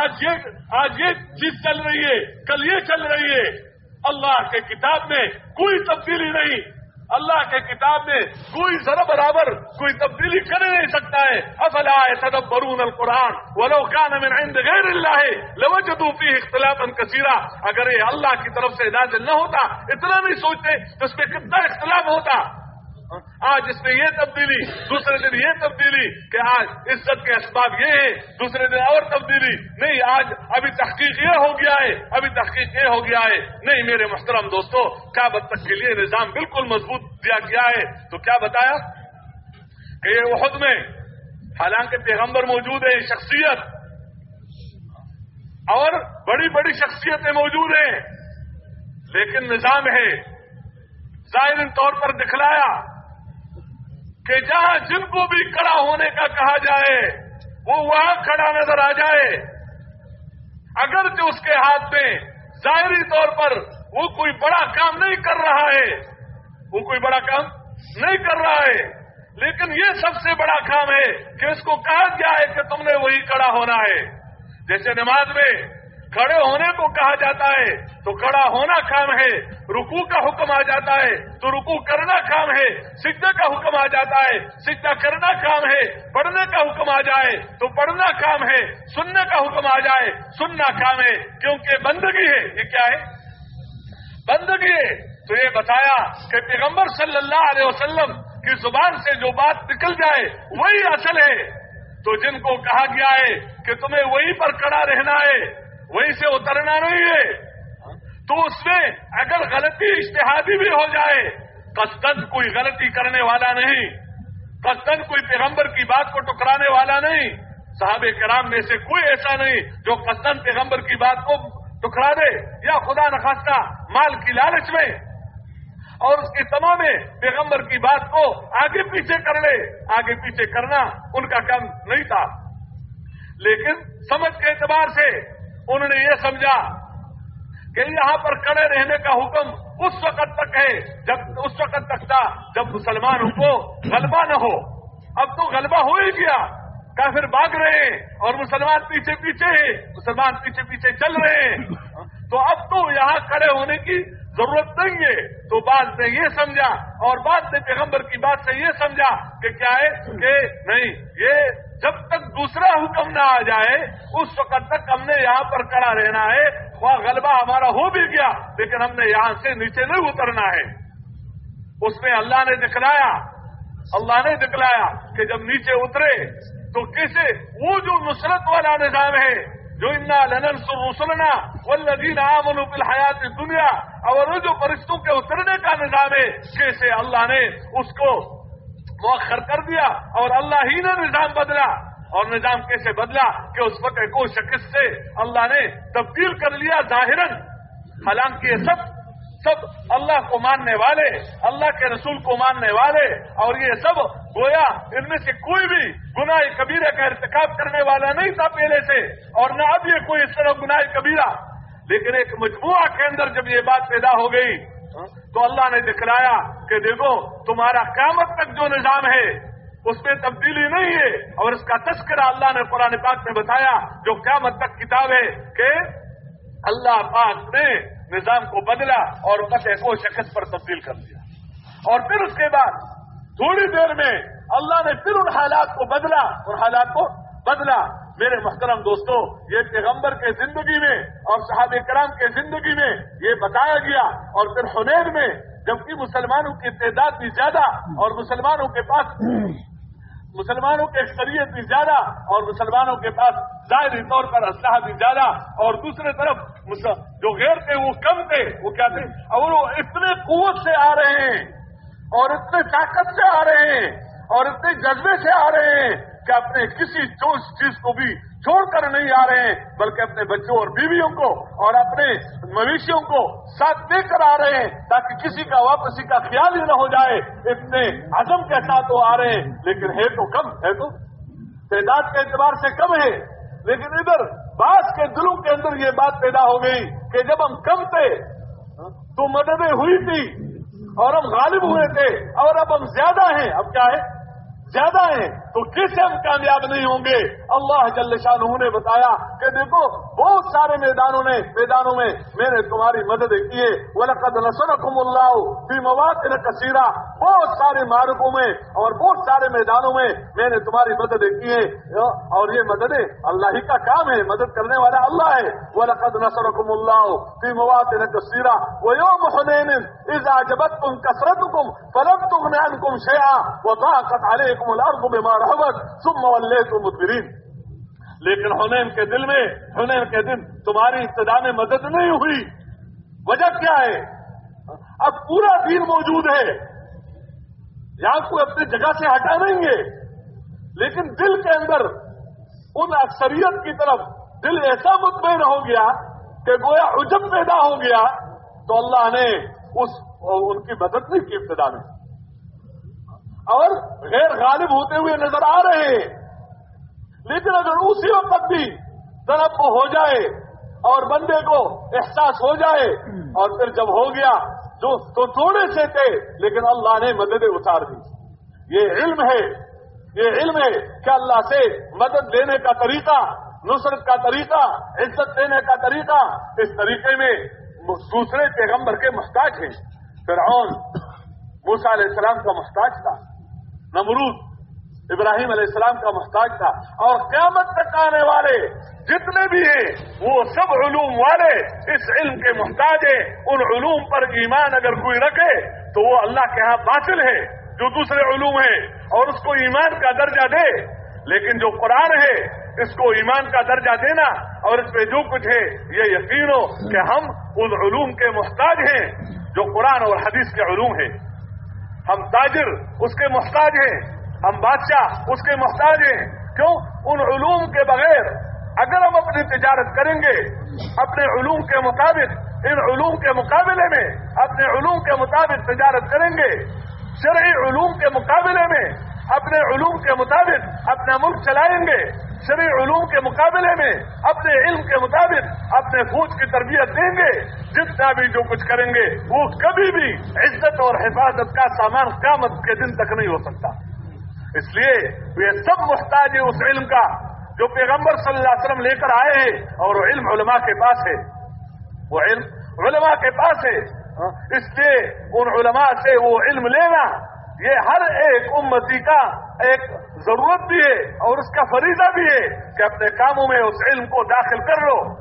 آج یہ آج یہ چیز چل رہی ہے، کل یہ چل رہی ہے۔ اللہ کے کتاب میں کوئی تبدیلی نہیں۔ اللہ کے کتاب میں کوئی ذرا برابر کوئی تبدیلی کر نہیں سکتا ہے۔ افلا صدب برون القرآن ولو كان من عند غیر اللہ لوجدوا فيه اختلافا كثيرا اگر یہ اللہ کی طرف سے نازل نہ ہوتا، اتنا نہیں سوچتے تو اس میں کتنا اختلاف ہوتا۔ آج اس میں یہ تبدیلی، دوسرے دن یہ تبدیلی کہ آج عزت کے اسباب یہ ہے دوسرے دن اور تبدیلی۔ نہیں، آج ابھی تحقیق یہ ہو گیا ہے، ابھی تحقیق یہ ہو گیا ہے۔ نہیں میرے محترم دوستو، کیا بد تک کے لیے نظام بالکل مضبوط دیا گیا ہے؟ تو کیا بتایا؟ کہ یہ وحد میں حالانکہ پیغمبر موجود ہے شخصیت۔ اور بڑی بڑی شخصیتیں موجود ہیں، لیکن نظام ہے۔ ظاہر طور پر دکھلایا۔ کہ جہاں جن کو بھی کڑا ہونے کا کہا جائے، وہ وہاں کھڑا نظر آ جائے۔ اگر جو اس کے ہاتھ میں ظاہری طور پر وہ کوئی بڑا کام نہیں کر رہا ہے، وہ کوئی بڑا کام نہیں کر رہا ہے، لیکن یہ سب سے بڑا کام ہے کہ اس کو کہا گیا ہے کہ تم نے وہی کڑا ہونا ہے۔ جیسے نماز میں کھڑے ہونے کو کہا جاتا ہے تو کھڑا ہونا کام ہے رکو کا حکم آ جاتا ہے تو رکو کرنا کام ہے، سجدہ کا حکم آ جاتا ہے، سجدہ کرنا کام ہے، پڑھنے کا حکم آ جائے تو پڑھنا کام ہے، سننے کا حکم آ جائے، سننا کام ہے۔ کیونکہ بندگی ہے، یہ کیا ہے؟ بندگی ہے۔ تو یہ بتایا کہ پیغمبر صلی اللہ علیہ وسلم کی زبان سے جو بات نکل جائے، وہی اصل ہے۔ تو جن کو کہا گیا ہے کہ تمہیں وہیں پر کڑا رہنا ہے وہیں سے اترنا نہیں ہے۔ تو اس میں اگر غلطی اشتہادی بھی ہو جائے قصدن کوئی غلطی کرنے والا نہیں۔ قصدن کوئی پیغمبر کی بات کو ٹکرانے والا نہیں۔ صحابہ کرام میں سے کوئی ایسا نہیں جو قصدن پیغمبر کی بات کو ٹکرا دے یا خدا نخواستہ مال کی لالچ میں۔ اور اس کی تمام پیغمبر کی بات کو آگے پیچھے کر لے۔ آگے پیچھے کرنا ان کا کام نہیں تھا۔ لیکن سمجھ کے اعتبار سے انہوں نے یہ سمجھا کہ یہاں پر کڑے رہنے کا حکم اس وقت تک ہے جب اس وقت تک تھا جب مسلمانوں کو غلبہ نہ ہو۔ اب تو غلبہ ہو ہی گیا۔ کافر بھاگ رہے ہیں اور مسلمان پیچھے پیچھے ہیں۔ مسلمان پیچھے پیچھے چل رہے ہیں۔ تو اب تو یہاں کھڑے ہونے کی ضرورت نہیں ہے۔ تو بعد میں یہ سمجھا اور بعد میں پیغمبر کی بات سے یہ سمجھا کہ کیا ہے کہ نہیں، یہ جب تک دوسرا حکم نہ آ جائے، اس وقت تک ہم نے یہاں پر کڑا رہنا ہے، وہاں غلبہ ہمارا ہو بھی گیا، لیکن ہم نے یہاں سے نیچے نہیں اترنا ہے۔ اس میں اللہ نے دکھلایا، اللہ نے دکھلایا کہ جب نیچے اترے تو کیسے وہ جو نصرت والا نظام ہے، جو انا لنن رسولنا والذین آمنوا فی الحیات دنیا اور وہ جو فرشتوں کے اترنے کا نظام ہے کیسے اللہ نے اس کو مؤخر کر دیا اور اللہ ہی نے نظام بدلا اور نظام کیسے بدلا کہ اس وقت کو شخص سے اللہ نے تبدیل کر لیا ظاہر حالانکہ یہ سب سب اللہ کو ماننے والے، اللہ کے رسول کو ماننے والے اور یہ سب گویا ان میں سے کوئی بھی گناہ کبیرہ کا ارتکاب کرنے والا نہیں تھا پہلے سے اور نہ اب یہ کوئی اس طرح گناہ کبیرہ۔ لیکن ایک مجموعہ کے اندر جب یہ بات پیدا ہو گئی تو اللہ نے دکھلایا کہ دیکھو، تمہارا قیامت تک جو نظام ہے، اس میں تبدیلی نہیں ہے۔ اور اس کا تذکرہ اللہ نے قرآن پاک میں بتایا، جو قیامت تک کتاب ہے کہ اللہ پاک نے نظام کو بدلا اور فتح کو شخص پر تبدیل کر دیا۔ اور پھر اس کے بعد، تھوڑی دیر میں اللہ نے پھر ان حالات کو بدلا، اور حالات کو بدلا۔ میرے محترم دوستو، یہ پیغمبر کے زندگی میں اور صحابہ کرام کے زندگی میں یہ بتایا گیا اور پھر حنیر میں جبکہ مسلمانوں کی تعداد بھی زیادہ اور مسلمانوں کے پاس مسلمانوں کی اکثریت بھی زیادہ اور مسلمانوں کے پاس ظاہری طور پر اسلحہ بھی زیادہ اور دوسرے طرف جو غیر تھے، وہ کم تھے۔ وہ کیا تھے؟ اور وہ اتنے قوت سے آ رہے ہیں اور اتنے طاقت سے آ رہے ہیں اور اتنے جذبے سے آ رہے ہیں کہ اپنے کسی چیز کو بھی چھوڑ کر نہیں آ رہے ہیں، بلکہ اپنے بچوں اور بیویوں کو اور اپنے مویشیوں کو ساتھ دے کر آ رہے ہیں تاکہ کسی کا واپسی کا خیال ہی نہ ہو جائے، اتنے عزم کے ساتھ وہ آ رہے ہیں۔ لیکن ہے تو کم، ہے تو تعداد کے اعتبار سے کم ہے۔ لیکن ادھر بعض کے دلوں کے اندر یہ بات پیدا ہو گئی کہ جب ہم کم تھے، تو مددیں ہوئی تھی اور ہم غالب ہوئے تھے اور اب ہم زیادہ ہیں۔ اب کیا ہے؟ زیادہ ہیں، تو کیسے ہم کامیاب نہیں ہوں گے؟ اللہ جل شاہ نے بتایا کہ دیکھو، بہت سارے میدانوں نے، میدانوں میں میں نے تمہاری مدد کی ہے۔ وہ نقد اللہ فی مواد کثیرہ بہت سارے مارکوں میں اور بہت سارے میدانوں میں میں نے تمہاری مدد کی ہے۔ اور یہ مدد اللہ ہی کا کام ہے، مدد کرنے والا اللہ ہے۔ وہ نقد نسرکم اللہ فی مواد کثیرہ وہ یوم حنین از جبت تم کثرت کم فلم تم نین کم شیا وہ طاقت علیکم الارض بما رحمت ثم ولیتم مدبرین لیکن حنین کے دل میں، حنین کے دن تمہاری ابتدا میں مدد نہیں ہوئی۔ وجہ کیا ہے؟ اب پورا دین موجود ہے۔ یہاں کوئی اپنی جگہ سے ہٹا نہیں ہے۔ لیکن دل کے اندر ان اکثریت کی طرف دل ایسا مطمئن ہو گیا کہ گویا عجب پیدا ہو گیا۔ تو اللہ نے اس، ان کی مدد نہیں کی ابتدا میں۔ اور غیر غالب ہوتے ہوئے نظر آ رہے ہیں۔ لیکن اگر اسی وقت بھی طرف کو ہو جائے اور بندے کو احساس ہو جائے اور پھر جب ہو گیا جو تو تھوڑے سے تھے، لیکن اللہ نے مدد اتار دی۔ یہ علم ہے، یہ علم ہے کہ اللہ سے مدد لینے کا طریقہ، نصرت کا طریقہ، عزت دینے کا طریقہ اس طریقے میں دوسرے پیغمبر کے محتاج ہیں۔ فرعون موسا علیہ السلام کا محتاج تھا۔ نمرود ابراہیم علیہ السلام کا محتاج تھا اور قیامت تک آنے والے جتنے بھی ہیں، وہ سب علوم والے اس علم کے محتاج ہیں۔ ان علوم پر ایمان اگر کوئی رکھے تو وہ اللہ کے ہاں باطل ہے، جو دوسرے علوم ہیں، اور اس کو ایمان کا درجہ دے۔ لیکن جو قرآن ہے، اس کو ایمان کا درجہ دینا اور اس پہ جو کچھ ہے، یہ یقین ہو کہ ہم ان علوم کے محتاج ہیں، جو قرآن اور حدیث کے علوم ہیں۔ ہم تاجر اس کے محتاج ہیں، ہم بادشاہ اس کے محتاج ہیں۔ کیوں؟ ان علوم کے بغیر اگر ہم اپنی تجارت کریں گے، اپنے علوم کے مطابق، ان علوم کے مقابلے میں اپنے علوم کے مطابق تجارت کریں گے۔ شرعی علوم کے مقابلے میں اپنے علوم کے مطابق اپنا ملک چلائیں گے، شرعی علوم کے مقابلے میں اپنے علم کے مطابق اپنے فوج کی تربیت دیں گے۔ جتنا بھی جو کچھ کریں گے، وہ کبھی بھی عزت اور حفاظت کا سامان قیامت کے دن تک نہیں ہو سکتا۔ اس لیے یہ سب محتاج ہے اس علم کا جو پیغمبر صلی اللہ علیہ وسلم لے کر آئے ہیں اور وہ علم علماء کے پاس ہے۔ وہ علم علماء کے پاس ہے۔ ہاں، اس لیے ان علماء سے وہ علم لینا یہ ہر ایک امتی کا ایک ضرورت بھی ہے اور اس کا فریضہ بھی ہے کہ اپنے کاموں میں اس علم کو داخل کر لو۔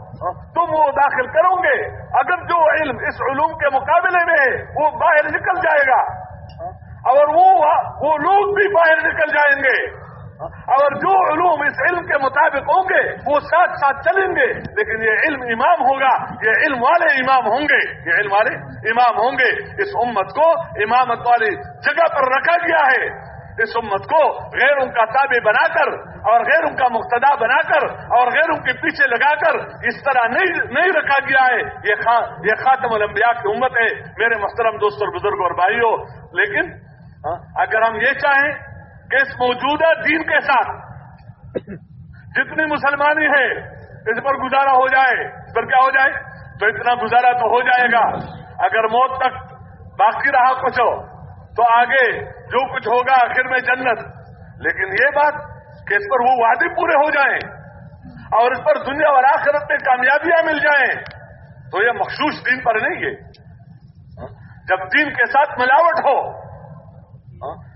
تم وہ داخل کرو گے۔ اگر جو علم اس علوم کے مقابلے میں ہے، وہ باہر نکل جائے گا۔ اور وہ لوگ بھی باہر نکل جائیں گے۔ اور جو علوم اس علم کے مطابق ہوں گے، وہ ساتھ ساتھ چلیں گے۔ لیکن یہ علم امام ہوگا، یہ علم والے امام ہوں گے۔ یہ علم والے امام ہوں گے۔ اس امت کو امامت والی جگہ پر رکھا گیا ہے۔ اس امت کو غیروں کا تابع بنا کر اور غیروں کا مقتدا بنا کر اور غیروں کے پیچھے لگا کر اس طرح نہیں رکھا گیا ہے۔ یہ یہ خاتم الانبیاء کی امت ہے۔ میرے محترم دوست اور بزرگ اور بھائیوں لیکن ہاں، اگر ہم یہ چاہیں کہ اس موجودہ دین کے ساتھ جتنی مسلمانی ہے اس پر گزارا ہو جائے، اس پر کیا ہو جائے؟ تو اتنا گزارا تو ہو جائے گا۔ اگر موت تک باقی رہا کچھ ہو، تو آگے جو کچھ ہوگا آخر میں جنت۔ لیکن یہ بات کہ اس پر وہ وعدے پورے ہو جائیں اور اس پر دنیا اور آخرت میں کامیابیاں مل جائیں، تو یہ مخصوص دین پر نہیں ہے۔ جب دین کے ساتھ ملاوٹ ہو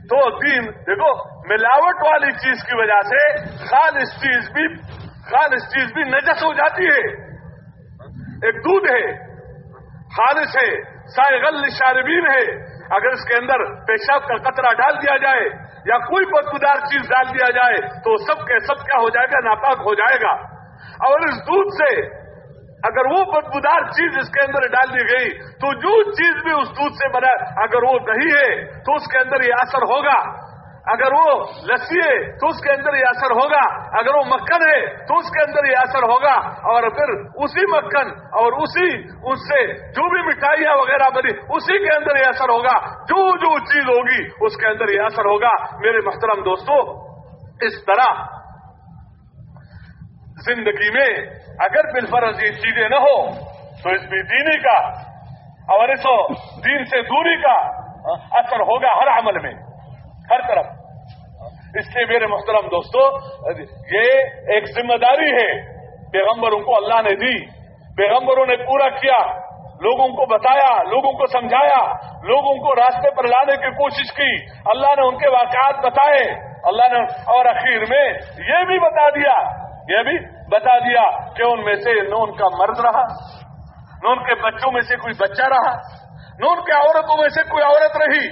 تو دین، دیکھو، ملاوٹ والی چیز کی وجہ سے خالص چیز بھی خالص چیز بھی نجس ہو جاتی ہے۔ ایک دودھ ہے، خالص ہے سائغل شاربین ہے۔ اگر اس کے اندر پیشاب کا قطرہ ڈال دیا جائے یا کوئی بدبودار چیز ڈال دیا جائے تو سب کے سب کیا ہو جائے گا، ناپاک ہو جائے گا۔ اور اس دودھ سے اگر وہ بدبودار چیز اس کے اندر ڈال دی گئی تو جو چیز بھی اس دودھ سے بنا، اگر وہ دہی ہے تو اس کے اندر یہ اثر ہوگا۔ اگر وہ لسی ہے تو اس کے اندر یہ اثر ہوگا۔ اگر وہ مکھن ہے تو اس کے اندر یہ اثر ہوگا۔ اور پھر اسی مکھن اور اسی اس سے جو بھی مٹھائیاں وغیرہ بنی، اسی کے اندر یہ اثر ہوگا۔ جو جو چیز ہوگی، اس کے اندر یہ اثر ہوگا۔ میرے محترم دوستو، اس طرح زندگی میں اگر بالفرض یہ چیزیں نہ ہو تو اس میں دینی کا اور اس دین سے دوری کا اثر ہوگا ہر عمل میں، ہر طرف۔ اس لیے میرے محترم دوستو، یہ ایک ذمہ داری ہے۔ پیغمبروں کو اللہ نے دی، پیغمبروں نے پورا کیا، لوگوں کو بتایا، لوگوں کو سمجھایا، لوگوں کو راستے پر لانے کی کوشش کی۔ اللہ نے ان کے واقعات بتائے۔ اللہ نے، اور اخیر میں یہ بھی بتا دیا یہ بھی بتا دیا کہ ان میں سے نون کا مرد رہا، نون کے بچوں میں سے کوئی بچہ رہا، نون کے عورتوں میں سے کوئی عورت رہی۔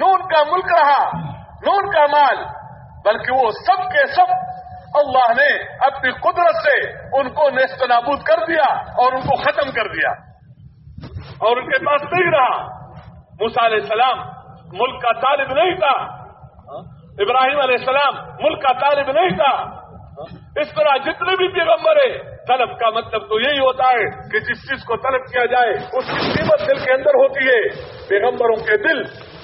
نون کا ملک رہا، نون کا مال، بلکہ وہ سب کے سب اللہ نے اپنی قدرت سے ان کو نیست نابود کر دیا اور ان کو ختم کر دیا۔ اور ان کے پاس نہیں رہا۔ موسا علیہ السلام ملک کا طالب نہیں تھا۔ ابراہیم علیہ السلام ملک کا طالب نہیں تھا۔ اس طرح جتنے بھی پیغمبر ہیں، طلب کا مطلب تو یہی ہوتا ہے کہ جس چیز کو طلب کیا جائے، اس کی قیمت دل کے اندر ہوتی ہے۔ پیغمبروں کے دل،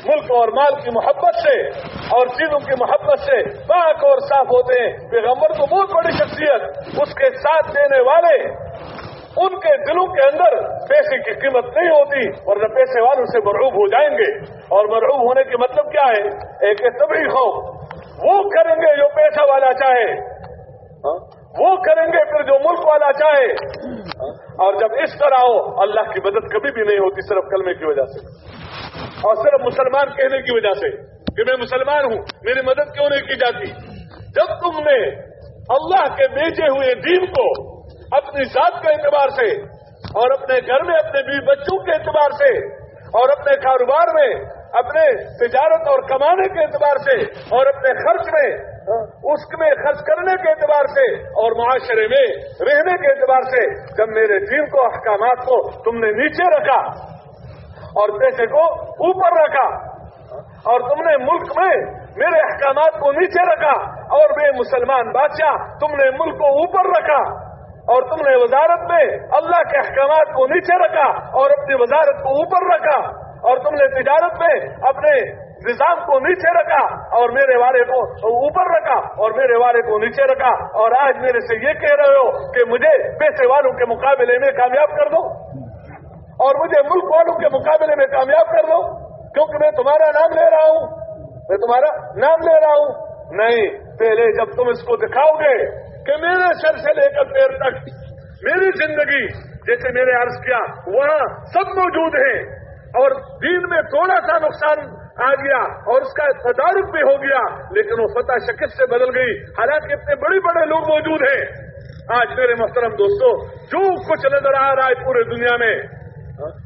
ملک اور مال کی محبت سے اور چیزوں کی محبت سے پاک اور صاف ہوتے ہیں۔ پیغمبر تو بہت بڑی شخصیت، اس کے ساتھ دینے والے، ان کے دلوں کے اندر پیسے کی قیمت نہیں ہوتی اور نہ پیسے والوں سے مرعوب ہو جائیں گے۔ اور مرعوب ہونے کے مطلب کیا ہے؟ ایک طبی خوف وہ کریں گے جو پیسہ والا چاہے۔ وہ کریں گے پھر جو ملک والا چاہے۔ اور جب اس طرح ہو، اللہ کی مدد کبھی بھی نہیں ہوتی، صرف کلمے کی وجہ سے۔ اور صرف مسلمان کہنے کی وجہ سے کہ میں مسلمان ہوں، میری مدد کیوں نہیں کی جاتی؟ جب تم نے اللہ کے بیچے ہوئے دین کو اپنی ذات کے اعتبار سے اور اپنے گھر میں اپنے بیوی بچوں کے اعتبار سے اور اپنے کاروبار میں اپنے تجارت اور کمانے کے اعتبار سے اور اپنے خرچ میں، اس میں خرچ کرنے کے اعتبار سے اور معاشرے میں رہنے کے اعتبار سے جب میرے دین کو، احکامات کو تم نے نیچے رکھا اور پیسے کو اوپر رکھا اور تم نے ملک میں میرے احکامات کو نیچے رکھا اور بے مسلمان بادشاہ تم نے ملک کو اوپر رکھا اور تم نے وزارت میں اللہ کے احکامات کو نیچے رکھا اور اپنی وزارت کو اوپر رکھا۔ اور تم نے تجارت میں اپنے نظام کو نیچے رکھا اور میرے وارے کو اوپر رکھا اور میرے وارے کو نیچے رکھا اور آج میرے سے یہ کہہ رہے ہو کہ مجھے پیسے والوں کے مقابلے میں کامیاب کر دو اور مجھے ملک والوں کے مقابلے میں کامیاب کر دو کیونکہ میں تمہارا نام لے رہا ہوں، میں تمہارا نام لے رہا ہوں۔ نہیں، پہلے جب تم اس کو دکھاؤ گے کہ میرے سر سے لے کر پیر تک میری زندگی جیسے میں نے عرض کیا، وہاں سب موجود ہیں۔ اور دین میں تھوڑا سا نقصان آ گیا اور اس کا تدارک بھی ہو گیا، لیکن وہ فتح شکست سے بدل گئی۔ حالانکہ اتنے بڑے بڑے لوگ موجود ہیں۔ آج میرے محترم دوستو، جو کچھ نظر آ رہا ہے پورے دنیا میں،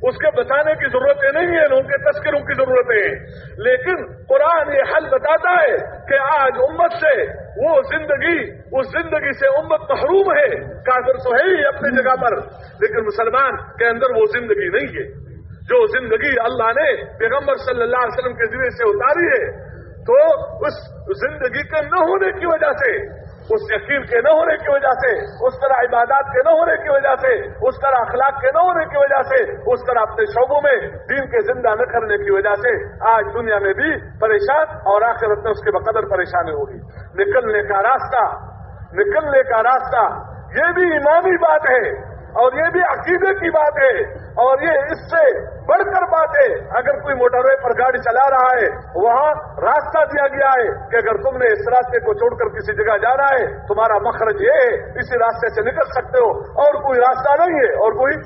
اس کے بتانے کی ضرورتیں نہیں ہیں ان کے تذکروں کی ضرورتیں ہیں۔ لیکن قرآن یہ حل بتاتا ہے کہ آج امت سے وہ زندگی، اس زندگی سے امت محروم ہے۔ کافر تو ہے ہی اپنی جگہ پر، لیکن مسلمان کے اندر وہ زندگی نہیں ہے۔ جو زندگی اللہ نے پیغمبر صلی اللہ علیہ وسلم کے ذریعے سے اتاری ہے، تو اس زندگی کے نہ ہونے کی وجہ سے، اس یقین کے نہ ہونے کی وجہ سے، اس طرح عبادات کے نہ ہونے کی وجہ سے، اس طرح اخلاق کے نہ ہونے کی وجہ سے، اس طرح اپنے شعبوں میں دین کے زندہ نہ کرنے کی وجہ سے آج دنیا میں بھی پریشان اور آخر میں اس کے بقدر پریشانی ہوگی۔ نکلنے کا راستہ، نکلنے کا راستہ، یہ بھی ایمانی بات ہے۔ اور یہ بھی عقیدے کی بات ہے اور یہ اس سے بڑھ کر بات ہے، اگر کوئی موٹر وے پر گاڑی چلا رہا ہے، وہاں راستہ دیا گیا ہے کہ اگر تم نے اس راستے کو چھوڑ کر کسی جگہ جانا ہے، تمہارا مخرج یہ ہے، اسی راستے سے نکل سکتے ہو، اور کوئی راستہ نہیں ہے، اور کوئی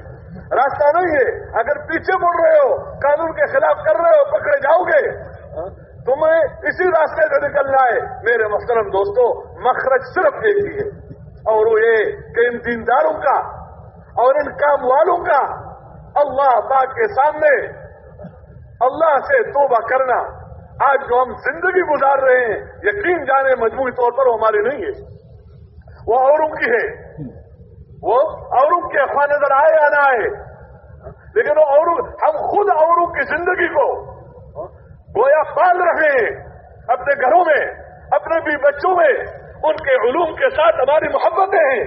راستہ نہیں ہے۔ اگر پیچھے مڑ رہے ہو، قانون کے خلاف کر رہے ہو، پکڑے جاؤ گے۔ ہاں؟ تمہیں اسی راستے سے نکلنا ہے۔ میرے محترم دوستو، مخرج صرف ایک ہی ہے، اور وہ یہ کہ ان دینداروں کا اور ان کام والوں کا اللہ پاک کے سامنے اللہ سے توبہ کرنا آج جو ہم زندگی گزار رہے ہیں، یقین جانے مجموعی طور پر وہ ہمارے نہیں ہے۔ وہ اوروں کی ہے۔ وہ اوروں کے افواہ نظر آئے یا نہ آئے۔ لیکن وہ اوروں، ہم خود اوروں کی زندگی کو گویا پال رہے ہیں۔ اپنے گھروں میں، اپنے بھی بچوں میں، ان کے علوم کے ساتھ ہماری محبتیں ہیں۔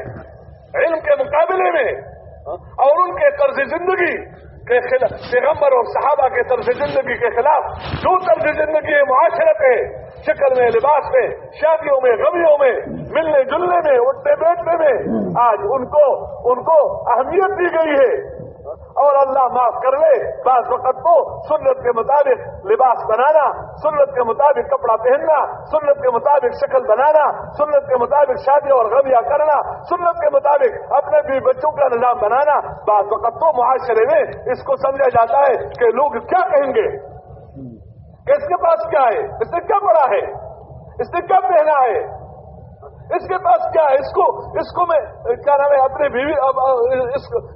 علم کے مقابلے میں۔ اور ان کے طرز زندگی کے خلاف، پیغمبر اور صحابہ کے طرز زندگی کے خلاف، جو طرز زندگی معاشرت ہے، شکل میں، لباس میں، شادیوں میں، غمیوں میں، ملنے، جلنے میں، اٹھنے، بیٹھنے میں، آج ان کو ان کو اہمیت دی گئی ہے۔ اور اللہ معاف کر لے، بعض وقت تو سنت کے مطابق لباس بنانا، سنت کے مطابق کپڑا پہننا، سنت کے مطابق شکل بنانا، سنت کے مطابق شادی اور غبیہ کرنا، سنت کے مطابق اپنے بھی بچوں کا نظام بنانا، بعض وقت تو معاشرے میں اس کو سمجھا جاتا ہے کہ لوگ کیا کہیں گے؟ اس کے پاس کیا ہے؟ اس نے کیا پڑھا ہے؟ اس نے کیا پہنا ہے؟ اس کے پاس کیا ہے؟ اس کو اس کو میں کیا نام ہے؟ اپنی بیوی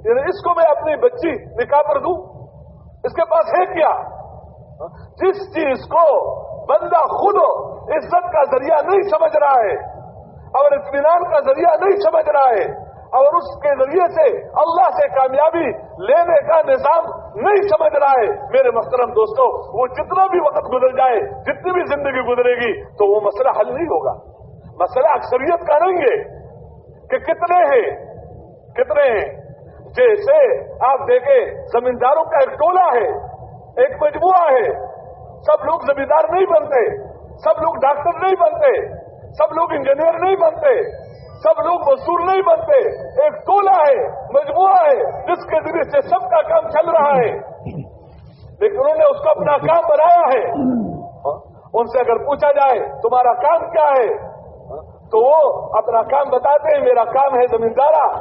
یعنی اس کو میں اپنی بچی نکاح پر دوں؟ اس کے پاس ہے کیا؟ جس چیز کو بندہ خود عزت کا ذریعہ نہیں سمجھ رہا ہے، اور اطمینان کا ذریعہ نہیں سمجھ رہا ہے، اور اس کے ذریعے سے اللہ سے کامیابی لینے کا نظام نہیں سمجھ رہا ہے، میرے محترم دوستوں وہ جتنا بھی وقت گزر جائے، جتنی بھی زندگی گزرے گی، تو وہ مسئلہ حل نہیں ہوگا۔ مسئلہ اکثریت کا نہیں ہے کہ کتنے ہیں کتنے ہیں۔ جیسے آپ دیکھیں، زمینداروں کا ایک ٹولہ ہے، ایک مجموعہ ہے۔ سب لوگ زمیندار نہیں بنتے، سب لوگ ڈاکٹر نہیں بنتے، سب لوگ انجینئر نہیں بنتے، سب لوگ مزدور نہیں بنتے۔ ایک ٹولہ ہے، مجموعہ ہے، جس کے ذریعے سے سب کا کام چل رہا ہے۔ لیکن انہوں نے اس کو اپنا کام بنایا ہے۔ ہاں، ان سے اگر پوچھا جائے، تمہارا کام کیا ہے؟ تو وہ اپنا کام بتاتے ہیں، میرا کام ہے زمیندارہ،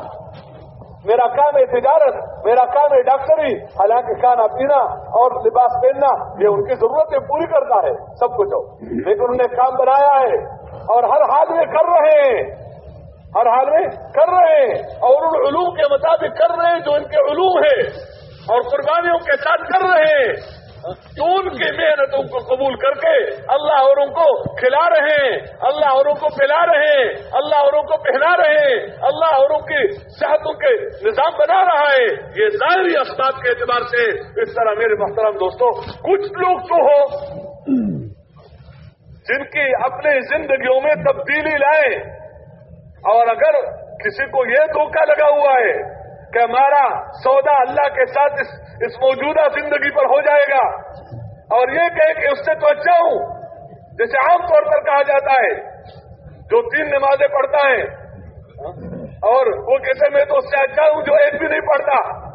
میرا کام ہے تجارت، میرا کام ہے ڈاکٹری، حالانکہ کھانا پینا اور لباس پہننا، یہ ان کی ضرورتیں پوری کرتا ہے، سب کچھ ہو۔ لیکن انہوں نے کام بنایا ہے اور ہر حال میں کر رہے ہیں۔ ہر حال میں کر رہے ہیں۔ اور ان علوم کے مطابق کر رہے ہیں جو ان کے علوم ہے اور قربانیوں کے ساتھ کر رہے ہیں۔ تو ان کی محنتوں کو قبول کر کے اللہ اوروں کو کھلا رہے ہیں اللہ اوروں کو پلا رہے ہیں اللہ اوروں کو پہنا رہے ہیں اللہ اوروں کی صحتوں کے نظام بنا رہا ہے۔ یہ ظاہری اسباب کے اعتبار سے اس طرح میرے محترم دوستوں کچھ لوگ تو ہو جن کی اپنی زندگیوں میں تبدیلی لائے اور اگر کسی کو یہ دھوکہ لگا ہوا ہے کہ ہمارا سودا اللہ کے ساتھ اس, اس موجودہ زندگی پر ہو جائے گا۔ اور یہ کہے کہ اس سے تو اچھا ہوں جیسے عام طور پر کہا جاتا ہے جو تین نمازیں پڑھتا ہے۔ اور وہ کہتے میں تو اس سے اچھا ہوں جو ایک بھی نہیں پڑھتا۔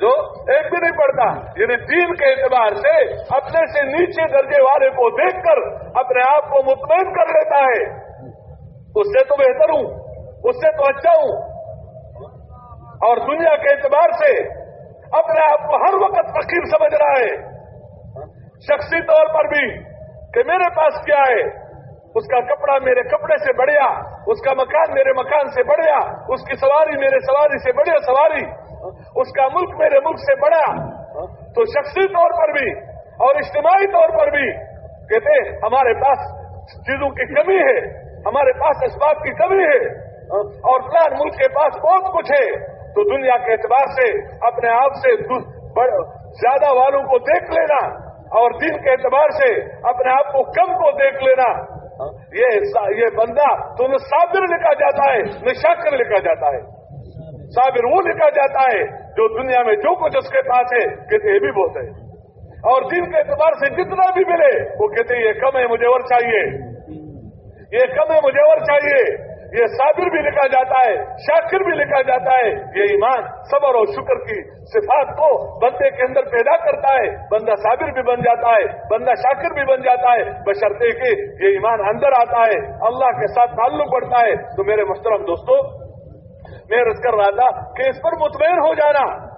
جو ایک بھی نہیں پڑھتا۔ یعنی دین کے اعتبار سے اپنے سے نیچے درجے والے کو دیکھ کر اپنے آپ کو مطمئن کر لیتا ہے۔ اس سے تو بہتر ہوں اس سے تو اچھا ہوں۔ اور دنیا کے اعتبار سے اپنے آپ کو ہر وقت فقیر سمجھ رہا ہے۔ شخصی طور پر بھی کہ میرے پاس کیا ہے؟ اس کا کپڑا میرے کپڑے سے بڑھیا، اس کا مکان میرے مکان سے بڑھیا، اس کی سواری میرے سواری سے بڑھیا سواری، اس کا ملک میرے ملک سے بڑا تو شخصی طور پر بھی اور اجتماعی طور پر بھی کہتے ہمارے پاس چیزوں کی کمی ہے، ہمارے پاس اسباب کی کمی ہے اور فلان ملک کے پاس بہت کچھ ہے۔ تو دنیا کے اعتبار سے اپنے آپ سے زیادہ والوں کو دیکھ لینا اور دن کے اعتبار سے اپنے آپ کو کم کو دیکھ لینا۔ یہ بندہ تو نہ صابر لکھا جاتا ہے، نہ لکھا جاتا ہے۔ صابر وہ لکھا جاتا ہے جو دنیا میں جو کچھ اس کے پاس ہے، کہتے یہ بھی بہت ہے۔ اور دن کے اعتبار سے جتنا بھی ملے، وہ کہتے یہ کم ہے، مجھے اور چاہیے۔ یہ کم ہے، مجھے اور چاہیے۔ یہ صابر بھی لکھا جاتا ہے، شاکر بھی لکھا جاتا ہے۔ یہ ایمان، صبر اور شکر کی صفات کو بندے کے اندر پیدا کرتا ہے۔ بندہ صابر بھی بن جاتا ہے، بندہ شاکر بھی بن جاتا ہے۔ بشرطے کہ یہ ایمان اندر آتا ہے، اللہ کے ساتھ تعلق بڑھتا ہے۔ تو میرے محترم دوستوں میں رس کر رہا تھا کہ اس پر مطمئن ہو جانا۔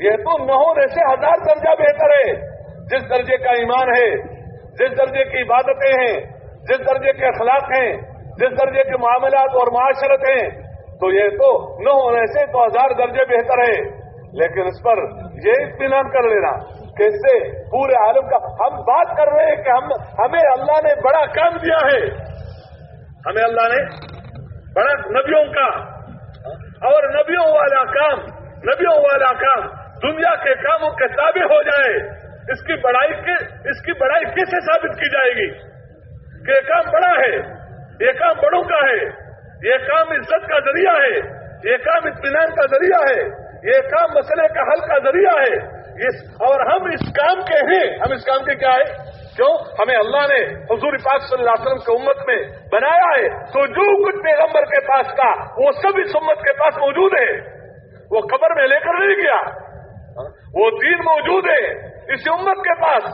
یہ تو نہ ہونے سے ہزار درجہ بہتر ہے۔ جس درجے کا ایمان ہے، جس درجے کی عبادتیں ہیں، جس درجے کے اخلاق ہیں جس درجے کے معاملات اور معاشرت ہیں، تو یہ تو نہ ہونے سے تو ہزار درجے بہتر ہے لیکن اس پر یہ اطمینان کر لینا کہ اس سے پورے عالم کا ہم بات کر رہے ہیں کہ ہم ہمیں اللہ نے بڑا کام دیا ہے۔ ہمیں اللہ نے بڑا نبیوں کا اور نبیوں والا کام نبیوں والا کام دنیا کے کاموں کے تابع ہو جائے۔ اس کی بڑائی اس کی بڑائی کیسے ثابت کی جائے گی؟ کہ یہ کام بڑا ہے۔ یہ کام بڑوں کا ہے یہ کام عزت کا ذریعہ ہے یہ کام اطمینان کا ذریعہ ہے یہ کام مسئلے کا حل کا ذریعہ ہے۔ اور ہم اس کام کے ہیں۔ ہم اس کام کے کیا ہے کیوں؟ ہمیں اللہ نے حضور پاک صلی اللہ علیہ وسلم کی امت میں بنایا ہے۔ تو جو کچھ پیغمبر کے پاس تھا، وہ سب اس امت کے پاس موجود ہے۔ وہ قبر میں لے کر نہیں گیا۔ وہ دین موجود ہے۔ اس امت کے پاس،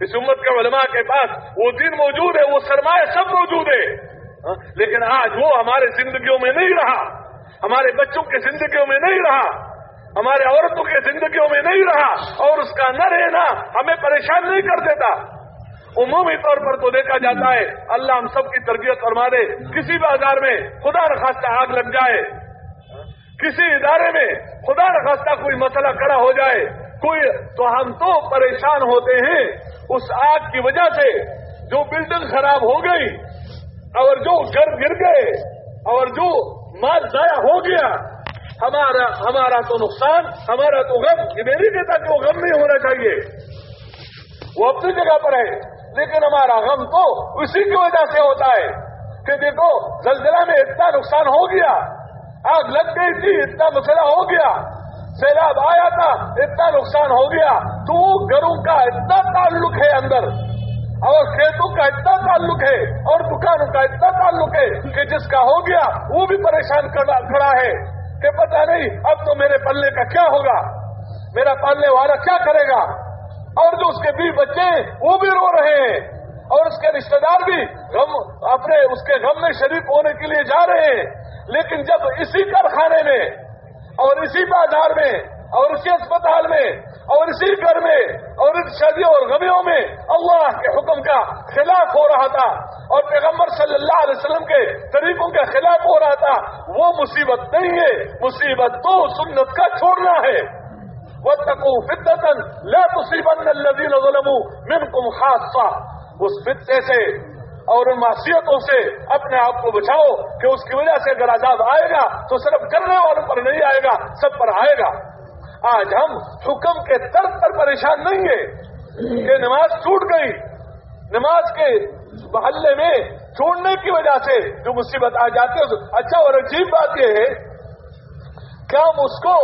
اس امت کے علماء کے پاس وہ دین موجود ہے۔ وہ سرمایہ سب موجود ہے۔ ہاں؟ لیکن آج وہ ہمارے زندگیوں میں نہیں رہا۔ ہمارے بچوں کی زندگیوں میں نہیں رہا۔ ہمارے عورتوں کی زندگیوں میں نہیں رہا۔ اور اس کا نہ رہنا ہمیں پریشان نہیں کر دیتا۔ عمومی طور پر تو دیکھا جاتا ہے، اللہ ہم سب کی تربیت فرما دے کسی بازار میں خدا نخواستہ آگ لگ جائے، کسی ادارے میں خدا نخواستہ کوئی مسئلہ کڑا ہو جائے، کوئی تو ہم تو پریشان ہوتے ہیں۔ اس آگ کی وجہ سے جو بلڈنگ خراب ہو گئی اور جو گھر گر گئے اور جو مال ضائع ہو گیا، ہمارا ہمارا تو نقصان، ہمارا تو غم۔ یہ میری کہتا کہ وہ غم نہیں ہونا چاہیے۔ وہ اپنی جگہ پر ہے، لیکن ہمارا غم تو اسی کی وجہ سے ہوتا ہے کہ دیکھو، زلزلہ میں اتنا نقصان ہو گیا، آگ لگ گئی تھی، اتنا مسئلہ ہو گیا، سیلاب آیا تھا، اتنا نقصان ہو گیا۔ تو گھروں کا اتنا تعلق ہے اندر۔ اور کھیتوں کا اتنا تعلق ہے اور دکانوں کا اتنا تعلق ہے کہ جس کا ہو گیا وہ بھی پریشان کھڑا ہے کہ پتہ نہیں اب تو میرے پلنے کا کیا ہوگا؟ میرا پالنے والا کیا کرے گا؟ اور جو اس کے بیوی بچے ہیں، وہ بھی رو رہے ہیں۔ اور اس کے رشتہ دار بھی غم اپنے اس کے غم میں شریک ہونے کے لیے جا رہے ہیں۔ لیکن جب اسی کارخانے میں اور اسی بازار میں اور اسی اسپتال میں، اور اسی گھر میں، اور اس شادیوں اور غمیوں میں اللہ کے حکم کا خلاف ہو رہا تھا، اور پیغمبر صلی اللہ علیہ وسلم کے طریقوں کے خلاف ہو رہا تھا، وہ مصیبت نہیں ہے، مصیبت تو سنت کا چھوڑنا ہے۔ واتقوا فتنة لا تصيبن الذين ظلموا منكم اس فتنے سے اور ان معصیتوں سے اپنے آپ کو بچاؤ کہ اس کی وجہ سے اگر عذاب آئے گا تو صرف کرنے والوں پر نہیں آئے گا، سب پر آئے گا۔ آج ہم حکم کے طرف پر پریشان نہیں ہیں کہ نماز ٹوٹ گئی، نماز کے محلے میں چھوڑنے کی وجہ سے جو مصیبت آ جاتی ہے اچھا اور عجیب بات یہ ہے کہ ہم اس کو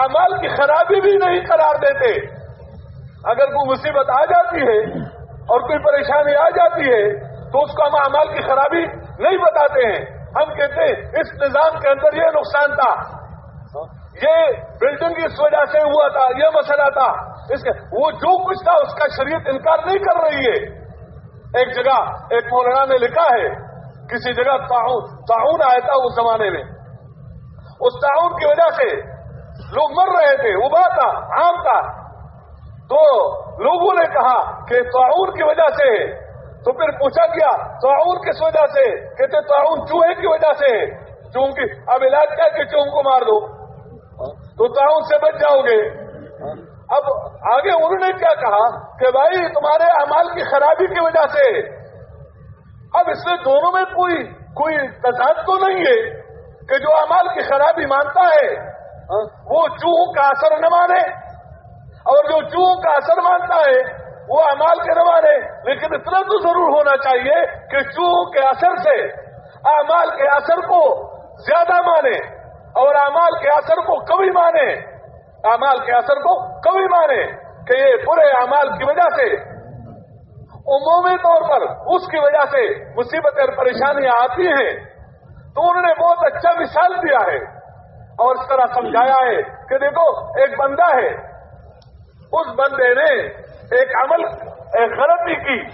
اعمال کی خرابی بھی نہیں قرار دیتے۔ اگر کوئی مصیبت آ جاتی ہے اور کوئی پریشانی آ جاتی ہے، تو اس کو ہم اعمال کی خرابی نہیں بتاتے ہیں۔ ہم کہتے ہیں، اس نظام کے اندر یہ نقصان تھا۔ یہ بلڈنگ اس وجہ سے ہوا تھا، یہ مسئلہ تھا۔ اس کے وہ جو کچھ تھا، اس کا شریعت انکار نہیں کر رہی ہے۔ ایک جگہ ایک مولانا نے لکھا ہے، کسی جگہ تعاون تعاون آیا تھا اس زمانے میں۔ اس تعاون کی وجہ سے لوگ مر رہے تھے ابا تھا، عام تھا۔ تو لوگوں نے کہا کہ تعاون کی وجہ سے تو پھر پوچھا گیا تعاون کس وجہ سے کہتے تعاون چوہے کی وجہ سے چون کی اب علاج کیا کہ چون کو مار دو۔ تو تعاون سے بچ جاؤ گے۔ اب آگے انہوں نے کیا کہا کہ بھائی تمہارے امال کی خرابی کی وجہ سے۔ اب اس میں دونوں میں کوئی کوئی تضاد تو نہیں ہے کہ جو امال کی خرابی مانتا ہے، وہ چوہوں کا اثر نہ مانے۔ اور جو چوہوں کا اثر مانتا ہے، وہ امال کے نہ مانے۔ لیکن اتنا تو ضرور ہونا چاہیے کہ چوہوں کے اثر سے امال کے اثر کو زیادہ مانے۔ اور امال کے اثر کو کبھی مانے۔ امال کے اثر کو کبھی مانے کہ یہ برے امال کی وجہ سے۔ عمومی طور پر اس کی وجہ سے مصیبتیں اور پریشانیاں آتی ہیں۔ تو انہوں نے بہت اچھا مثال دیا ہے۔ اور اس طرح سمجھایا ہے کہ دیکھو، ایک بندہ ہے۔ اس بندے نے ایک عمل، ایک غلطی کی۔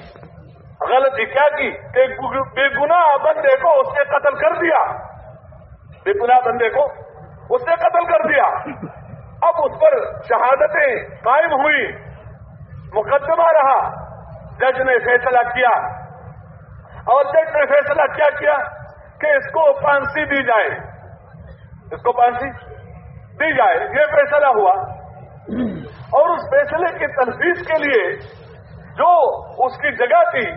غلطی کیا کی؟ کہ بے گناہ بندے کو اس نے قتل کر دیا۔ بے گناہ بندے کو اس نے قتل کر دیا۔ اب اس پر شہادتیں قائم ہوئی مقدمہ رہا۔ جج نے فیصلہ کیا۔ اور جج نے فیصلہ کیا کیا کہ اس کو پانسی دی جائے۔ اس کو پانسی دی جائے۔ یہ فیصلہ ہوا۔ اور اس فیصلے کی تنفیذ کے لیے جو اس کی جگہ تھی،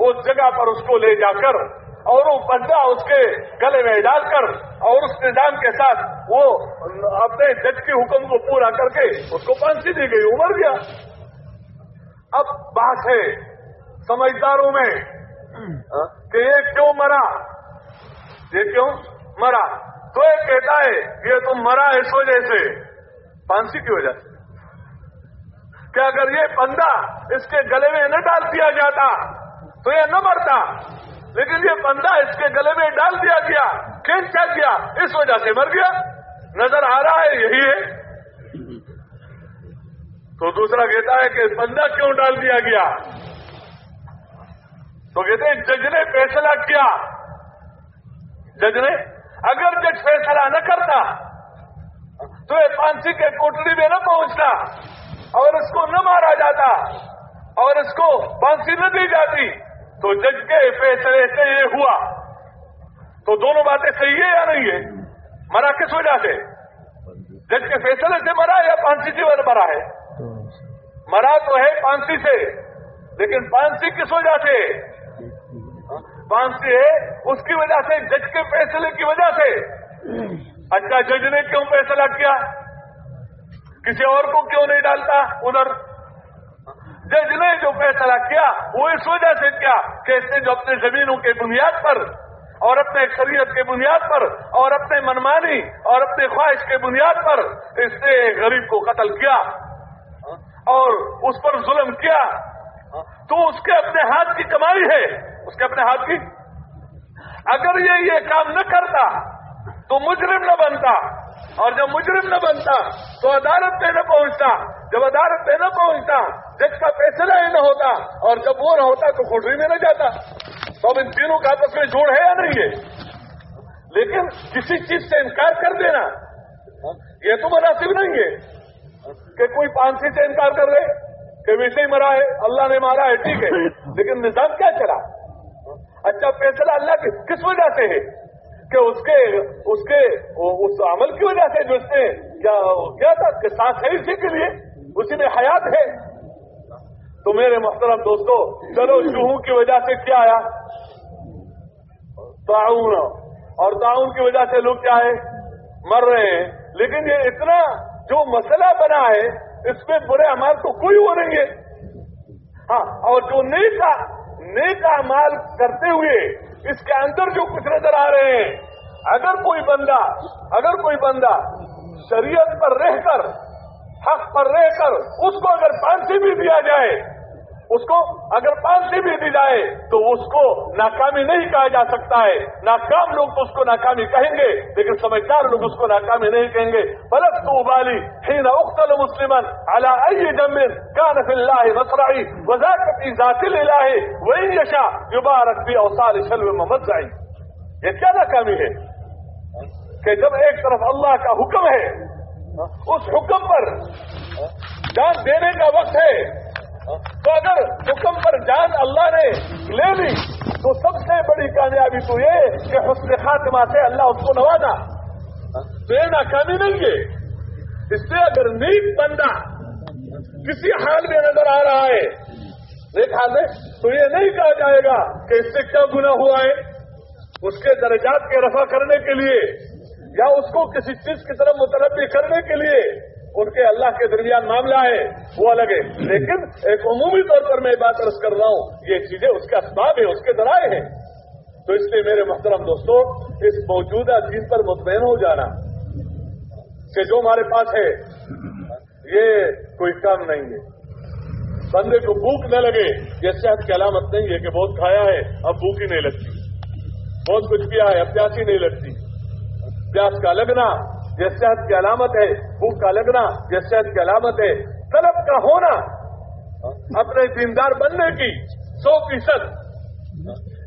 اس جگہ پر اس کو لے جا کر اور وہ بندہ اس کے گلے میں ڈال کر اور اس نظام کے ساتھ وہ اپنے جج کے حکم کو پورا کر کے اس کو پھانسی دی گئی، عمر گیا اب بات ہے سمجھداروں میں ہاں، کہ یہ کیوں مرا؟ یہ کیوں مرا؟ تو یہ کہتا ہے، یہ تم مرا اس وجہ سے۔ پھانسی کی وجہ سے۔ کہ اگر یہ بندہ اس کے گلے میں نہ ڈال دیا جاتا، تو یہ نہ مرتا۔ لیکن یہ بندہ اس کے گلے میں ڈال دیا گیا کھینچا گیا، اس وجہ سے مر گیا۔ نظر آ رہا ہے، یہی ہے۔ تو دوسرا کہتا ہے کہ بندہ کیوں ڈال دیا گیا؟ تو کہتے ہیں، جج نے فیصلہ کیا۔ جج نے، اگر جج فیصلہ نہ کرتا، تو یہ پانسی کے کوٹڑی میں نہ پہنچتا، اور اس کو نہ مارا جاتا، اور اس کو پانسی نہ دی جاتی۔ تو جج کے فیصلے سے یہ ہوا۔ تو دونوں باتیں صحیح ہے یا نہیں ہے مرا کس وجہ سے؟ جج کے فیصلے سے مرا یا پانسی سے مرا ہے؟ مرا تو ہے پانسی سے، لیکن پانسی کس وجہ سے؟ پانسی ہے اس کی وجہ سے، جج کے فیصلے کی وجہ سے۔ اچھا جج نے کیوں فیصلہ کیا؟ کسی اور کو کیوں نہیں ڈالتا؟ ادھر۔ جج نے جو فیصلہ کیا، وہ اس وجہ سے کیا کہ اس نے جو اپنے زمینوں کے بنیاد پر اور اپنے شریعت کے بنیاد پر اور اپنے منمانی اور اپنے خواہش کے بنیاد پر اس نے غریب کو قتل کیا اور اس پر ظلم کیا۔ تو اس کے اپنے ہاتھ کی کمائی ہے۔ اس کے اپنے ہاتھ کی۔ اگر یہ یہ کام نہ کرتا تو مجرم نہ بنتا۔ اور جب مجرم نہ بنتا تو عدالت پہ نہ پہنچتا۔ جب عدالت پہ نہ پہنچتا، جج کا فیصلہ ہی نہ ہوتا اور جب وہ نہ ہوتا تو کھوٹری میں نہ جاتا۔ تو اب ان تینوں کا آپس میں جوڑ ہے یا نہیں ہے لیکن کسی چیز سے انکار کر دینا، یہ تو مناسب نہیں ہے۔ کہ کوئی پانسی سے انکار کر لے، کہ ویسے ہی مرا ہے، اللہ نے مارا ہے، ٹھیک ہے۔ لیکن نظام کیا چلا؟ اچھا فیصلہ اللہ کس وجہ سے ہے؟ کہ اس کے اس کے، اس عمل کی وجہ سے جو اس نے کیا تھا؟ کہ سانس ہے اسی کے لیے۔ اسی میں حیات ہے۔ تو میرے محترم دوستو، چلو چوہوں کی وجہ سے کیا آیا؟ تعاون۔ اور تعاون کی وجہ سے لوگ کیا ہے؟ مر رہے ہیں۔ لیکن یہ اتنا جو مسئلہ بنا ہے، اس میں برے عمل تو کوئی ہو نہیں ہے۔ ہاں اور جو نیکا نیک مال کرتے ہوئے اس کے اندر جو کچھ نظر آ رہے ہیں، اگر کوئی بندہ، اگر کوئی بندہ شریعت پر رہ کر، حق پر رہ کر اس کو اگر پانسی بھی دیا جائے اس کو اگر پانسی بھی دی جائے تو اس کو ناکامی نہیں کہا جا سکتا ہے۔ ناکام لوگ تو اس کو ناکامی کہیں گے، لیکن سمجھدار لوگ اس کو ناکامی نہیں کہیں گے۔ بلک تو ابالی حین اختل مسلمن على اي جمن كان في الله مصرعي وذاك في ذات الاله وان يشاء يبارك في اوصال شلو ممزعي یہ کیا ناکامی ہے؟ کہ جب ایک طرف اللہ کا حکم ہے، اس حکم پر جان دینے کا وقت ہے۔ تو اگر حکم پر جان اللہ نے لے لی، تو سب سے بڑی کامیابی تو یہ کہ حسن خاتمہ سے اللہ اس کو نوازا۔ تو یہ ناکامی نہیں ہے۔ اس سے اگر نیک بندہ کسی حال میں نظر آ رہا ہے، نیک حال میں تو یہ نہیں کہا جائے گا کہ اس سے کیا گنا ہوا ہے۔ اس کے درجات کے رفع کرنے کے لیے یا اس کو کسی چیز کی طرف متربی کرنے کے لیے ان کے اللہ کے درمیان معاملہ ہے، وہ الگ ہے۔ لیکن ایک عمومی طور پر میں بات عرض کر رہا ہوں، یہ چیزیں اس کے اسباب ہیں، اس کے ذرائع ہیں۔ تو اس لیے میرے محترم دوستو، اس موجودہ دین پر مطمئن ہو جانا کہ جو ہمارے پاس ہے، یہ کوئی کام نہیں ہے۔ بندے کو بھوک نہ لگے، یہ صحت کی علامت نہیں ہے کہ بہت کھایا ہے، اب بھوک ہی نہیں لگتی۔ بہت کچھ کیا ہے، اب پیاسی نہیں لگتی۔ پیاس کا لگنا یہ صحت کی علامت ہے، بھوک کا لگنا یہ صحت کی علامت ہے، طلب کا ہونا، اپنے دیندار بننے کی سو فیصد۔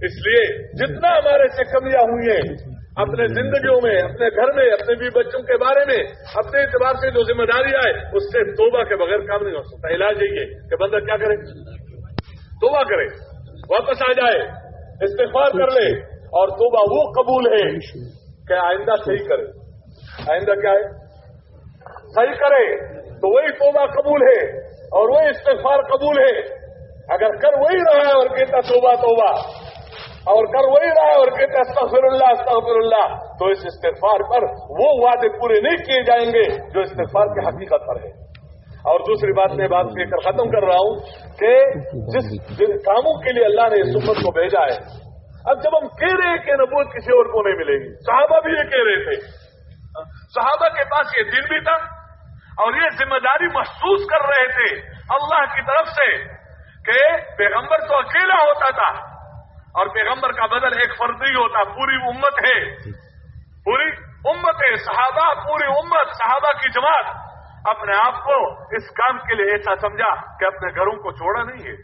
اس لیے جتنا ہمارے سے کمیاں ہوئی ہیں، اپنے زندگیوں میں، اپنے گھر میں، اپنے بھی بچوں کے بارے میں، اپنے اعتبار سے جو ذمہ داری آئے، اس سے توبہ کے بغیر کام نہیں ہو سکتا۔ علاج یہی ہے کہ بندہ کیا کرے؟ توبہ کرے۔ واپس آ جائے، استغفار کر لے اور توبہ وہ قبول ہے کہ آئندہ صحیح کرے۔ آئندہ کیا ہے؟ صحیح کرے تو وہی توبہ قبول ہے اور وہی استغفار قبول ہے۔ اگر کر وہی رہا ہے اور کہتا توبہ توبہ۔ اور کر وہی رہا ہے اور کہتا استغفر اللہ استغفر اللہ۔ تو اس استغفار پر وہ وعدے پورے نہیں کیے جائیں گے جو استغفار کی حقیقت پر ہے۔ اور دوسری بات میں بات کہہ کر ختم کر رہا ہوں کہ جس جن کاموں کے لیے اللہ نے اس امت کو بھیجا ہے، اب جب ہم کہہ رہے ہیں کہ نبوت کسی اور کو نہیں ملے گی، صحابہ بھی یہ کہہ رہے تھے۔ صحابہ کے پاس یہ دن بھی تھا اور یہ ذمہ داری محسوس کر رہے تھے اللہ کی طرف سے کہ پیغمبر تو اکیلا ہوتا تھا اور پیغمبر کا بدل ایک فرد نہیں ہوتا، پوری امت ہے۔ پوری امت ہے، صحابہ، پوری امت، صحابہ کی جماعت۔ اپنے آپ کو اس کام کے لیے ایسا سمجھا کہ اپنے گھروں کو چھوڑا نہیں ہے۔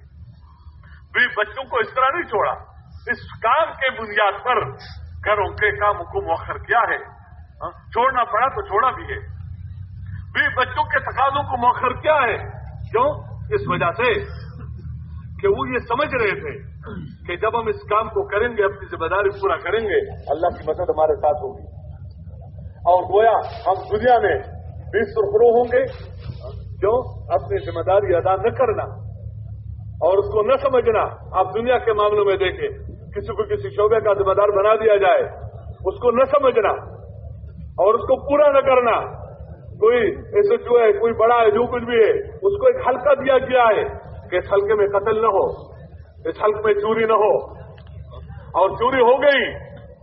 بھی بچوں کو اس طرح نہیں چھوڑا۔ اس کام کے بنیاد پر گھروں کے کام کو مؤخر کیا ہے۔ ہاں، چھوڑنا پڑا تو چھوڑا بھی ہے۔ بھی بچوں کے تقاضوں کو موخر کیا ہے؟ کیوں؟ اس وجہ سے کہ وہ یہ سمجھ رہے تھے کہ جب ہم اس کام کو کریں گے، اپنی ذمہ داری پورا کریں گے، اللہ کی مدد ہمارے ساتھ ہوگی۔ اور گویا ہم دنیا میں بھی سرخرو ہوں گے۔ کیوں؟ اپنی ذمہ داری ادا نہ کرنا۔ اور اس کو نہ سمجھنا، آپ دنیا کے معاملوں میں دیکھیں، کسی کو کسی شعبے کا ذمہ دار بنا دیا جائے، اس کو نہ سمجھنا۔ اور اس کو پورا نہ کرنا۔ کوئی ایسے جو ہے، کوئی بڑا ہے، جو کچھ بھی ہے، اس کو ایک ہلکا دیا گیا ہے کہ اس ہلکے میں قتل نہ ہو، اس حلق میں چوری نہ ہو۔ اور چوری ہو گئی،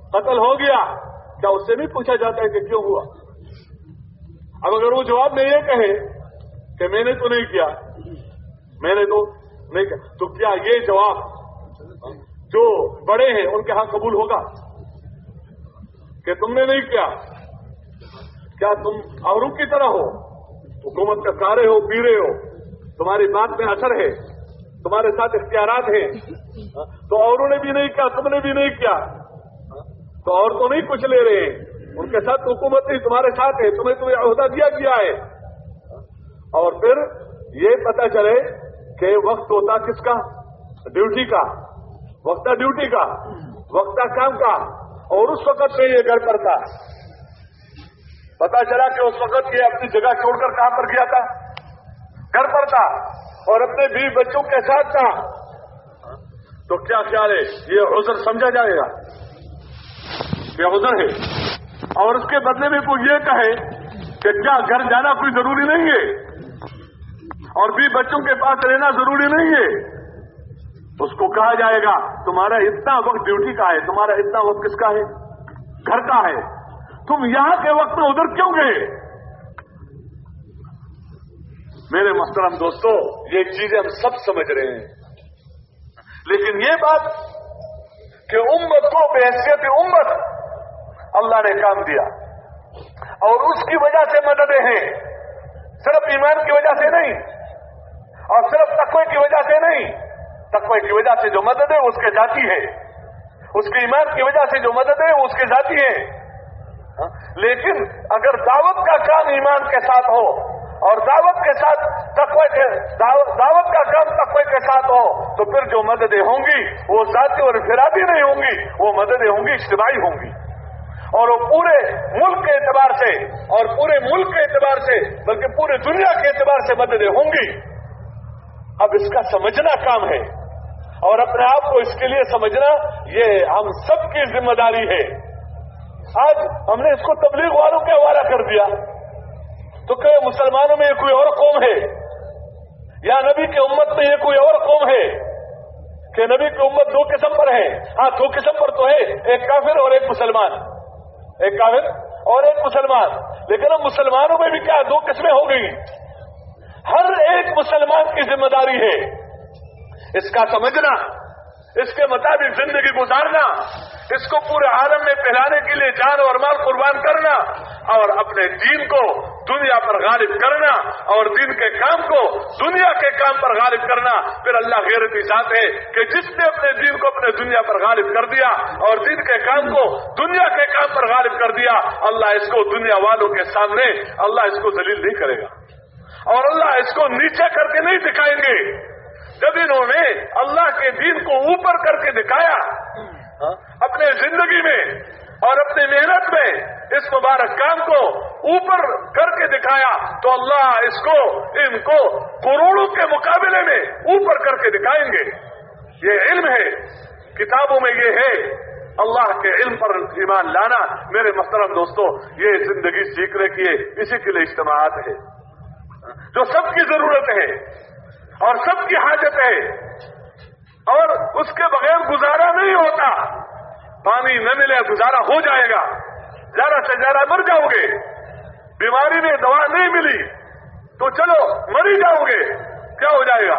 قتل ہو گیا، کیا اس سے نہیں پوچھا جاتا ہے کہ کیوں ہوا؟ اب اگر وہ جواب میں یہ کہے کہ میں نے تو نہیں کیا، میں نے تو نہیں کیا، تو کیا یہ جواب جو بڑے ہیں، ان کے ہاں قبول ہوگا؟ کہ تم نے نہیں کیا۔ کیا تم اوروں کی طرح ہو؟ حکومت کا سارے ہو، پیرے ہو۔ تمہاری بات میں اثر ہے، تمہارے ساتھ اختیارات ہیں۔ تو اوروں نے بھی نہیں کیا، تم نے بھی نہیں کیا۔ تو اور تو نہیں کچھ لے رہے ان کے ساتھ حکومت نہیں تمہارے ساتھ ہے، تمہیں تمہیں عہدہ دیا گیا ہے۔ اور پھر یہ پتا چلے کہ وقت ہوتا کس کا؟ ڈیوٹی کا۔ وقت ڈیوٹی کا۔ وقت کام کا۔ اور اس وقت میں یہ گھر پر تھا پتا چلا کہ اس وقت یہ اپنی جگہ چھوڑ کر کہاں پر گیا تھا؟ گھر پر تھا اور اپنے بیوی بچوں کے ساتھ تھا۔ تو کیا خیال ہے؟ یہ عذر سمجھا جائے گا؟ یہ عذر ہے۔ اور اس کے بدلے میں کوئی یہ کہے کہ کیا گھر جانا کوئی ضروری نہیں ہے؟ اور بھی بچوں کے پاس رہنا ضروری نہیں ہے؟ اس کو کہا جائے گا، تمہارا اتنا وقت ڈیوٹی کا ہے، تمہارا اتنا وقت کس کا ہے؟ گھر کا ہے۔ تم یہاں کے وقت میں ادھر کیوں گئے؟ میرے محترم دوستو، یہ چیزیں ہم سب سمجھ رہے ہیں۔ لیکن یہ بات کہ امت کو بحثیت امت اللہ نے کام دیا اور اس کی وجہ سے مددیں ہیں، صرف ایمان کی وجہ سے نہیں، اور صرف تقوی کی وجہ سے نہیں۔ تقوی کی وجہ سے جو مدد ہے اس کے ذاتی ہے اس کے ایمان کی وجہ سے جو مدد ہے اس کے ذاتی ہے ہاں؟ لیکن اگر دعوت کا کام ایمان کے ساتھ ہو اور دعوت کے ساتھ تقوی کے دعوت کا کام تقوی کے ساتھ ہو، تو پھر جو مددیں ہوں گی، وہ ذاتی اور انفرادی نہیں ہوں گی، وہ مددیں ہوں گی، اجتماعی ہوں گی۔ اور وہ پورے ملک کے اعتبار سے، اور پورے ملک کے اعتبار سے، بلکہ پورے دنیا کے اعتبار سے مددیں ہوں گی۔ اب اس کا سمجھنا کام ہے۔ اور اپنے آپ کو اس کے لیے سمجھنا، یہ ہم سب کی ذمہ داری ہے۔ آج ہم نے اس کو تبلیغ والوں کے حوالہ کر دیا۔ تو کہ مسلمانوں میں یہ کوئی اور قوم ہے؟ یا نبی کی امت میں یہ کوئی اور قوم ہے؟ کہ نبی کی امت دو قسم پر ہے۔ ہاں دو قسم پر تو ہے۔ ایک کافر اور ایک مسلمان۔ ایک کافر اور ایک مسلمان۔ لیکن اب مسلمانوں میں بھی کیا دو قسمیں ہو گئی؟ ہر ایک مسلمان کی ذمہ داری ہے۔ اس کا سمجھنا اس کے مطابق زندگی گزارنا، اس کو پورے عالم میں پھیلانے کے لیے جان اور مال قربان کرنا، اور اپنے دین کو دنیا پر غالب کرنا، اور دین کے کام کو دنیا کے کام پر غالب کرنا۔ پھر اللہ غیرت ذات ہے کہ جس نے اپنے دین کو اپنے دنیا پر غالب کر دیا، اور دین کے کام کو دنیا کے کام پر غالب کر دیا، اللہ اس کو دنیا والوں کے سامنے، اللہ اس کو دلیل نہیں کرے گا۔ اور اللہ اس کو نیچے کر کے نہیں دکھائیں گے۔ جب انہوں نے اللہ کے دین کو اوپر کر کے دکھایا، اپنے زندگی میں اور اپنی محنت میں اس مبارک کام کو اوپر کر کے دکھایا، تو اللہ اس کو، ان کو کروڑوں کے مقابلے میں اوپر کر کے دکھائیں گے۔ یہ علم ہے۔ کتابوں میں یہ ہے۔ اللہ کے علم پر ایمان لانا۔ میرے محترم دوستوں یہ زندگی سیکھنے کی اسی کے لیے اجتماعات ہے۔ جو سب کی ضرورت ہے۔ اور سب کی حاجت ہے۔ اور اس کے بغیر گزارا نہیں ہوتا۔ پانی نہ ملے، گزارا ہو جائے گا۔ زیادہ سے زیادہ مر جاؤ گے۔ بیماری میں دوا نہیں ملی تو چلو، مر ہی جاؤ گے۔ کیا ہو جائے گا؟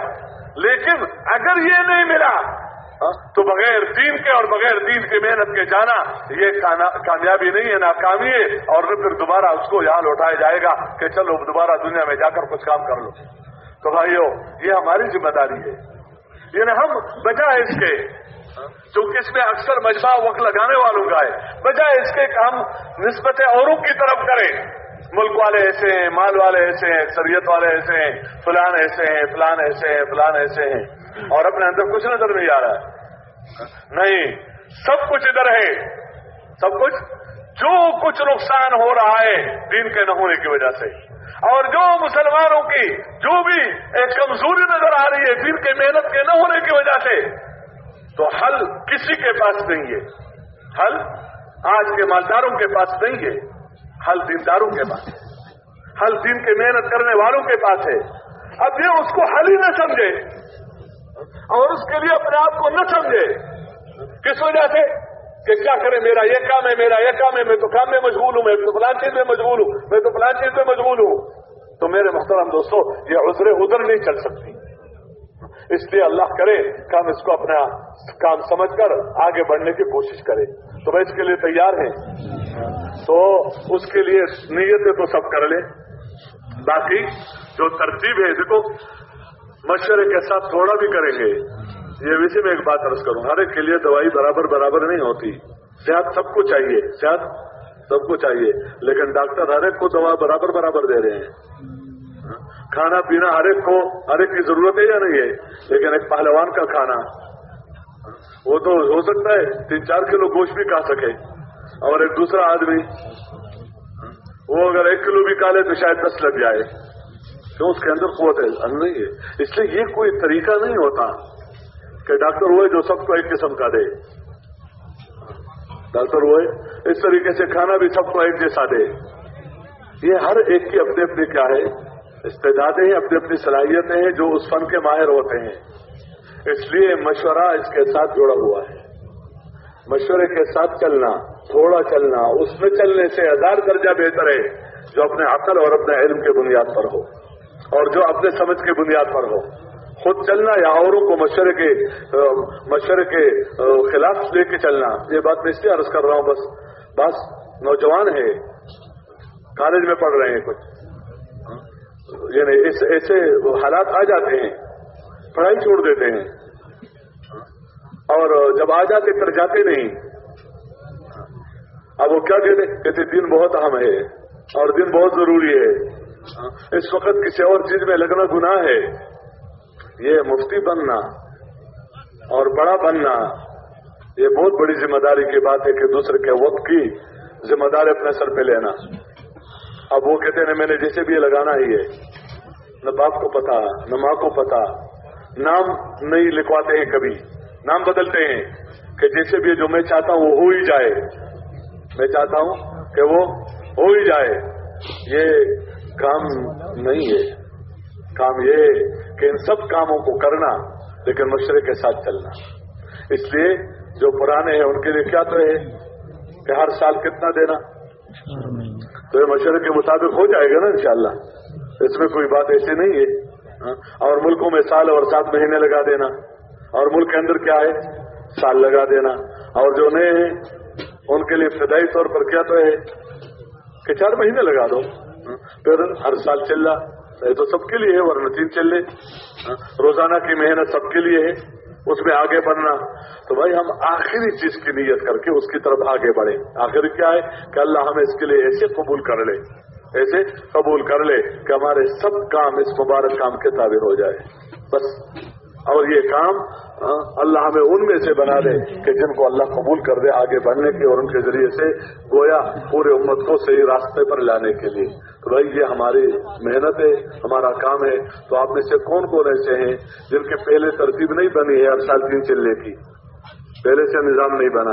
لیکن اگر یہ نہیں ملا، تو بغیر دین کے اور بغیر دین کی محنت کے جانا، یہ کامیابی نہیں ہے، ناکامی ہے۔ اور پھر دوبارہ اس کو یہاں لوٹایا جائے گا کہ چلو، دوبارہ دنیا میں جا کر کچھ کام کر لو۔ تو بھائیو، یہ ہماری ذمہ داری ہے۔ یعنی ہم بجائے اس کے چونکہ اس میں اکثر مجمع وقت لگانے والوں کا ہے، بجائے اس کے ہم نسبت اوروں کی طرف کریں۔ ملک والے ایسے ہیں، مال والے ایسے ہیں سریت والے ایسے ہیں، فلان ایسے ہیں، فلان ایسے ہیں، فلان ایسے ہیں۔ اور اپنے اندر کچھ نظر نہیں آ رہا۔ ہے نہیں، سب کچھ ادھر ہے۔ سب کچھ، جو کچھ نقصان ہو رہا ہے، دین کے نہ ہونے کی وجہ سے۔ اور جو مسلمانوں کی جو بھی ایک کمزوری نظر آ رہی ہے دن کے محنت کے نہ ہونے کی وجہ سے، تو حل کسی کے پاس نہیں ہے۔ حل آج کے مالداروں کے پاس نہیں ہے، حل دینداروں کے پاس ہے۔ حل دین کے محنت کرنے والوں کے پاس ہے۔ اب یہ اس کو حل ہی نہ سمجھے اور اس کے لیے اپنے آپ کو نہ سمجھے۔ کس وجہ سے؟ کہ کیا کرے میرا یہ کام ہے، میرا یہ کام ہے، میں تو کام میں مشغول ہوں، میں تو فلان چیز میں مشغول ہوں، میں تو فلان چیز میں مشغول ہوں۔ تو میرے محترم دوستو، یہ عذر ادھر نہیں چل سکتی۔ اس لیے اللہ کرے کہ ہم اس کو اپنا کام سمجھ کر آگے بڑھنے کی کوشش کرے۔ تو میں اس کے لیے تیار ہیں۔ تو اس کے لیے نیتیں تو سب کر لیں۔ باقی جو ترتیب ہے دیکھو مشورے کے ساتھ تھوڑا بھی کریں گے۔ یہ ویسے میں ایک بات عرض کروں، ہر ایک کے لیے دوائی برابر برابر نہیں ہوتی۔ صحت سب کو چاہیے، صحت سب کو چاہیے، لیکن ڈاکٹر ہر ایک کو دوا برابر برابر دے رہے ہیں۔ ہاں، کھانا پینا ہر ایک کو، ہر ایک کی ضرورت ہے یا نہیں ہے؟ لیکن ایک پہلوان کا کھانا ہاں، وہ تو ہو سکتا ہے، تین چار کلو گوشت بھی کھا سکے۔ اور ایک دوسرا آدمی ہاں، وہ اگر ایک کلو بھی کھا لے تو شاید دس لگ جائے۔ تو اس کے اندر قوت ہے، نہیں ہے۔ اس لیے یہ کوئی طریقہ نہیں ہوتا۔ کہ ڈاکٹر ہوئے جو سب کو ایک قسم کا دے۔ ڈاکٹر ہوئے، اس طریقے سے کھانا بھی سب کو ایک جیسا دے۔ یہ ہر ایک کی اپنے اپنے کیا ہے؟ استعدادیں ہیں، اپنی اپنی صلاحیتیں ہیں جو اس فن کے ماہر ہوتے ہیں۔ اس لیے مشورہ اس کے ساتھ جڑا ہوا ہے۔ مشورے کے ساتھ چلنا، تھوڑا چلنا، اس میں چلنے سے ہزار درجہ بہتر ہے جو اپنے عقل اور اپنے علم کے بنیاد پر ہو۔ اور جو اپنے سمجھ کے بنیاد پر ہو۔ خود چلنا یا اوروں کو مشورے کے مشورے کے خلاف لے کے چلنا، یہ بات میں اس لیے عرض کر رہا ہوں، بس بس نوجوان ہے کالج میں پڑھ رہے ہیں کچھ۔ یعنی ایسے حالات آ جاتے ہیں، پڑھائی چھوڑ دیتے ہیں۔ اور جب آ جاتے پھر جاتے نہیں۔ اب وہ کیا کہتے؟ کہتے دن بہت اہم ہے اور دن بہت ضروری ہے۔ اس وقت کسی اور چیز میں لگنا گناہ ہے۔ یہ مفتی بننا اور بڑا بننا، یہ بہت بڑی ذمہ داری کی بات ہے کہ دوسرے کے وقت کی ذمہ داری اپنے سر پہ لینا۔ اب وہ کہتے ہیں، میں نے جیسے بھی یہ لگانا ہی ہے، نہ باپ کو پتا، نہ ماں کو پتا، نام نہیں لکھواتے ہیں کبھی۔ نام بدلتے ہیں کہ جیسے بھی جو میں چاہتا ہوں، وہ ہو ہی جائے۔ میں چاہتا ہوں کہ وہ ہو ہی جائے۔ یہ کام نہیں ہے۔ کام یہ کہ ان سب کاموں کو کرنا لیکن مشرے کے ساتھ چلنا۔ اس لیے جو پرانے ہیں ان کے لیے کیا تو ہے کہ ہر سال کتنا دینا؟ تو یہ مشورے کے مطابق ہو جائے گا نا انشاءاللہ۔ اس میں کوئی بات ایسی نہیں ہے۔ ہاں؟ اور ملکوں میں سال اور سات مہینے لگا دینا۔ اور ملک کے اندر کیا ہے؟ سال لگا دینا۔ اور جو نئے ہیں، ان کے لیے ابتدائی طور پر کیا تو ہے؟ کہ چار مہینے لگا دو۔ ہاں؟ پھر ہر سال چل رہا۔ یہ تو سب کے لیے ہے، ورنہ تین چل رہے ہاں، روزانہ کی محنت سب کے لیے ہے، اس میں آگے بڑھنا۔ تو بھائی، ہم آخری چیز کی نیت کر کے اس کی طرف آگے بڑھیں۔ آخر کیا ہے؟ کہ اللہ ہمیں اس کے لیے ایسے قبول کر لے، ایسے قبول کر لے کہ ہمارے سب کام اس مبارک کام کے تعبیر ہو جائے۔ بس۔ اور یہ کام اللہ ہمیں ان میں سے بنا دے کہ جن کو اللہ قبول کر دے آگے بڑھنے کے اور ان کے ذریعے سے گویا پورے امت کو صحیح راستے پر لانے کے لیے۔ تو بھائی، یہ ہماری محنت ہے، ہمارا کام ہے۔ تو آپ میں سے کون کون ایسے ہیں جن کے پہلے ترتیب نہیں بنی ہے ہر سال تین چلنے کی؟ پہلے سے نظام نہیں بنا۔